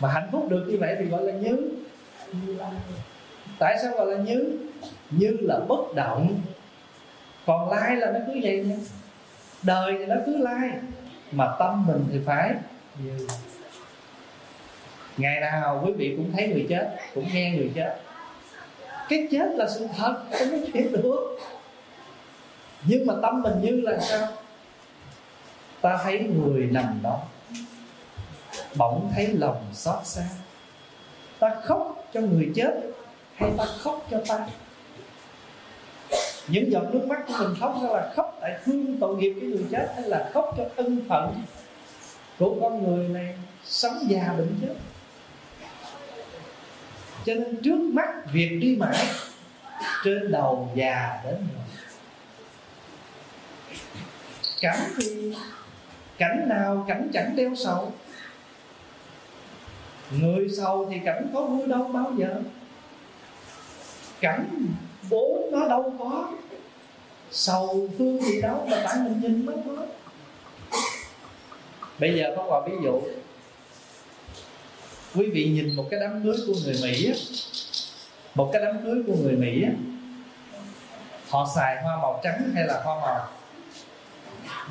Mà hạnh phúc được như vậy thì gọi là như tại sao gọi là như? Như là bất động. Còn lai là nó cứ vậy nha. Đời thì nó cứ lai, mà tâm mình thì phải như ngày nào quý vị cũng thấy người chết, cũng nghe người chết. Cái chết là sự thật, không có chuyện được. Nhưng mà tâm mình như là sao? Ta thấy người nằm đó, bỗng thấy lòng xót xa. Ta khóc cho người chết hay ta khóc cho ta. Những giọt nước mắt của mình khóc ra là khóc tại thương tội nghiệp cái người chết hay là khóc cho ân phận của con người này sống già bệnh chết. Cho nên trước mắt việc đi mãi, trên đầu già đến rồi. Cảnh thì cảnh nào cảnh chẳng đeo sầu. Người sầu thì cảnh có vui đâu, bao giờ cảnh vốn nó đâu có. Sầu thương gì đâu mà tại mình nhìn mới có. Bây giờ có vào ví dụ. Quý vị nhìn một cái đám cưới của người mỹ á, một cái đám cưới của người mỹ á, họ xài hoa màu trắng hay là hoa màu?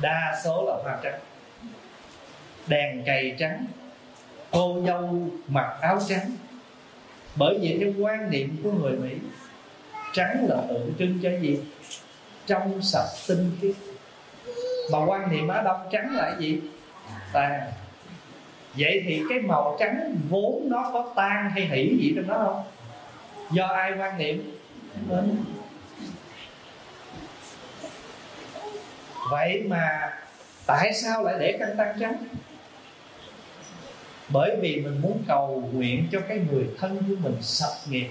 Đa số là hoa trắng. Đèn cày trắng. Cô dâu mặc áo trắng. Bởi vì cái quan niệm của người mỹ trắng là tượng trưng cho gì trong sạch tinh khiết. Mà quan niệm á đông trắng là gì? Tàn. Vậy thì cái màu trắng vốn nó có tan hay hỉ gì trong đó không? Do ai quan niệm? Vậy mà tại sao lại để căn tan trắng? Bởi vì mình muốn cầu nguyện cho cái người thân của mình sập nghiệp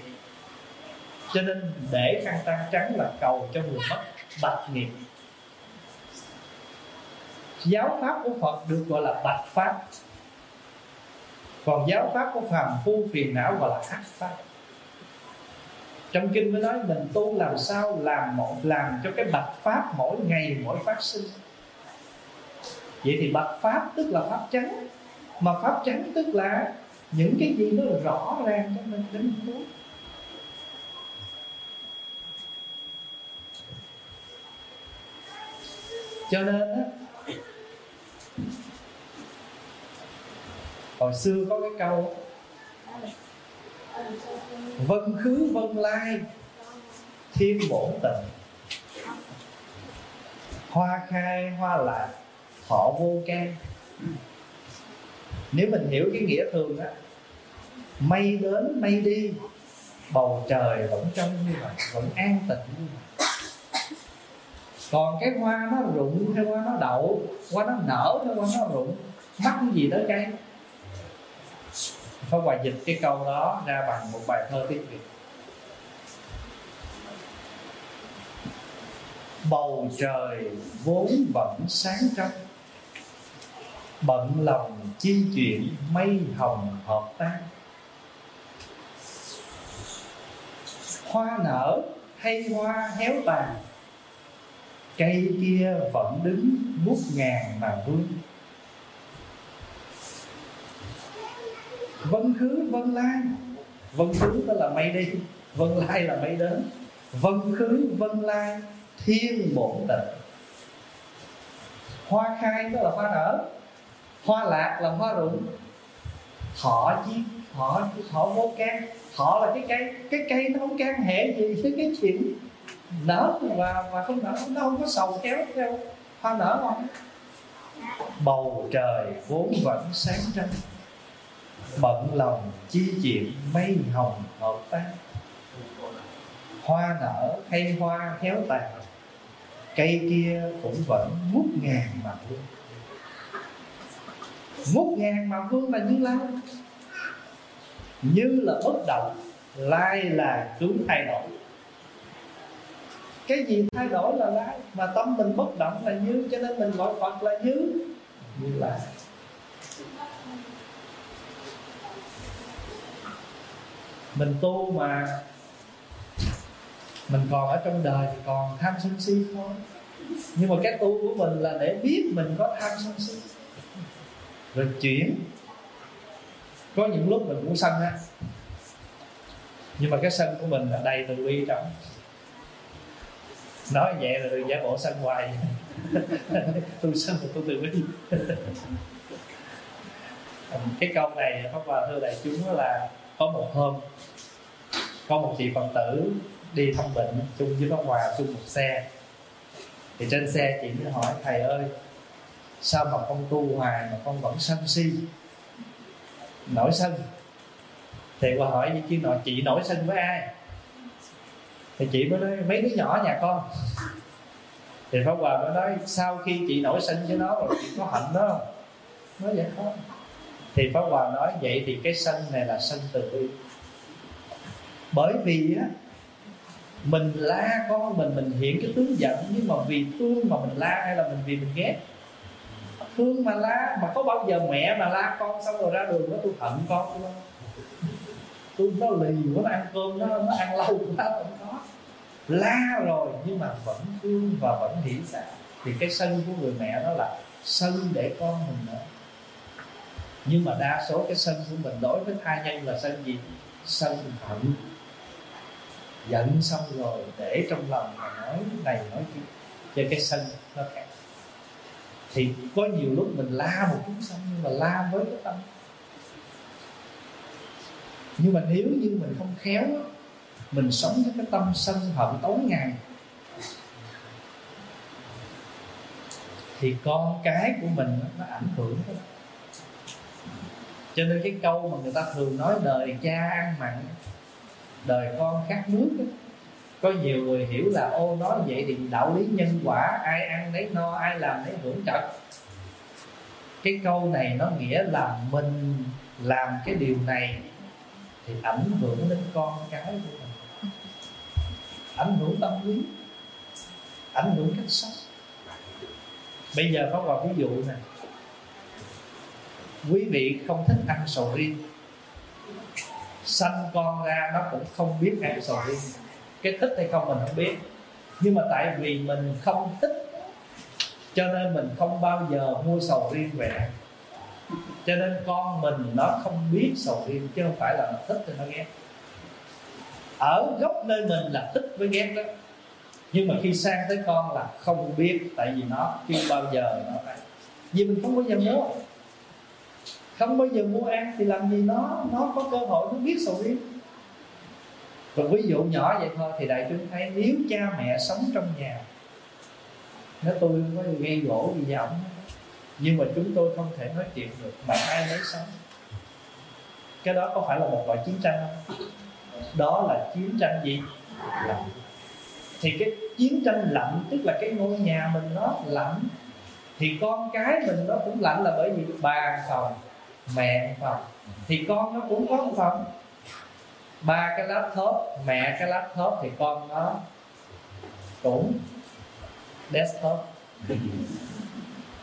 cho nên để khăn tan trắng là cầu cho người mất bạch nghiệp giáo pháp của phật được gọi là bạch pháp. Còn giáo pháp của phàm phu phiền não gọi là ác pháp. Trong kinh mới nói mình tu làm sao làm một, làm cho cái bạch pháp mỗi ngày mỗi phát sinh. Vậy thì bạch pháp tức là pháp trắng. Mà pháp trắng tức là những cái gì nó rõ ràng cho mình đến muốn cho nên á, hồi xưa có cái câu, vân khứ vân lai, thiên bổn tịnh hoa khai, hoa lạc, thọ vô can. Nếu mình hiểu cái nghĩa thường á mây đến mây đi, bầu trời vẫn trong như vậy, vẫn an tịnh như vậy còn cái hoa nó rụng hay hoa nó đậu, hoa nó nở hay hoa nó rụng, mắc cái gì tới cây Pháp Hòa dịch cái câu đó ra bằng một bài thơ tiếng Việt. Bầu trời vốn vẫn sáng trong Bận lòng chi chuyện mây hồng hợp tan. Hoa nở hay hoa héo tàn Cây kia vẫn đứng ngút ngàn mà vương. Vân khứ, vân lai. Vân khứ đó là mây đi vân lai là mây đến vân khứ, vân lai, thiên bổn tịch. Hoa khai đó là hoa nở, hoa lạc là hoa rụng. Thọ chi thọ thọ vô can thọ là cái cây cái cây nó không can hệ gì với cái chuyện nở và và không nở nó không có sầu, kéo theo hoa nở không bầu trời vốn vẫn sáng trăng bận lòng chi chuyện mây hồng hợp tác. Hoa nở hay hoa héo tàn, cây kia cũng vẫn ngút ngàn mà vương. Ngút ngàn mà vương là như lai, như là bất động, lai là chúng thay đổi cái gì thay đổi là lái, mà tâm mình bất động là như, cho nên mình gọi phật là như. Như là. Mình tu mà mình còn ở trong đời thì còn tham sân si thôi. Nhưng mà cái tu của mình là để biết mình có tham sân si. Rồi chuyển. Có những lúc mình cũng sân á, nhưng mà cái sân của mình là đầy từ bi trọng nói vậy là tôi giả bộ sân hoài. Tôi sân mà tôi từ bi cái câu này, pháp hòa thưa đại chúng là, có một hôm, có một chị phật tử đi thăm bệnh chung với pháp hòa chung một xe. Thì trên xe chị mới hỏi, thầy ơi, sao mà con tu hoài mà con vẫn sân si? Nổi sân thì qua hỏi với chị nội chị nổi sân với ai? Thì chị mới nói, mấy đứa nhỏ nhà con. Thì pháp hòa mới nói, sau khi chị nổi sân với nó rồi, chị có hạnh đó. Không nói vậy không thì pháp hòa nói, vậy thì cái sân này là sân từ bi. Bởi vì á, mình la con mình mình hiện cái tướng giận nhưng mà vì thương mà mình la hay là mình vì mình ghét. Thương mà la, mà có bao giờ mẹ mà la con xong rồi ra đường nó tôi hận con không tôi nó lì nó ăn cơm nó nó ăn lâu quá không có. La rồi, nhưng mà vẫn thương và vẫn hiểu xa thì cái sân của người mẹ đó là sân để con mình nữa nhưng mà đa số cái sân của mình đối với thai nhân là sân gì? Sân hận. Giận xong rồi để trong lòng mà nói, này nói kia, cho cái sân nó khác. Thì có nhiều lúc mình la một chút xong, nhưng mà la với cái tâm nhưng mà nếu như mình không khéo mình sống với cái tâm sân hận tối ngày, thì con cái của mình nó ảnh hưởng đó. cho nên cái câu mà người ta thường nói đời cha ăn mặn, đời con khát nước đó. có nhiều người hiểu là, ô, nói vậy thì đạo lý nhân quả, ai ăn lấy no, ai làm lấy hưởng trật cái câu này nó nghĩa là mình làm cái điều này thì ảnh hưởng đến con cái của mình. Ảnh hưởng tâm lý. Ảnh hưởng cách sống. Bây giờ có vào ví dụ này quý vị không thích ăn sầu riêng. Sanh con ra nó cũng không biết ăn sầu riêng. Cái thích hay không mình không biết. Nhưng mà tại vì mình không thích, cho nên mình không bao giờ mua sầu riêng về ăn cho nên con mình nó không biết sầu riêng, chứ không phải là nó thích thì nó ghét. Ở gốc nơi mình là thích với ghét đó. Nhưng mà khi sang tới con là không biết, tại vì nó chưa bao giờ nó phải vì mình không bao giờ mua không bao giờ mua ăn thì làm gì nó nó có cơ hội, nó biết sầu riêng. Còn ví dụ nhỏ vậy thôi thì đại chúng thấy nếu cha mẹ sống trong nhà nếu tôi có gây gỗ gì với ổng nhưng mà chúng tôi không thể nói chuyện được mà ai lấy sống cái đó có phải là một loại chiến tranh không? Đó là chiến tranh gì? Lạnh. thì cái chiến tranh lạnh, tức là cái ngôi nhà mình nó lạnh, thì con cái mình nó cũng lạnh là bởi vì bà phòng, mẹ phòng. Thì con nó cũng có một phòng. Ba cái laptop, mẹ cái laptop thì con nó cũng desktop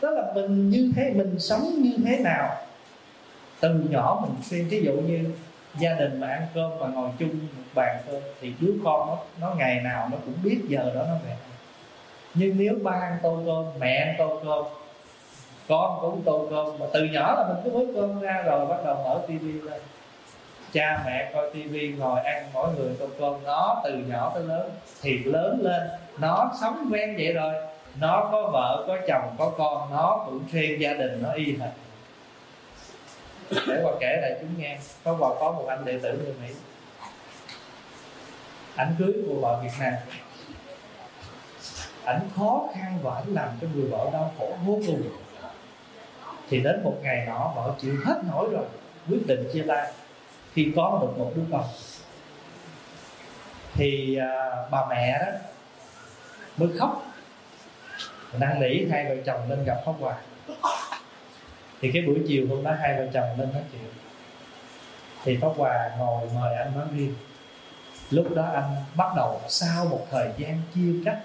đó là mình như thế, mình sống như thế nào? Từ nhỏ mình xem ví dụ như gia đình mà ăn cơm mà ngồi chung một bàn cơm thì đứa con nó nó ngày nào nó cũng biết giờ đó nó về. Nhưng nếu ba ăn tô cơm, mẹ ăn tô cơm, con cũng tô cơm, mà từ nhỏ là mình cứ bới cơm ra rồi bắt đầu mở tivi lên. Cha mẹ coi tivi ngồi ăn mỗi người tô cơm, nó từ nhỏ tới lớn thì lớn lên, nó sống quen vậy rồi nó có vợ có chồng có con nó cũng xuyên gia đình nó y hệt. Để qua kể lại chúng nghe có vào có một anh đệ tử người mỹ. Ảnh cưới của vợ việt nam. Ảnh khó khăn và ảnh làm cho người vợ đau khổ vô cùng. Thì đến một ngày nọ vợ chịu hết nổi rồi quyết định chia tay khi có được một đứa con. Thì à, bà mẹ đó mới khóc năn nỉ hai vợ chồng nên gặp pháp hòa thì cái buổi chiều hôm đó hai vợ chồng lên nói chuyện. Thì pháp hòa ngồi mời anh nói riêng. Lúc đó anh bắt đầu sau một thời gian chia cách,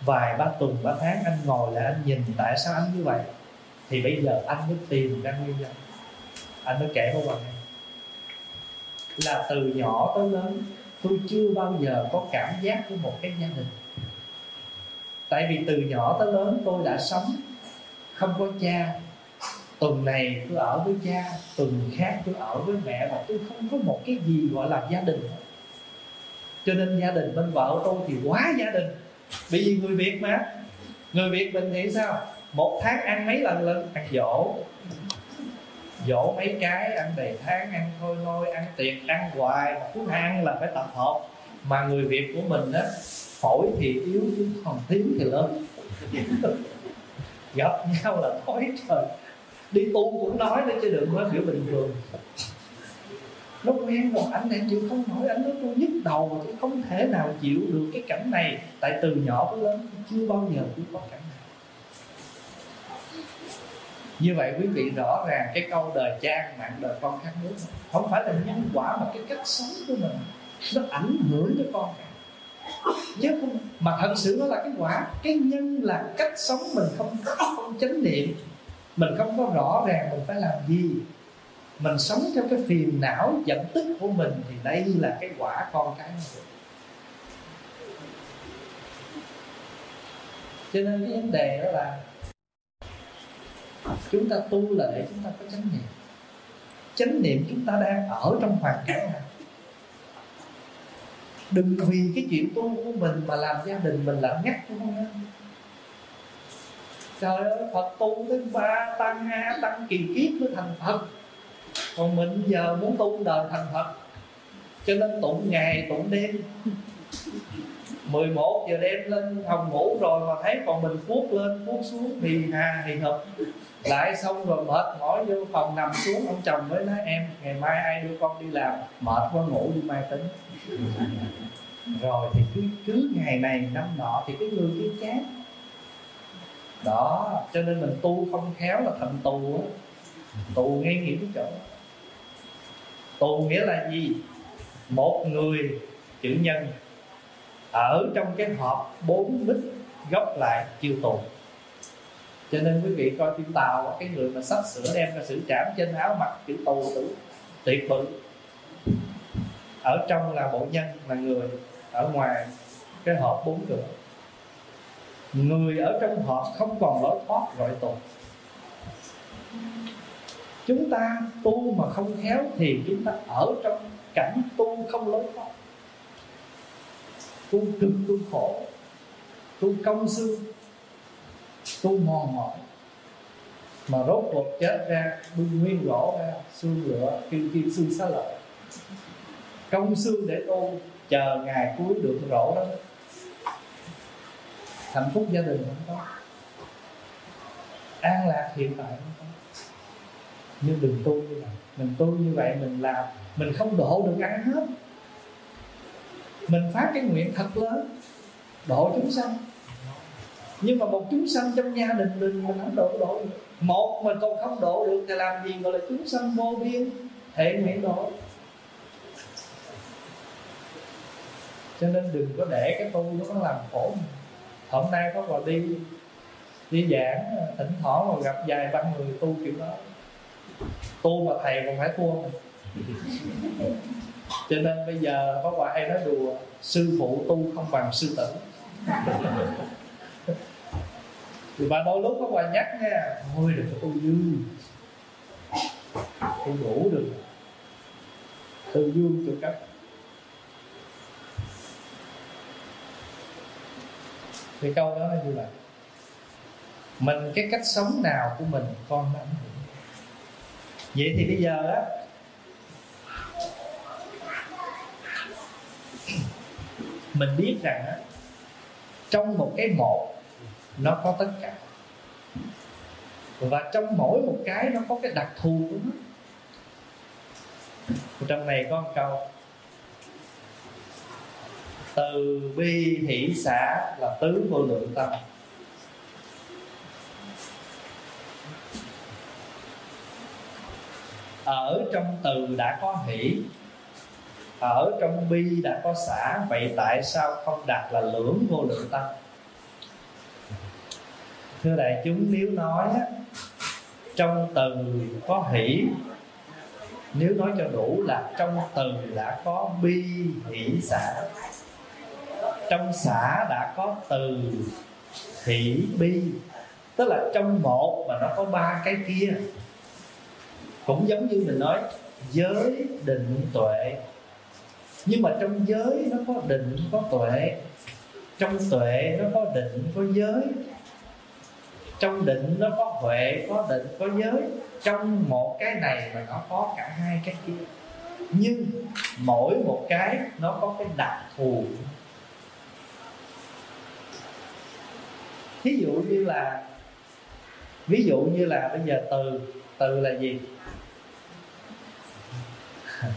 vài ba tuần, ba tháng, anh ngồi là anh nhìn tại sao anh như vậy. Thì bây giờ anh mới tìm ra nguyên nhân. Anh mới kể với hoàng là từ nhỏ tới lớn, tôi chưa bao giờ có cảm giác của một cái gia đình tại vì từ nhỏ tới lớn tôi đã sống không có cha. Tuần này tôi ở với cha, tuần khác tôi ở với mẹ và tôi không có một cái gì gọi là gia đình. Cho nên gia đình bên vợ tôi thì quá gia đình. Bởi vì người việt mà. Người việt mình thì sao? Một tháng ăn mấy lần lần ăn dỗ. Dỗ mấy cái, ăn đầy tháng, ăn thôi thôi, ăn tiệc, ăn hoài. Mà cứ ăn là phải tập hợp. Mà người việt của mình á phổi thì yếu chứ còn tiếng thì lớn. Gặp nhau là nói trời. Đi tu cũng nói đấy chứ đừng nói kiểu bình thường. Nó quen rồi anh em chịu không nổi, anh nói tôi nhức đầu tôi không thể nào chịu được cái cảnh này. Tại từ nhỏ tới lớn chưa bao giờ tôi có cảnh này. Như vậy quý vị rõ ràng cái câu đời cha mạng đời con khác nước. Không phải là nhân quả mà cái cách sống của mình nó ảnh hưởng tới con cả chứ không mà thật sự nó là cái quả, cái nhân là cách sống mình không không chánh niệm. Mình không có rõ ràng mình phải làm gì. Mình sống theo cái phiền não giận tức của mình thì đây là cái quả con cái mình cho nên cái vấn đề đó là chúng ta tu là để chúng ta có chánh niệm. Chánh niệm chúng ta đang ở trong hoàn cảnh nào đừng vì cái chuyện tu của mình mà làm gia đình mình lặng ngắt không con trời ơi, phật tu tới ba tăng ha tăng kỳ kiếp mới thành phật. Còn mình giờ muốn tu đời thành phật. Cho nên tụng ngày, tụng đêm. 11 giờ đêm lên phòng ngủ rồi mà thấy còn mình cuốc lên, cuốc xuống thì hà thì hợp lại xong rồi mệt mỏi vô phòng nằm xuống, ông chồng mới nói, em, ngày mai ai đưa con đi làm? Mệt quá, ngủ đi, mai tính. Rồi thì cứ cứ ngày này năm nọ thì cái người kia chán. Đó, cho nên mình tu không khéo là thành tù á. Tù ngay nghĩa cái chỗ. Tù nghĩa là gì? Một người chữ nhân ở trong cái hộp bốn bích gấp lại chiêu tù cho nên quý vị coi phim tàu, cái người mà sắp sửa đem ra xử trảm trên áo mặc chữ tù tử, tuyệt bự. Ở trong là bộ nhân là người, ở ngoài cái hộp bốn cửa. Người ở trong hộp không còn lối thoát gọi tù chúng ta tu mà không khéo thì chúng ta ở trong cảnh tu không lối thoát. Tu cực tu khổ, tu công xương tu mòn mỏi mà rốt cuộc chết ra bưng nguyên gỗ ra xương lửa, kim kim xương xá lợi. Công xương để tu chờ ngày cuối được rổ đó. Hạnh phúc gia đình không có. An lạc hiện tại không có. Nhưng đừng tu như vậy. Mình tu như vậy, mình làm, mình không đổ được ăn hết. Mình phát cái nguyện thật lớn độ chúng sanh nhưng mà một chúng sanh trong gia đình mình mình không độ độ được. Một mình còn không độ được thì làm gì gọi là chúng sanh vô biên, thể nguyện độ cho nên đừng có để cái tu nó làm khổ mình. hôm nay có vào đi đi giảng, thỉnh thoảng mà gặp vài ba người tu kiểu đó. Tu mà thầy còn phải thua mình. Cho nên bây giờ có bà hay nói đùa, sư phụ tu không bằng sư tử thì bà đôi lúc có bà nhắc nha. Thôi đừng có tu dư. Không đủ được. Tu dương cho cấp thì câu đó là như vậy. Mình cái cách sống nào của mình con nó ảnh hưởng. Vậy thì bây giờ á, mình biết rằng á, trong một cái một nó có tất cả. Và trong mỗi một cái nó có cái đặc thù của nó. Trong này có một câu. Từ bi hỷ xã là tứ vô lượng tâm. Ở trong từ đã có hỷ, ở trong bi đã có xã vậy tại sao không đặt là lưỡng vô lượng tâm? Thưa đại chúng nếu nói á, trong từ có hỷ nếu nói cho đủ là trong từ đã có bi hỷ xã. Trong xã đã có từ hỷ bi tức là trong một mà nó có ba cái kia. Cũng giống như mình nói giới định tuệ. Nhưng mà trong giới nó có định có tuệ. Trong tuệ nó có định có giới trong định nó có huệ, có định, có giới. Trong một cái này mà nó có cả hai cái kia. Nhưng mỗi một cái nó có cái đặc thù. Thí dụ như là, ví dụ như là bây giờ từ từ là gì?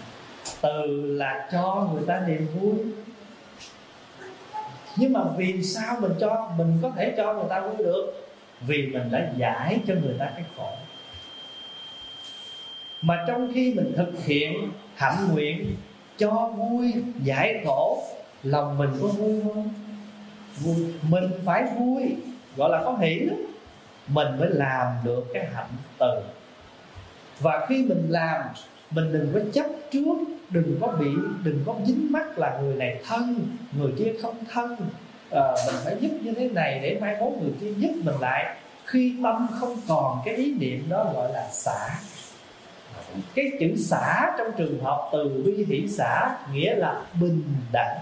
Từ là cho người ta niềm vui. Nhưng mà vì sao mình cho, mình có thể cho người ta vui được? Vì mình đã giải cho người ta cái khổ. Mà trong khi mình thực hiện hạnh nguyện cho vui, giải khổ lòng mình có vui không? Vui. Mình phải vui, gọi là có hỷ đó. Mình mới làm được cái hạnh từ. Và khi mình làm, mình đừng có chấp trước, đừng có bị, đừng có dính mắc là người này thân, người kia không thân à, mình phải giúp như thế này để mai mốt người kia giúp mình lại. Khi tâm không còn cái ý niệm đó gọi là xả. Cái chữ xả trong trường hợp từ bi hỷ xả nghĩa là bình đẳng.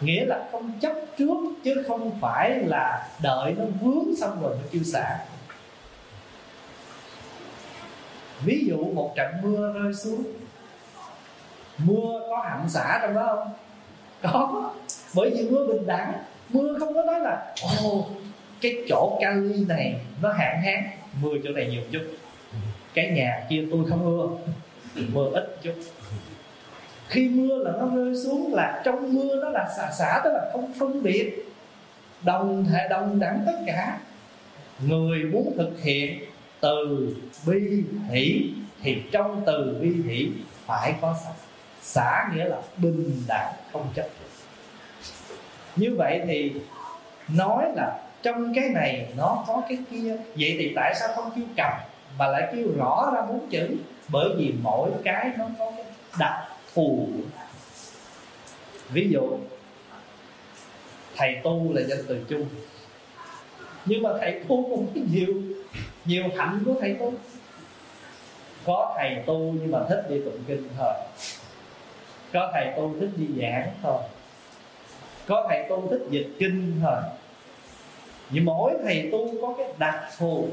Nghĩa là không chấp trước chứ không phải là đợi nó vướng xong rồi nó kêu xả. Ví dụ một trận mưa rơi xuống. Mưa có hạnh xả trong đó không? Có bởi vì mưa bình đẳng, mưa không có nói là, ồ, cái chỗ kali này nó hạn hán, mưa chỗ này nhiều chút. Cái nhà kia tôi không mưa mưa ít chút. Khi mưa là nó rơi xuống là trong mưa nó là xả xả, tức là không phân biệt, đồng thể, đồng đẳng tất cả. Người muốn thực hiện từ bi hỷ thì trong từ bi hỷ phải có sạch xã nghĩa là bình đẳng không chấp như vậy thì nói là trong cái này nó có cái kia. Vậy thì tại sao không kêu cầm mà lại kêu rõ ra bốn chữ? Bởi vì mỗi cái nó có cái đặc thù. Ví dụ, thầy tu là danh từ chung. Nhưng mà thầy tu cũng có nhiều nhiều hạnh của thầy tu. Có thầy tu nhưng mà thích đi tụng kinh thôi có thầy tu thích đi giảng thôi. Có thầy tu thích dịch kinh thôi. Nhưng mỗi thầy tu có cái đặc thù.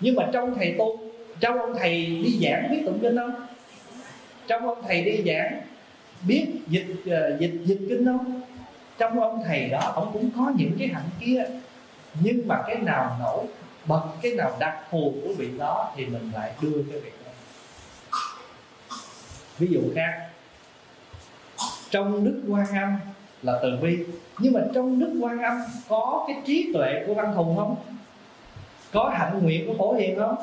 Nhưng mà trong thầy tu trong ông thầy đi giảng biết tụng kinh không? Trong ông thầy đi giảng biết dịch uh, dịch dịch kinh không? Trong ông thầy đó ông cũng có những cái hạnh kia. Nhưng mà cái nào nổi bật cái nào đặc thù của vị đó thì mình lại đưa cái việc đó. Ví dụ khác trong đức quan âm là từ bi. Nhưng mà trong đức quan âm có cái trí tuệ của văn thù không? Có hạnh nguyện của phổ hiền không?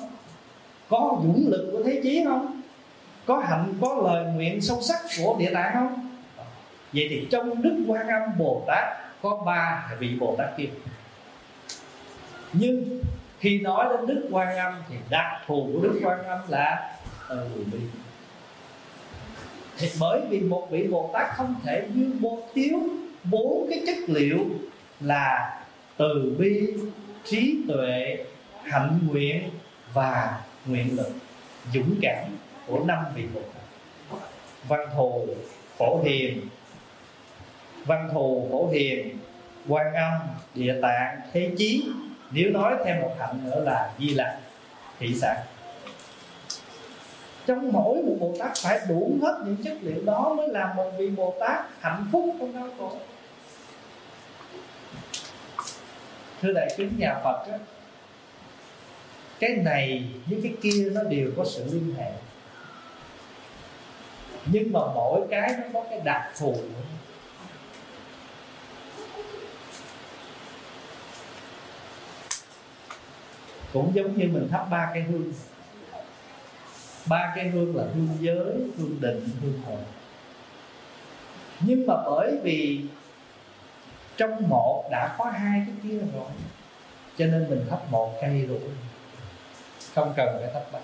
Có dũng lực của thế chí không? Có hạnh, có lời nguyện sâu sắc của địa tạng không? Vậy thì trong đức quan âm bồ tát có ba vị bồ tát kia. Nhưng khi nói đến đức quan âm thì đặc thù của đức quan âm là từ bi thì bởi vì một vị bồ tát không thể như bố thiếu bốn cái chất liệu là từ bi, trí tuệ, hạnh nguyện và nguyện lực dũng cảm của năm vị bồ tát. Văn thù phổ hiền, văn thù phổ hiền, quan âm, địa tạng, thế chí. Nếu nói thêm một hạnh nữa là di lạc thị sản trong mỗi một bồ tát phải đủ hết những chất liệu đó mới làm một vị bồ tát hạnh phúc không đau khổ. Thưa đại chúng nhà phật á, cái này với cái kia nó đều có sự liên hệ. Nhưng mà mỗi cái nó có cái đặc thù cũng giống như mình thắp ba cây hương ba cây hương là hương giới, hương định, hương hội nhưng mà bởi vì trong một đã có hai cái kia rồi, cho nên mình thắp một cây rồi không cần phải thắp ba.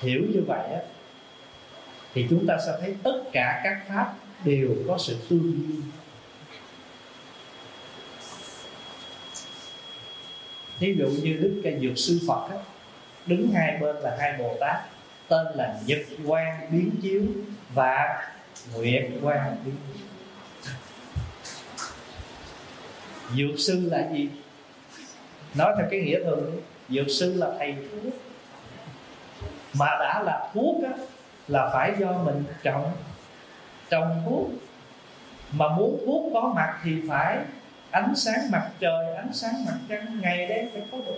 Hiểu như vậy á, thì chúng ta sẽ thấy tất cả các pháp đều có sự tương duyên. Thí dụ như đức cây dược sư phật á, đứng hai bên là hai bồ tát tên là nhật quang biến chiếu và nguyệt quang biến chiếu. Dược sư là gì? Nói theo cái nghĩa thường dược sư là thầy thuốc. Mà đã là thuốc á, là phải do mình trồng. Trồng thuốc. Mà muốn thuốc có mặt thì phải ánh sáng mặt trời, ánh sáng mặt trăng, ngày đêm phải có đủ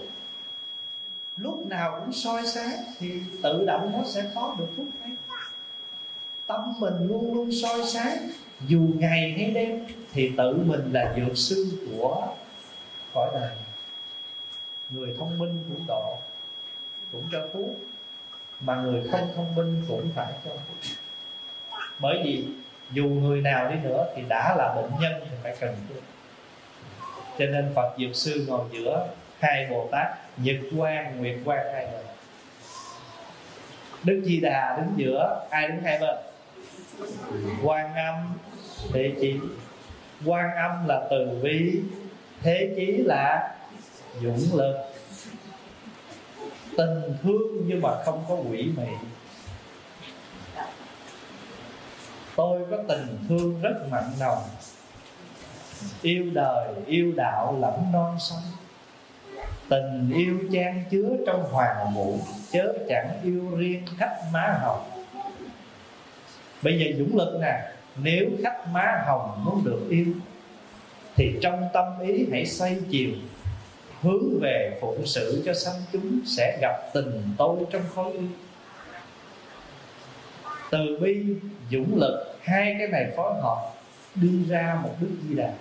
lúc nào cũng soi sáng thì tự động nó sẽ có được phúc ấy. Tâm mình luôn luôn soi sáng, dù ngày hay đêm, thì tự mình là dược sư của cõi đời. Người thông minh cũng độ, cũng cho thuốc mà người không thông minh cũng phải cho thuốc bởi vì dù người nào đi nữa thì đã là bệnh nhân thì phải cần thuốc cho nên phật dược sư ngồi giữa hai bồ tát, nhật quan nguyệt quan hai bên. Đức di đà đứng giữa, ai đứng hai bên? Quan âm, thế chí. Quan âm là từ bi thế chí là dũng lực. Tình thương nhưng mà không có quỷ mị. Tôi có tình thương rất mặn nồng yêu đời, yêu đạo lẫn non sông. Tình yêu chan chứa trong hoàng vũ chớ chẳng yêu riêng khách má hồng. Bây giờ dũng lực nè, nếu khách má hồng muốn được yêu, thì trong tâm ý hãy xoay chiều, hướng về phụng sự cho sanh chúng sẽ gặp tình tôi trong khối yêu từ bi, dũng lực, hai cái này phối hợp đi ra một đức di đà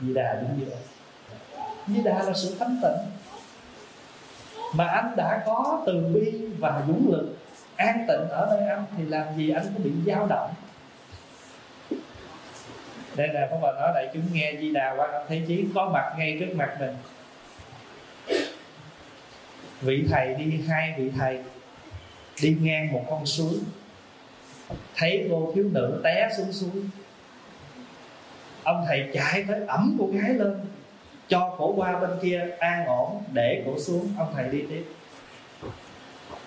di đà đứng giữa di đà là sự thanh tịnh mà anh đã có từ bi và dũng lực. An tịnh ở nơi anh thì làm gì anh có bị dao động. Đây là có bà nói, đại chúng nghe di đà qua âm thế chí có mặt ngay trước mặt mình. Vị thầy đi, hai vị thầy đi ngang một con suối. Thấy cô thiếu nữ té xuống suối ông thầy chạy tới ẩm cô gái lên, cho cổ qua bên kia an ổn, để cổ xuống, ông thầy đi tiếp.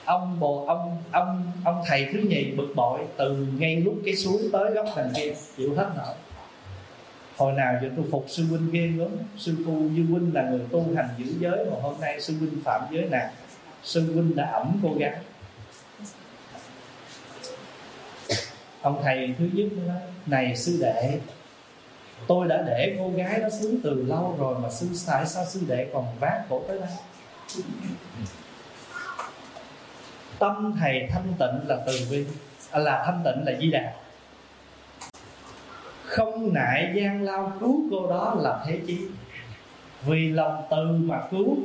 Ông bồ, ông ông ông thầy thứ nhì bực bội từ ngay lúc cái suối tới góc thành kia, chịu hết nổi hồi nào giờ tôi phục sư huynh ghê lắm sư cô dư huynh là người tu hành giữ giới, mà hôm nay sư huynh phạm giới nặng sư huynh đã ẩm cô gái. Ông thầy thứ nhất nói, này sư đệ tôi đã để cô gái đó xuống từ lâu rồi mà sư tại sao sư đệ còn vác cổ tới đây? Tâm thầy thanh tịnh là từ bi à, là thanh tịnh là di đà. Không nại gian lao cứu cô đó là thế chí. Vì lòng từ mà cứu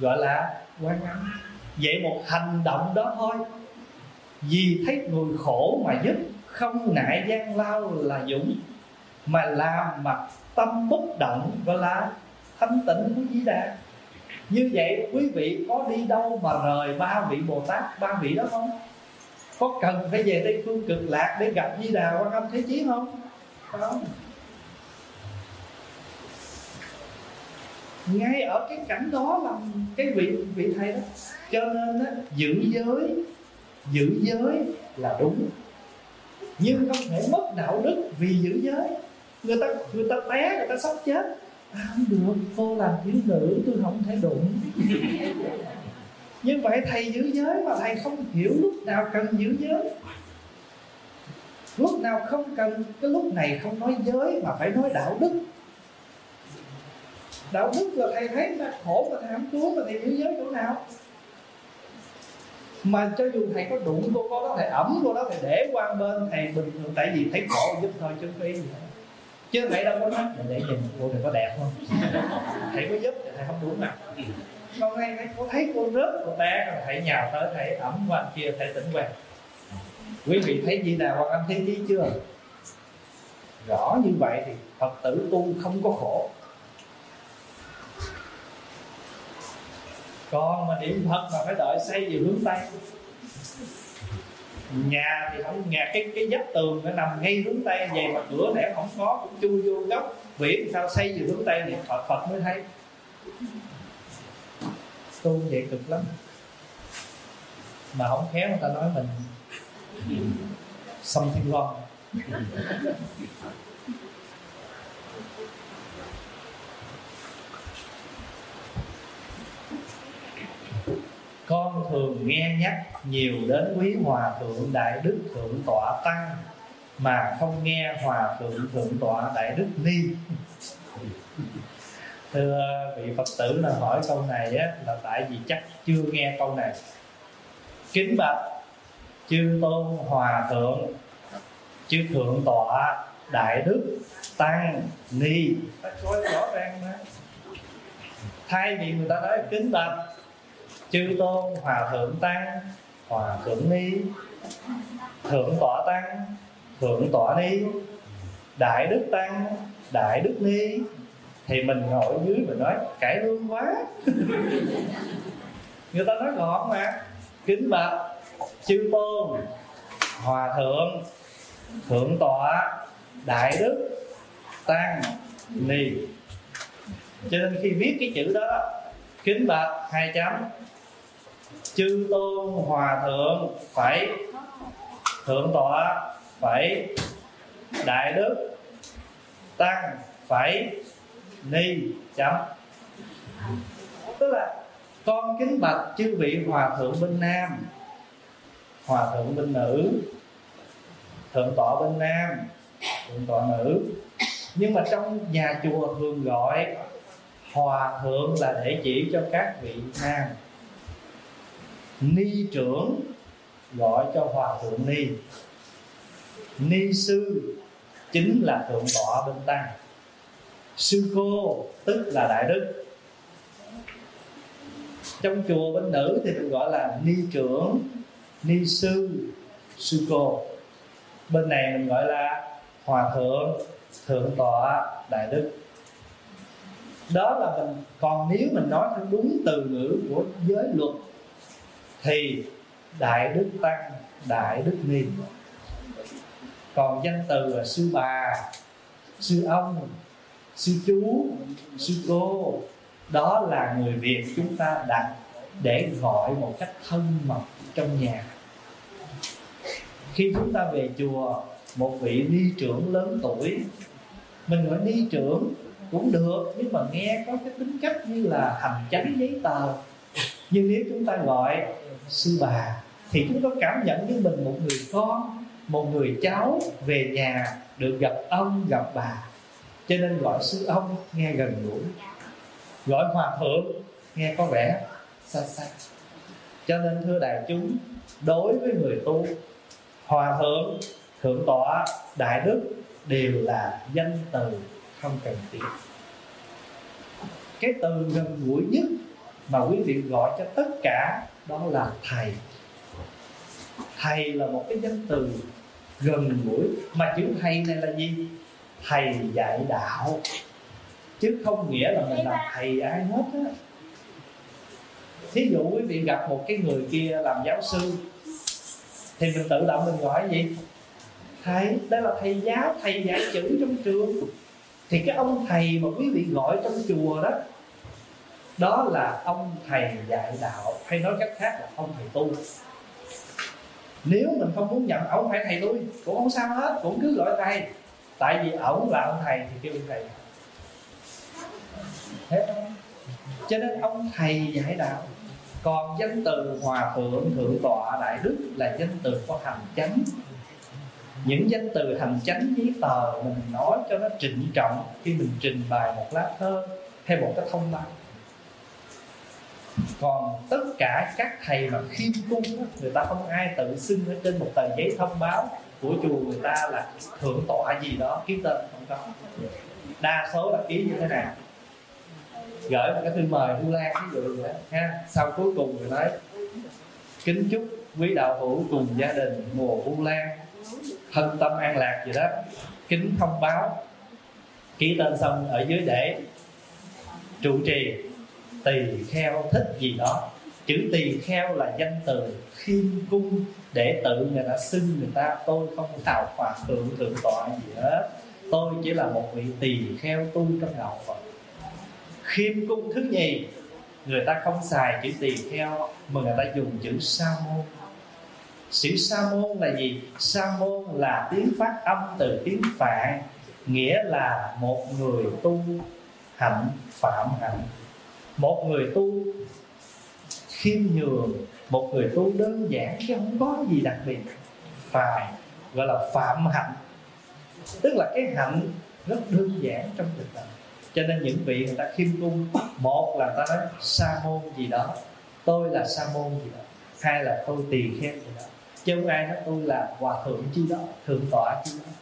gọi là quan âm. Vậy một hành động đó thôi. Vì thấy người khổ mà giúp không nại gian lao là dũng mà làm mà tâm bất động gọi là thanh tịnh của di đà. Như vậy quý vị có đi đâu mà rời ba vị bồ tát ba vị đó không? Có cần phải về tây phương cực lạc để gặp di đà quan âm thế chí không? Không. Ngay ở cái cảnh đó là cái vị vị thầy đó. Cho nên đó, giữ giới giữ giới là đúng. Nhưng không thể mất đạo đức vì giữ giới người ta người ta té người ta sắp chết. À, không được cô làm thiếu nữ tôi không thể đụng. Như vậy thầy giữ giới mà thầy không hiểu lúc nào cần giữ giới. Lúc nào không cần cái lúc này không nói giới mà phải nói đạo đức. Đạo đức là thầy thấy ta khổ mà thầy không cứu mà thầy giữ giới chỗ nào? Mà cho dù thầy có đụng cô có đó thầy ẩm cô đó thầy để qua bên thầy bình thường tại vì thấy khổ giúp thôi chứ không gì chứ thầy đâu, có nói để nhìn, cô này có đẹp không? Thầy có giúp thì thầy không đúng nào con nay thầy có thấy cô rớt cô té rồi, thầy nhào tới, thầy ẩm qua kia, thầy tỉnh quang quý vị thấy gì nào hoặc anh thấy chí chưa? Rõ như vậy thì phật tử tu không có khổ. Còn mà niệm phật mà phải đợi xây về hướng tây nhà thì không, nhà cái cái vách tường nó nằm ngay hướng tây, vậy mà cửa này không có, cũng chui vô góc. Biển sao xây về hướng tây thì phật phật mới thấy. Tu vậy cực lắm. Mà không khéo người ta nói mình something wrong. Con thường nghe nhắc nhiều đến quý hòa thượng đại đức thượng tọa tăng mà không nghe hòa thượng thượng tọa đại đức ni. Thưa vị phật tử là hỏi câu này á, là tại vì chắc chưa nghe câu này. Kính bạch chư tôn hòa thượng chư thượng tọa đại đức tăng ni. Phải coi rõ ràng mà. Thay vì người ta nói kính bạch chư tôn hòa thượng tăng, hòa thượng ni. Thượng tọa tăng, thượng tọa ni. Đại đức tăng, đại đức ni. Thì mình ngồi dưới mình nói, cải lương quá. Người ta nói gọn mà. Kính bạch, chư tôn, hòa thượng thượng tọa, đại đức tăng, ni. Cho nên khi viết cái chữ đó, kính bạch hai chấm chư tôn hòa thượng phải thượng tọa, phải đại đức tăng, phải ni chấm. Tức là con kính bạch chư vị hòa thượng bên nam, hòa thượng bên nữ, thượng tọa bên nam, thượng tọa nữ. Nhưng mà trong nhà chùa thường gọi hòa thượng là để chỉ cho các vị nam ni trưởng gọi cho hòa thượng ni. Ni sư chính là thượng tọa bên tăng sư cô tức là đại đức. Trong chùa bên nữ thì mình gọi là ni trưởng, ni sư sư cô. Bên này mình gọi là hòa thượng thượng tọa, đại đức. Đó là mình, còn nếu mình nói theo đúng từ ngữ của giới luật thì đại đức tăng, đại đức ni còn danh từ là sư bà, sư ông, sư chú, sư cô, đó là người việt chúng ta đặt để gọi một cách thân mật trong nhà. Khi chúng ta về chùa, một vị ni trưởng lớn tuổi, mình gọi ni trưởng cũng được, nhưng mà nghe có cái tính cách như là hành chánh giấy tờ nhưng nếu chúng ta gọi sư bà, thì chúng ta cảm nhận như mình một người con, một người cháu về nhà được gặp ông, gặp bà. Cho nên gọi sư ông nghe gần gũi, gọi hòa thượng nghe có vẻ xa xa. Cho nên thưa đại chúng, đối với người tu, hòa thượng thượng tọa, đại đức đều là danh từ không cần tiền cái từ gần gũi nhất mà quý vị gọi cho tất cả đó là thầy. Thầy là một cái danh từ gần gũi. Mà chữ thầy này là gì? Thầy dạy đạo. Chứ không nghĩa là mình làm thầy ai hết á. Thí dụ quý vị gặp một cái người kia làm giáo sư, thì mình tự động mình gọi gì? Thầy, đây là thầy giáo, thầy dạy chữ trong trường. Thì cái ông thầy mà quý vị gọi trong chùa đó đó là ông thầy dạy đạo, hay nói cách khác là ông thầy tu. Nếu mình không muốn nhận, ông phải thầy tôi cũng không sao hết, cũng cứ gọi thầy. Tại vì ổng là ông thầy thì kêu ông thầy. Thế không cho nên ông thầy dạy đạo. Còn danh từ hòa thượng thượng tọa, đại đức là danh từ có hành chánh. Những danh từ hành chánh giấy tờ mình nói cho nó trịnh trọng. Khi mình trình bày một lá thơ hay một cái thông báo còn tất cả các thầy mà khiêm cung người ta không ai tự xưng ở trên một tờ giấy thông báo của chùa người ta là thượng tọa gì đó ký tên không có. Đa số là ký như thế nào? Gửi một cái thư mời Vu Lan ví dụ vậy đó, ha. Sau cuối cùng người nói, kính chúc quý đạo hữu cùng gia đình mùa Vu Lan thân tâm an lạc gì đó. Kính thông báo, ký tên xong ở dưới để trụ trì tỳ kheo thích gì đó. Chữ tỳ kheo là danh từ khiêm cung để tự người ta xưng người ta. Tôi không nào hòa thượng thượng tọa gì hết. Tôi chỉ là một vị tỳ kheo tu trong đạo phật. Khiêm cung thứ nhì, người ta không xài chữ tỳ kheo mà người ta dùng chữ sa môn. Chữ sa môn là gì? Sa môn là tiếng phát âm từ tiếng phạn, nghĩa là một người tu hạnh, phạm hạnh một người tu khiêm nhường, một người tu đơn giản chứ không có gì đặc biệt. Phải gọi là phạm hạnh. Tức là cái hạnh rất đơn giản trong thực tập. cho nên những vị người ta khiêm cung, một là ta nói sa môn gì đó, tôi là sa môn gì đó, hai là tôi tỳ khen gì đó. Chứ không ai nói tôi là hòa thượng chi đó, thượng tọa chi đó.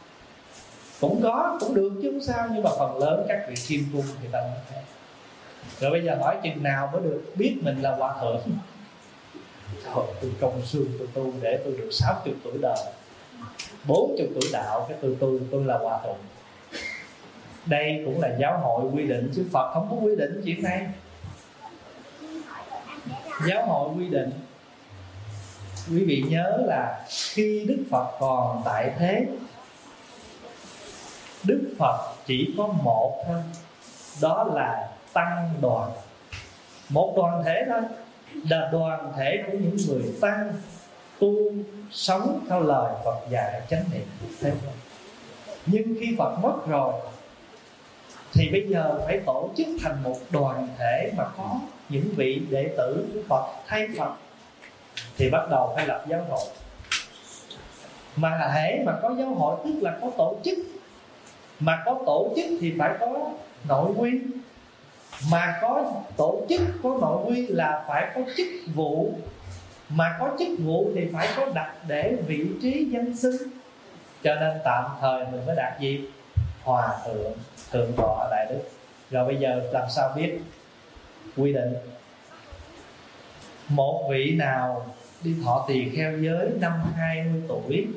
Cũng có, cũng được chứ không sao, nhưng mà phần lớn các vị khiêm cung thì ta nói thế rồi bây giờ hỏi chừng nào mới được biết mình là hòa thượng Thôi tôi công xương tôi tu để tôi được 60 tuổi đời. 40 tuổi đạo, cái tôi tu tôi là hòa thượng đây cũng là giáo hội quy định, chứ Phật không có quy định chuyện này. Giáo hội quy định. Quý vị nhớ là khi Đức Phật còn tại thế, Đức Phật chỉ có một thôi. Đó là tăng đoàn. Một đoàn thể thôi. Là đoàn thể của những người tăng, tu, sống theo lời Phật dạy chánh niệm. Thế thôi nhưng khi Phật mất rồi, thì bây giờ phải tổ chức thành một đoàn thể mà có những vị đệ tử của Phật, thay Phật, thì bắt đầu phải lập giáo hội. Mà hễ mà có giáo hội, tức là có tổ chức. Mà có tổ chức thì phải có nội quy mà có tổ chức, có nội quy là phải có chức vụ. Mà có chức vụ thì phải có đặt để vị trí danh xưng. Cho nên tạm thời mình mới đặt gì? Hòa thượng thượng tọa đại đức. Rồi bây giờ làm sao biết? Quy định. Một vị nào đi thọ tỳ kheo giới năm 20 tuổi,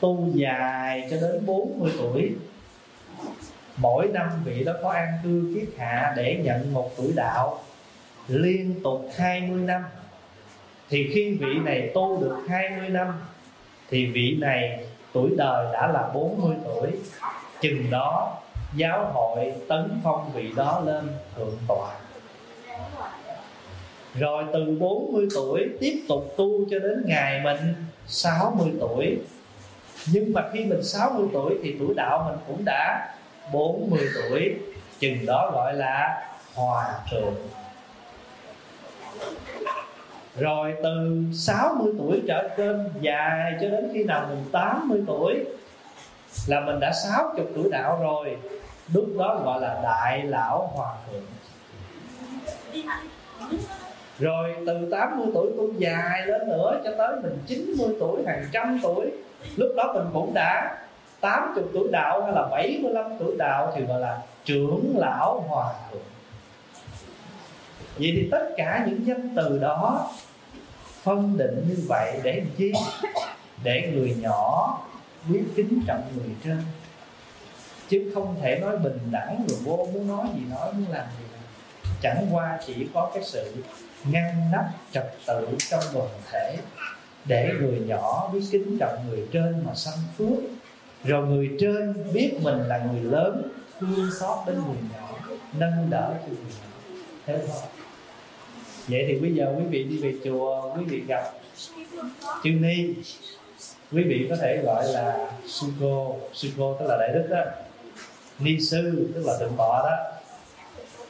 tu dài cho đến 40 tuổi mỗi năm vị đó có an cư kiết hạ để nhận một tuổi đạo liên tục 20 năm. Thì khi vị này tu được 20 năm, thì vị này tuổi đời đã là 40 tuổi. Chừng đó, giáo hội tấn phong vị đó lên thượng tọa. Rồi từ 40 tuổi tiếp tục tu cho đến ngày mình 60 tuổi. Nhưng mà khi mình 60 tuổi thì tuổi đạo mình cũng đã 40 tuổi, chừng đó gọi là hòa thượng rồi từ 60 tuổi trở lên, dài cho đến khi nào mình 80 tuổi, là mình đã 60 tuổi đạo rồi. Lúc đó gọi là đại lão hòa thượng. Rồi từ 80 tuổi tu dài lên nữa, cho tới mình 90 tuổi, hàng trăm tuổi. Lúc đó mình cũng đã 80 tuổi đạo hay là 75 tuổi đạo thì gọi là trưởng lão hòa thượng. Vậy thì tất cả những danh từ đó phân định như vậy để làm chi? Để người nhỏ biết kính trọng người trên. Chứ không thể nói bình đẳng rồi vô, muốn nói gì nói, muốn làm gì làm. chẳng qua chỉ có cái sự ngăn nắp trật tự trong đoàn thể để người nhỏ biết kính trọng người trên mà sanh phước rồi người trên biết mình là người lớn thương xót đến người nhỏ nâng đỡ cho người nhỏ. Thế thôi. Vậy thì bây giờ quý vị đi về chùa quý vị gặp chư ni. Quý vị có thể gọi là sư cô sư cô tức là đại đức đó. Ni sư tức là thượng tọa đó.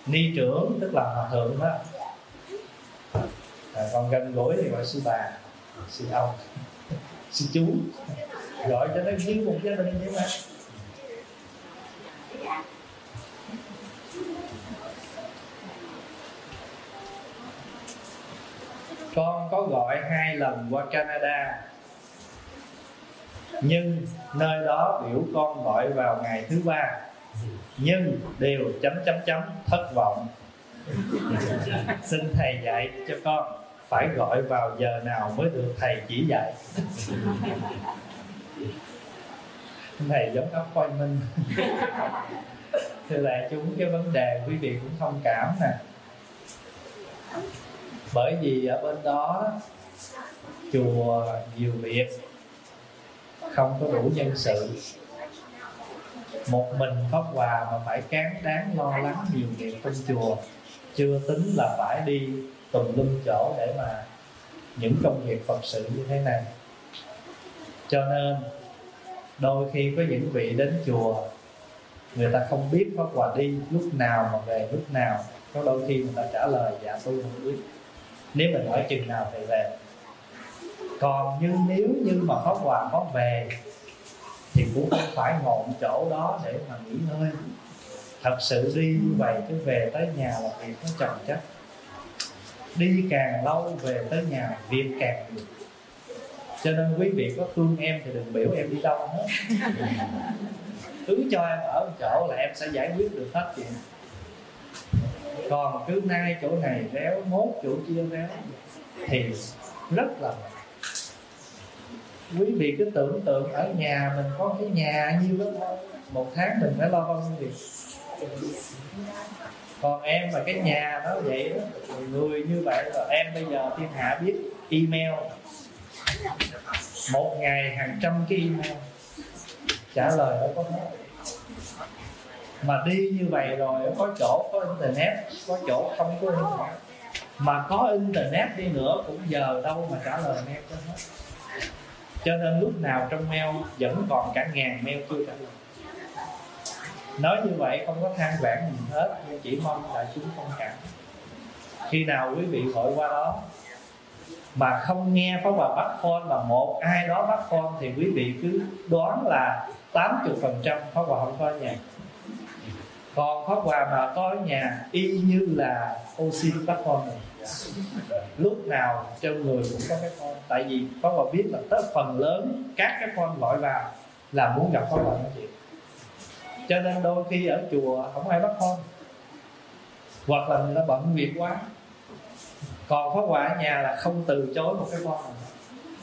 Ni trưởng tức là hòa thượng đó. À, còn gần gũi thì gọi sư bà sư ông sư chú gọi cho nó như một gia đình vậy mà con có gọi hai lần qua Canada. Nhưng nơi đó biểu con gọi vào ngày thứ ba. Nhưng đều chấm chấm chấm thất vọng. Xin thầy dạy cho con phải gọi vào giờ nào mới được thầy chỉ dạy này giống ốc khoai minh thì là chúng cái vấn đề quý vị cũng thông cảm nè. Bởi vì ở bên đó, chùa nhiều việc không có đủ nhân sự. Một mình pháp hòa mà phải cán đáng lo lắng nhiều việc trong chùa. Chưa tính là phải đi tùm lum chỗ để mà những công việc phật sự như thế này. Cho nên đôi khi có những vị đến chùa, người ta không biết pháp hòa đi lúc nào mà về lúc nào. Có đôi khi người ta trả lời dạ tôi không biết. Nếu mình hỏi chừng nào thì về. Còn như nếu như mà pháp hòa có về, thì cũng không phải ngọn chỗ đó để mà nghỉ ngơi. Thật sự đi như vậy chứ về tới nhà là việc nó chồng chất. Đi càng lâu về tới nhà, việc càng nhiều cho nên quý vị có thương em thì đừng biểu em đi đâu hết. Cứ cho em ở một chỗ là em sẽ giải quyết được hết chuyện. Còn cứ nay chỗ này réo mốt chỗ kia réo thì rất là quý vị cứ tưởng tượng ở nhà mình có cái nhà như đó thôi một tháng mình phải lo bao nhiêu việc. Còn em mà cái nhà nó vậy đó người như vậy là em bây giờ thiên hạ biết email một ngày hàng trăm cái email. Trả lời đâu có hết mà đi như vậy rồi, có chỗ có internet, có chỗ không có internet. Mà có internet đi nữa, cũng giờ đâu mà trả lời mail cho hết cho nên lúc nào trong mail vẫn còn cả ngàn mail chưa trả lời. Nói như vậy không có than vãn gì hết nhưng chỉ mong đại chúng thông cảm. Khi nào quý vị gọi qua đó mà không nghe Pháp Hòa bắt phone mà một ai đó bắt phone thì quý vị cứ đoán là 80% Pháp Hòa không có nhà. Còn Pháp Hòa mà có ở nhà, y như là oxy bắt phone này. Lúc nào trong người cũng có cái phone. Tại vì Pháp Hòa biết là tất phần lớn các cái phone gọi vào là muốn gặp Pháp Hòa nói chuyện. Cho nên đôi khi ở chùa không ai bắt phone. Hoặc là người ta bận việc quá còn pháp quả nhà là không từ chối một cái con, nào.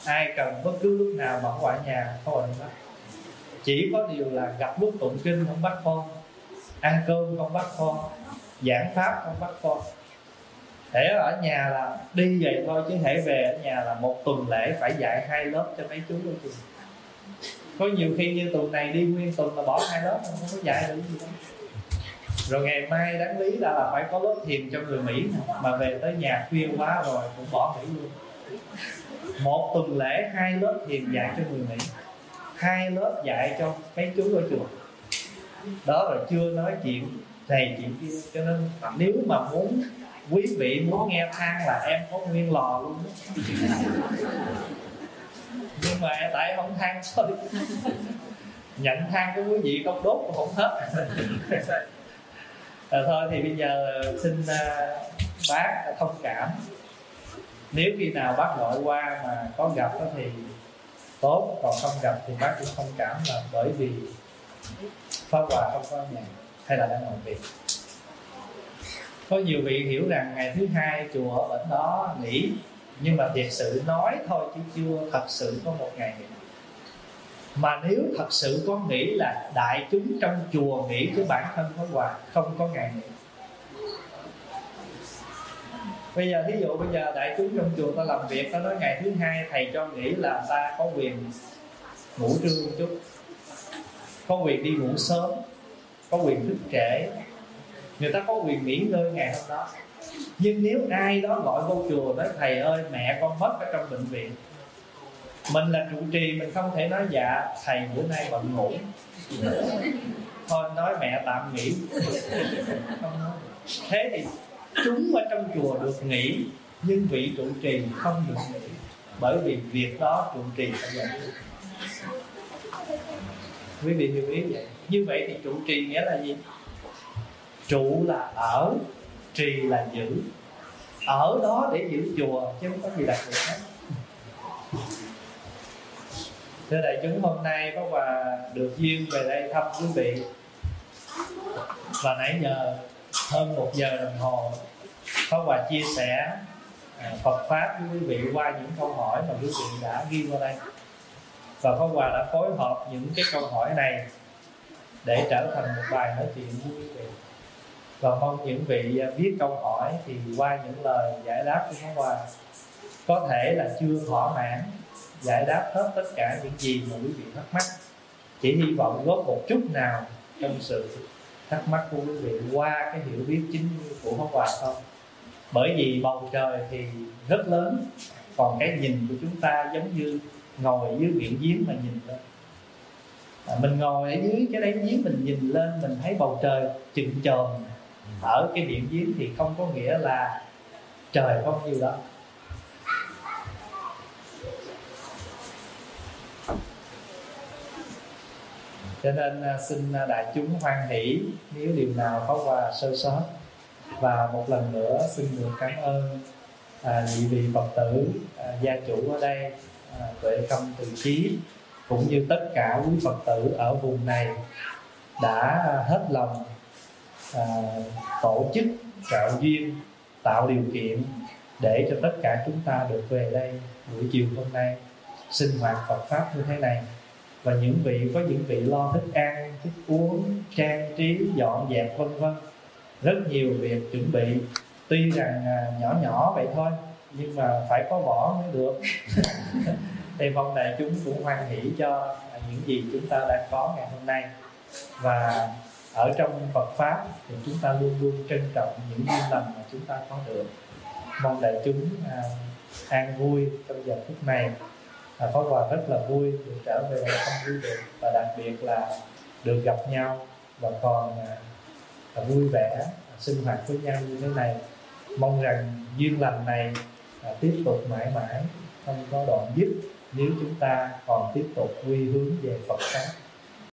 Ai cần bất cứ lúc nào mà quả nhà pháp hòa đó chỉ có điều là gặp lúc tụng kinh không bắt con, ăn cơm không bắt con, giảng pháp không bắt con. Thể ở nhà là đi vậy thôi chứ thể về ở nhà là một tuần lễ phải dạy hai lớp cho mấy chú ở trường. Có nhiều khi như tuần này đi nguyên tuần là bỏ hai lớp không có dạy được gì đâu rồi ngày mai đáng lý là, là phải có lớp thiền cho người mỹ mà về tới nhà khuya quá rồi cũng bỏ nghỉ luôn. Một tuần lễ hai lớp thiền dạy cho người mỹ hai lớp dạy cho mấy chú ở chùa. Đó rồi chưa nói chuyện thầy chuyện kia cho nên nếu mà muốn quý vị muốn nghe than là em có nguyên lò luôn đó. nhưng mà tại không than thôi. Nhận than của quý vị không đốt cũng không hết à, thôi thì bây giờ ờ, xin uh, bác thông cảm. Nếu khi nào bác gọi qua mà có gặp đó thì tốt còn không gặp thì bác cũng thông cảm là bởi vì pháp hòa không có nhà hay là đang làm việc. Có nhiều vị hiểu rằng ngày thứ hai chùa ở bên đó nghỉ nhưng mà thiệt sự nói thôi chứ chưa thật sự có một ngày nghỉ mà nếu thật sự có nghĩ là đại chúng trong chùa nghĩ với bản thân pháp hòa không có ngày nghỉ bây giờ thí dụ bây giờ đại chúng trong chùa ta làm việc, ta nói ngày thứ hai thầy cho nghỉ là ta có quyền ngủ trưa một chút, có quyền đi ngủ sớm, có quyền thức trễ. Người ta có quyền nghỉ ngơi ngày hôm đó. Nhưng nếu ai đó gọi vô chùa nói, thầy ơi, mẹ con mất ở trong bệnh viện mình là trụ trì, mình không thể nói dạ thầy bữa nay bận ngủ. Thôi, nói mẹ tạm nghỉ. Không nói. thế thì chúng ở trong chùa được nghỉ, nhưng vị trụ trì không được nghỉ. Bởi vì việc đó trụ trì phải giải quyết. Quý vị hiểu ý vậy? Như vậy thì trụ trì nghĩa là gì? Trụ là ở, trì là giữ. Ở đó để giữ chùa, chứ không có gì đặc biệt hết thưa đại chúng, hôm nay có bà được duyên về đây thăm quý vị. Và nãy giờ, hơn một giờ đồng hồ, có bà chia sẻ à, Phật pháp với quý vị qua những câu hỏi mà quý vị đã ghi vào đây. Và Pháp Hòa đã phối hợp những cái câu hỏi này để trở thành một bài nói chuyện với quý vị. Và mong những vị viết câu hỏi thì qua những lời giải đáp của Pháp Hòa có thể là chưa thỏa mãn giải đáp hết tất cả những gì mà quý vị thắc mắc. Chỉ hy vọng góp một chút nào trong sự thắc mắc của quý vị qua cái hiểu biết chính của Pháp Hòa không? Bởi vì bầu trời thì rất lớn còn cái nhìn của chúng ta giống như ngồi dưới biển giếng mà nhìn lên. À, mình ngồi ở dưới cái đáy giếng mình nhìn lên mình thấy bầu trời chừng tròn. ở cái biển giếng thì không có nghĩa là trời không nhiêu đó. Cho nên à, xin à, đại chúng hoan hỷ nếu điều nào có quà sơ sót. Và một lần nữa xin được cảm ơn à, nhị vị phật tử à, gia chủ ở đây à, tuệ công từ trí cũng như tất cả quý phật tử ở vùng này đã hết lòng à, tổ chức trợ duyên tạo điều kiện để cho tất cả chúng ta được về đây buổi chiều hôm nay. Sinh hoạt Phật pháp như thế này và những vị, có những vị lo thức ăn thức uống, trang trí, dọn dẹp, vân vân. Rất nhiều việc chuẩn bị. Tuy rằng à, nhỏ nhỏ vậy thôi, nhưng mà phải có vỏ mới được. Thì mong đại chúng cũng hoan hỷ cho những gì chúng ta đang có ngày hôm nay. Và ở trong Phật pháp thì chúng ta luôn luôn trân trọng những duyên lành mà chúng ta có được. Mong đại chúng à, an vui trong giờ phút này à, Pháp Hòa rất là vui được trở về đây thăm quý vị và đặc biệt là được gặp nhau và còn à, vui vẻ à, sinh hoạt với nhau như thế này. Mong rằng duyên lành này à, tiếp tục mãi mãi không có đoạn dứt nếu chúng ta còn tiếp tục quy hướng về Phật pháp.